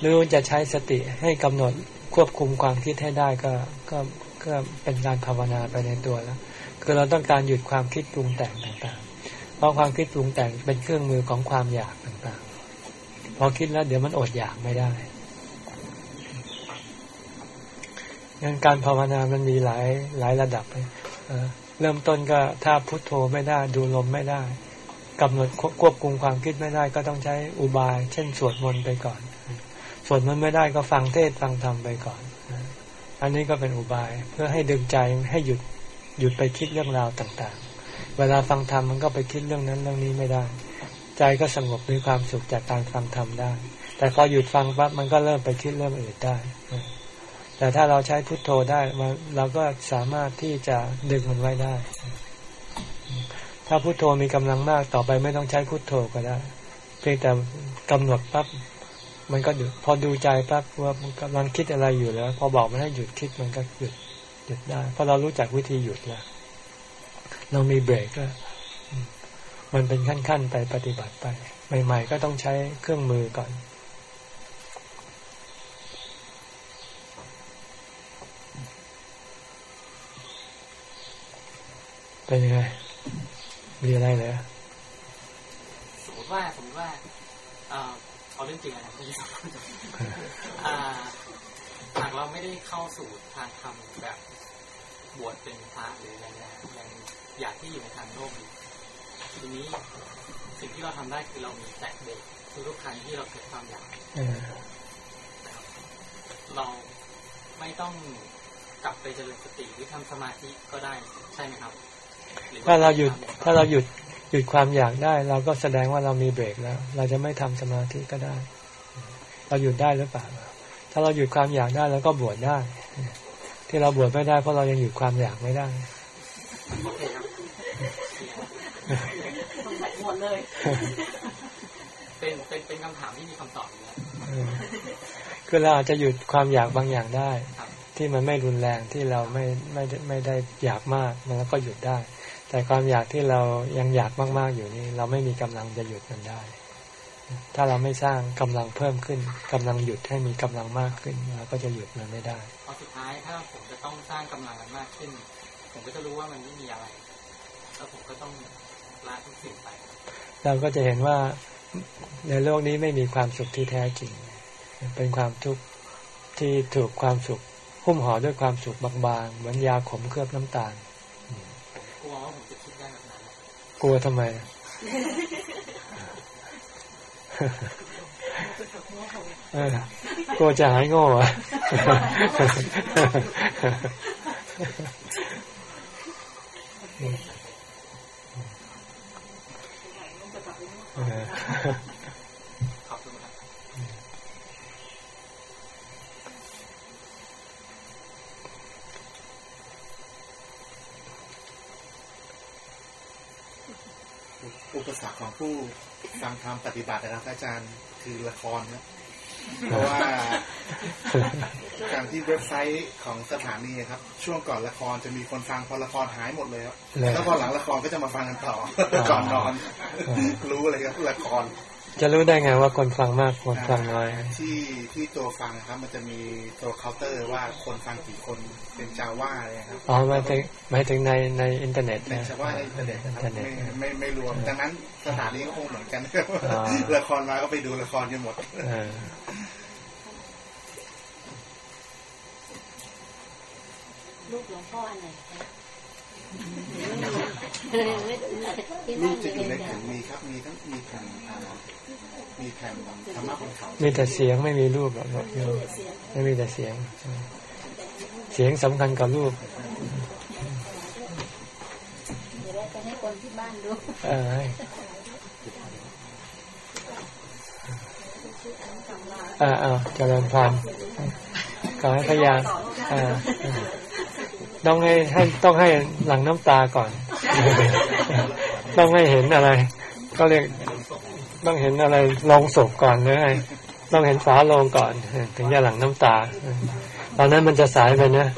หรือจะใช้สติให้กำหนดควบคุมความคิดให้ได้ก็ก็ก็เป็นการภาวนาไปในตัวแล้ว คือเราต้องการหยุดความคิดปรุงแต่งต่างๆ เพราะความคิดปรุงแต่งเป็นเครื่องมือของความอยากต่างๆ พอคิดแล้วเดี๋ยวมันอดอยากไม่ได้งั้นการภาวนามันมีหลายหลายระดับเเริ่มต้นก็ถ้าพุโทโธไม่ได้ดูลมไม่ได้กำหนดควบคุมความคิดไม่ได้ก็ต้องใช้อุบาย เช่น สวดมนต์ไปก่อนสวดมนต์ไม่ได้ก็ฟังเทศฟังธรรมไปก่อน อันนี้ก็เป็นอุบายเพื่อให้ดึงใจให้หยุดหยุดไปคิดเรื่องราวต่างๆ เวลาฟังธรรมมันก็ไปคิดเรื่องนั้นเรื่องนี้ไม่ได้ ใจก็สงบมีความสุขจากการฟังธรรมได้ แต่พอหยุดฟังปั๊บมันก็เริ่มไปคิดเรื่องอื่นได้ แต่ถ้าเราใช้พุทโธได้เราก็สามารถที่จะดึงมันไว้ได้ ถ้าพุทโธมีกำลังมากต่อไปไม่ต้องใช้พุทโธก็ได้ เพียงแต่กำหนดปั๊บมันก็หยุดพอดูใจปั๊บว่ามันกำลังคิดอะไรอยู่แล้ว พอบอกมันให้หยุดคิดมันก็หยุดหยุดได้เพราะเรารู้จักวิธีหยุดแล้วเรามีเบรกแล้วมันเป็นขั้นๆไปปฏิบัติไป ใหม่ ๆ ก็ต้องใช้เครื่องมือก่อน เป็นยังไง มีอะไรเลยสมมติว่าสมมติว่าเอ่อเอาเรื่องจริงอะไรไม่ใช่อ่าหากเราไม่ได้เข้าสู่ทางธรรมแบบบวชเป็นพระหรืออะไรนะยังอยากที่อยู่ในทางโลกอยู่ทีนี้สิ่งที่เราทำได้คือเรามีแตะเบรกทุกครั้งที่เราเกิดความอยากเราไม่ต้องกลับไปเจริญสติหรือทำสมาธิก็ได้ใช่ไหมครับ ถ้าเราหยุดถ้าเราหยุดหยุดความอยากได้ เราก็แสดงว่าเรามีเบรกแล้ว เราจะไม่ทำสมาธิก็ได้ เราหยุดได้หรือเปล่า ถ้าเราหยุดความอยากได้เราก็บวชได้ ที่เราบวชไม่ได้ เพราะเรายังหยุดความอยากไม่ได้หมดเลยเป็นเป็นเป็นคำถามที่มีคำตอบอยู่แล้วคือเราอาจจะหยุดความอยากบางอย่างได้ครับที่มันไม่รุนแรงที่เราไม่ไม่ไม่ได้อยากมากมันก็หยุดได้ แต่ความอยากที่เรายังอยากมาก ๆ อยู่นี่เราไม่มีกำลังจะหยุดมันได้ ถ้าเราไม่สร้างกำลังเพิ่มขึ้นกำลังหยุดให้มีกำลังมากขึ้นเราก็จะหยุดมันไม่ได้พอสุดท้ายถ้าผมจะต้องสร้างกำลังมันมากขึ้น ผมก็จะรู้ว่ามันไม่มีอะไร แล้วผมก็ต้องละทุกสิ่งไป เราก็จะเห็นว่าในโลกนี้ไม่มีความสุขที่แท้จริง เป็นความทุกข์ที่ถูกความสุขหุ้มห่อด้วยความสุขบางๆ เหมือนยาขมเคลือบน้ำตาล กลัวว่าผมจะคิดได้แบบนั้น กลัวทำไมเออกลัวจะหายโง่อะเออ ขอบคุณครับ อุปสรรคของผู้ฟังธรรมปฏิบัตินะครับอาจารย์คือละครนะเพราะว่าการที่เว็บไซต์ของสถานีครับ ช่วงก่อนละครจะมีคนฟังพอละครหายหมดเลยครับเลยแล้วพอหลังละครก็จะมาฟังกันต่อก่อนนอน รู้เลยครับละคร จะรู้ได้ไงว่าคนฟังมากคนฟังน้อยที่ที่ตัวฟังครับมันจะมีตัวเคาน์เตอร์ว่าคนฟังกี่คนเป็นจาว่าเลยครับอ๋อหมายถึงหมายถึงในในอินเทอร์เน็ตในนะเฉพาะในอินเทอร์เน็ตอินะนคเทรัอบร์เน็ตไม่ไม่ไม่รวมดังนั้นสถานีก็คงเหมือนกันอ๋อละครมาก็ไปดูละครกันหมดเออลูกหลวงพ่ออันไหนคะรูปจะอยู่ในแผ่นมีครับมีทั้งมีแผ่นอ่า มีแผ่นธรรมะบนเขามีแต่เสียงไม่มีรูปหรอกโยมไม่มีแต่เสียง เสียงสำคัญกว่ารูปเดี๋ยวได้ไปให้คนที่บ้านดูเออให้เอ่าเอาเจริญพรขอให้พยายามอ่าต้องให้ให้ต้องให้หลังน้ำตาก่อน ต้องให้เห็นอะไร ก็เรียก ต้องเห็นอะไรลงศพก่อนเลยต้องเห็นฝาโลงก่อน ถึงจะหลังน้ำตา ตอนนั้นมันจะสายไปนะ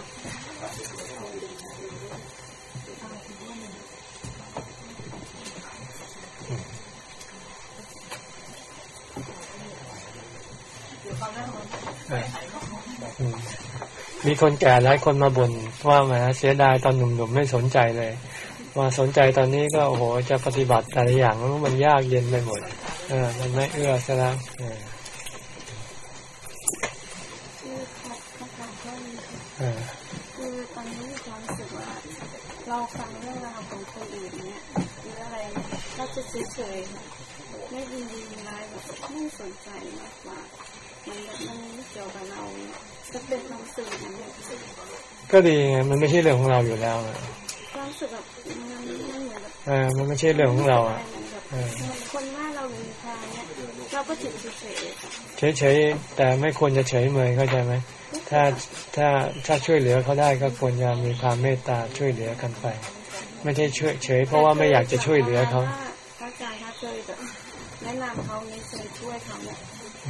มีคนแก่หลายคนมาบ่นว่าแหมเสียดายตอนหนุ่มๆไม่สนใจเลยมาสนใจตอนนี้ก็โอ้โหจะปฏิบัติแต่ละอย่างมันยากเย็นไปหมด เออมันไม่เอื้อซะแล้วเออคือคำถามข้อนี้ค่ะเออคือตอนนี้มีความรู้สึกว่า เราฟังเรื่องราวของคนอื่นเนี่ยหรืออะไรเนี่ยเราจะเฉยๆไม่ยินดีร้ายแบบไม่สนใจมากกว่ามันมันไม่เกี่ยวกับเราจะเป็นความสึกอนั้นเนี่ยก็ดีไงมันไม่ใช่เรื่องของเราอยู่แล้วความรู้สึกแบบมันมันเหมือนแบบเออมันไม่ใช่เรื่องของเราอะ เหมือนแบบเออเหมือนคนว่าเรามีทางเนี่ยเราก็ถึงเฉยๆค่ะเฉยๆแต่ไม่ควรจะเฉยเมยเข้าใจไหมถ้าถ้าถ้าช่วยเหลือเขาได้ก็ควรจะมีความเมตตาช่วยเหลือกันไป ไม่ใช่ช่วยเฉย เพราะว่าไม่อยากจะช่วยเหลือเขาพระอาจารย์ถ้าเคยแบบแนะนำเขาไม่เคยช่วยเขาเนี่ย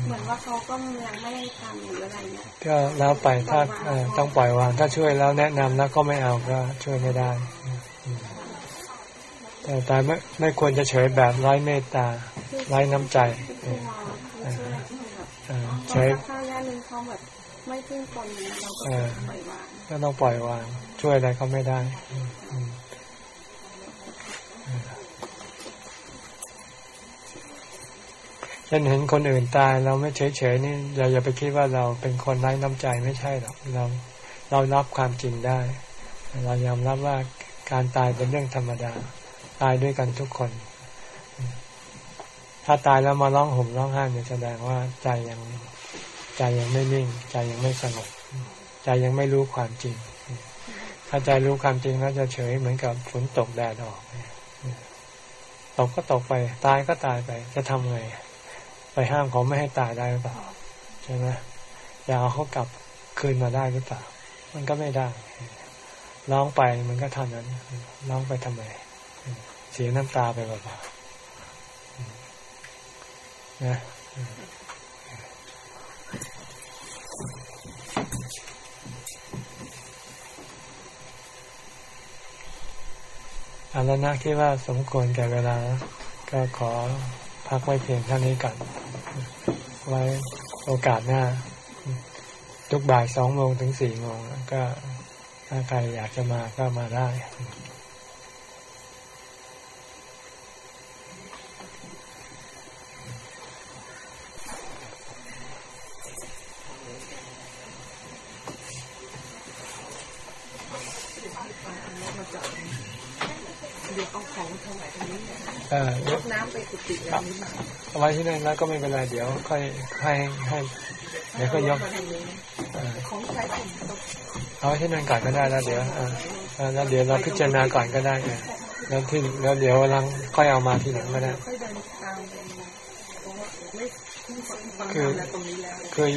เหมือนว่าเขาก็ยังไม่ได้ทำหรืออะไรเนี่ยก็แล้วไปถ้าเอ่อต้องปล่อยวางถ้าช่วยแล้วแนะนำแล้วก็ไม่เอาก็ช่วยไม่ได้อืม แต่แต่ไม่ไม่ควรจะเฉยแบบไร้เมตตาไร้น้ำใจเอคืออว่าเขาช่วยแบบเออพเฉอยถ้าระยะหนึ่งเขาแบบไม่พึ่งคนเนี่ยเราก็เออปล่อยวางก็ต้องปล่อยวาง ช่วยอะไรเขาไม่ได้อืมอืมเช่นเห็นคนอื่นตายเราไม่เฉยเฉยๆนี่เราอย่าไปคิดว่าเราเป็นคนไร้น้ำใจไม่ใช่หรอกเราเรารับความจริงได้ เรายอมรับว่าการตายเป็นเรื่องธรรมดา ตายด้วยกันทุกคน ถ้าตายแล้วมาร้องห่มร้องไห้เนี่ยแสดงว่าใจยังใจยังไม่นิ่ง ใจยังไม่สงบใจยังไม่รู้ความจริง ถ้าใจรู้ความจริงแล้วจะเฉยเหมือนกับฝนตกแดดออกตกก็ตกไป ตายก็ตายไป จะทำไง ไปห้ามเขาไม่ให้ตายได้หรือเปล่าใช่ไหมอยากเอาเขากลับคืนมาได้หรือเปล่า มันก็ไม่ได้ ร้องไปมันก็เท่านั้น ร้องไปทำไม เสียน้ำตาไปเปล่าๆนะอาลนะคิดว่าสมควรแก่เวลา ก็ขอพักไว้เพียงเท่านี้ก่อน ไว้โอกาสหน้า ทุกบ่ายสองโมงถึงสี่โมงก็ถ้าใครอยากจะมาก็มาได้ ยวเอาของถวายตรงนี้เออเดี๋ยวน้ำไปกุฏิอย่างนี้มาเอาไว้ที่นั่นแล้วก็ไม่เป็นไรเดี๋ยวค่อยให้ให้เดี๋ยวก็ยกเออของใช้ผมตกเอาไว้ที่นั่นก่อนก็ได้แล้วเดี๋ยวเออเออแล้วเดี๋ยวเราพิจารณาก่อนก็ได้ไงแล้วที่แล้วเดี๋ยววันหลังค่อยเอามาที่หลังก็ได้ค่อยเดินตามไปเพราะว่าไม่เพิ่งฟังฟังคือ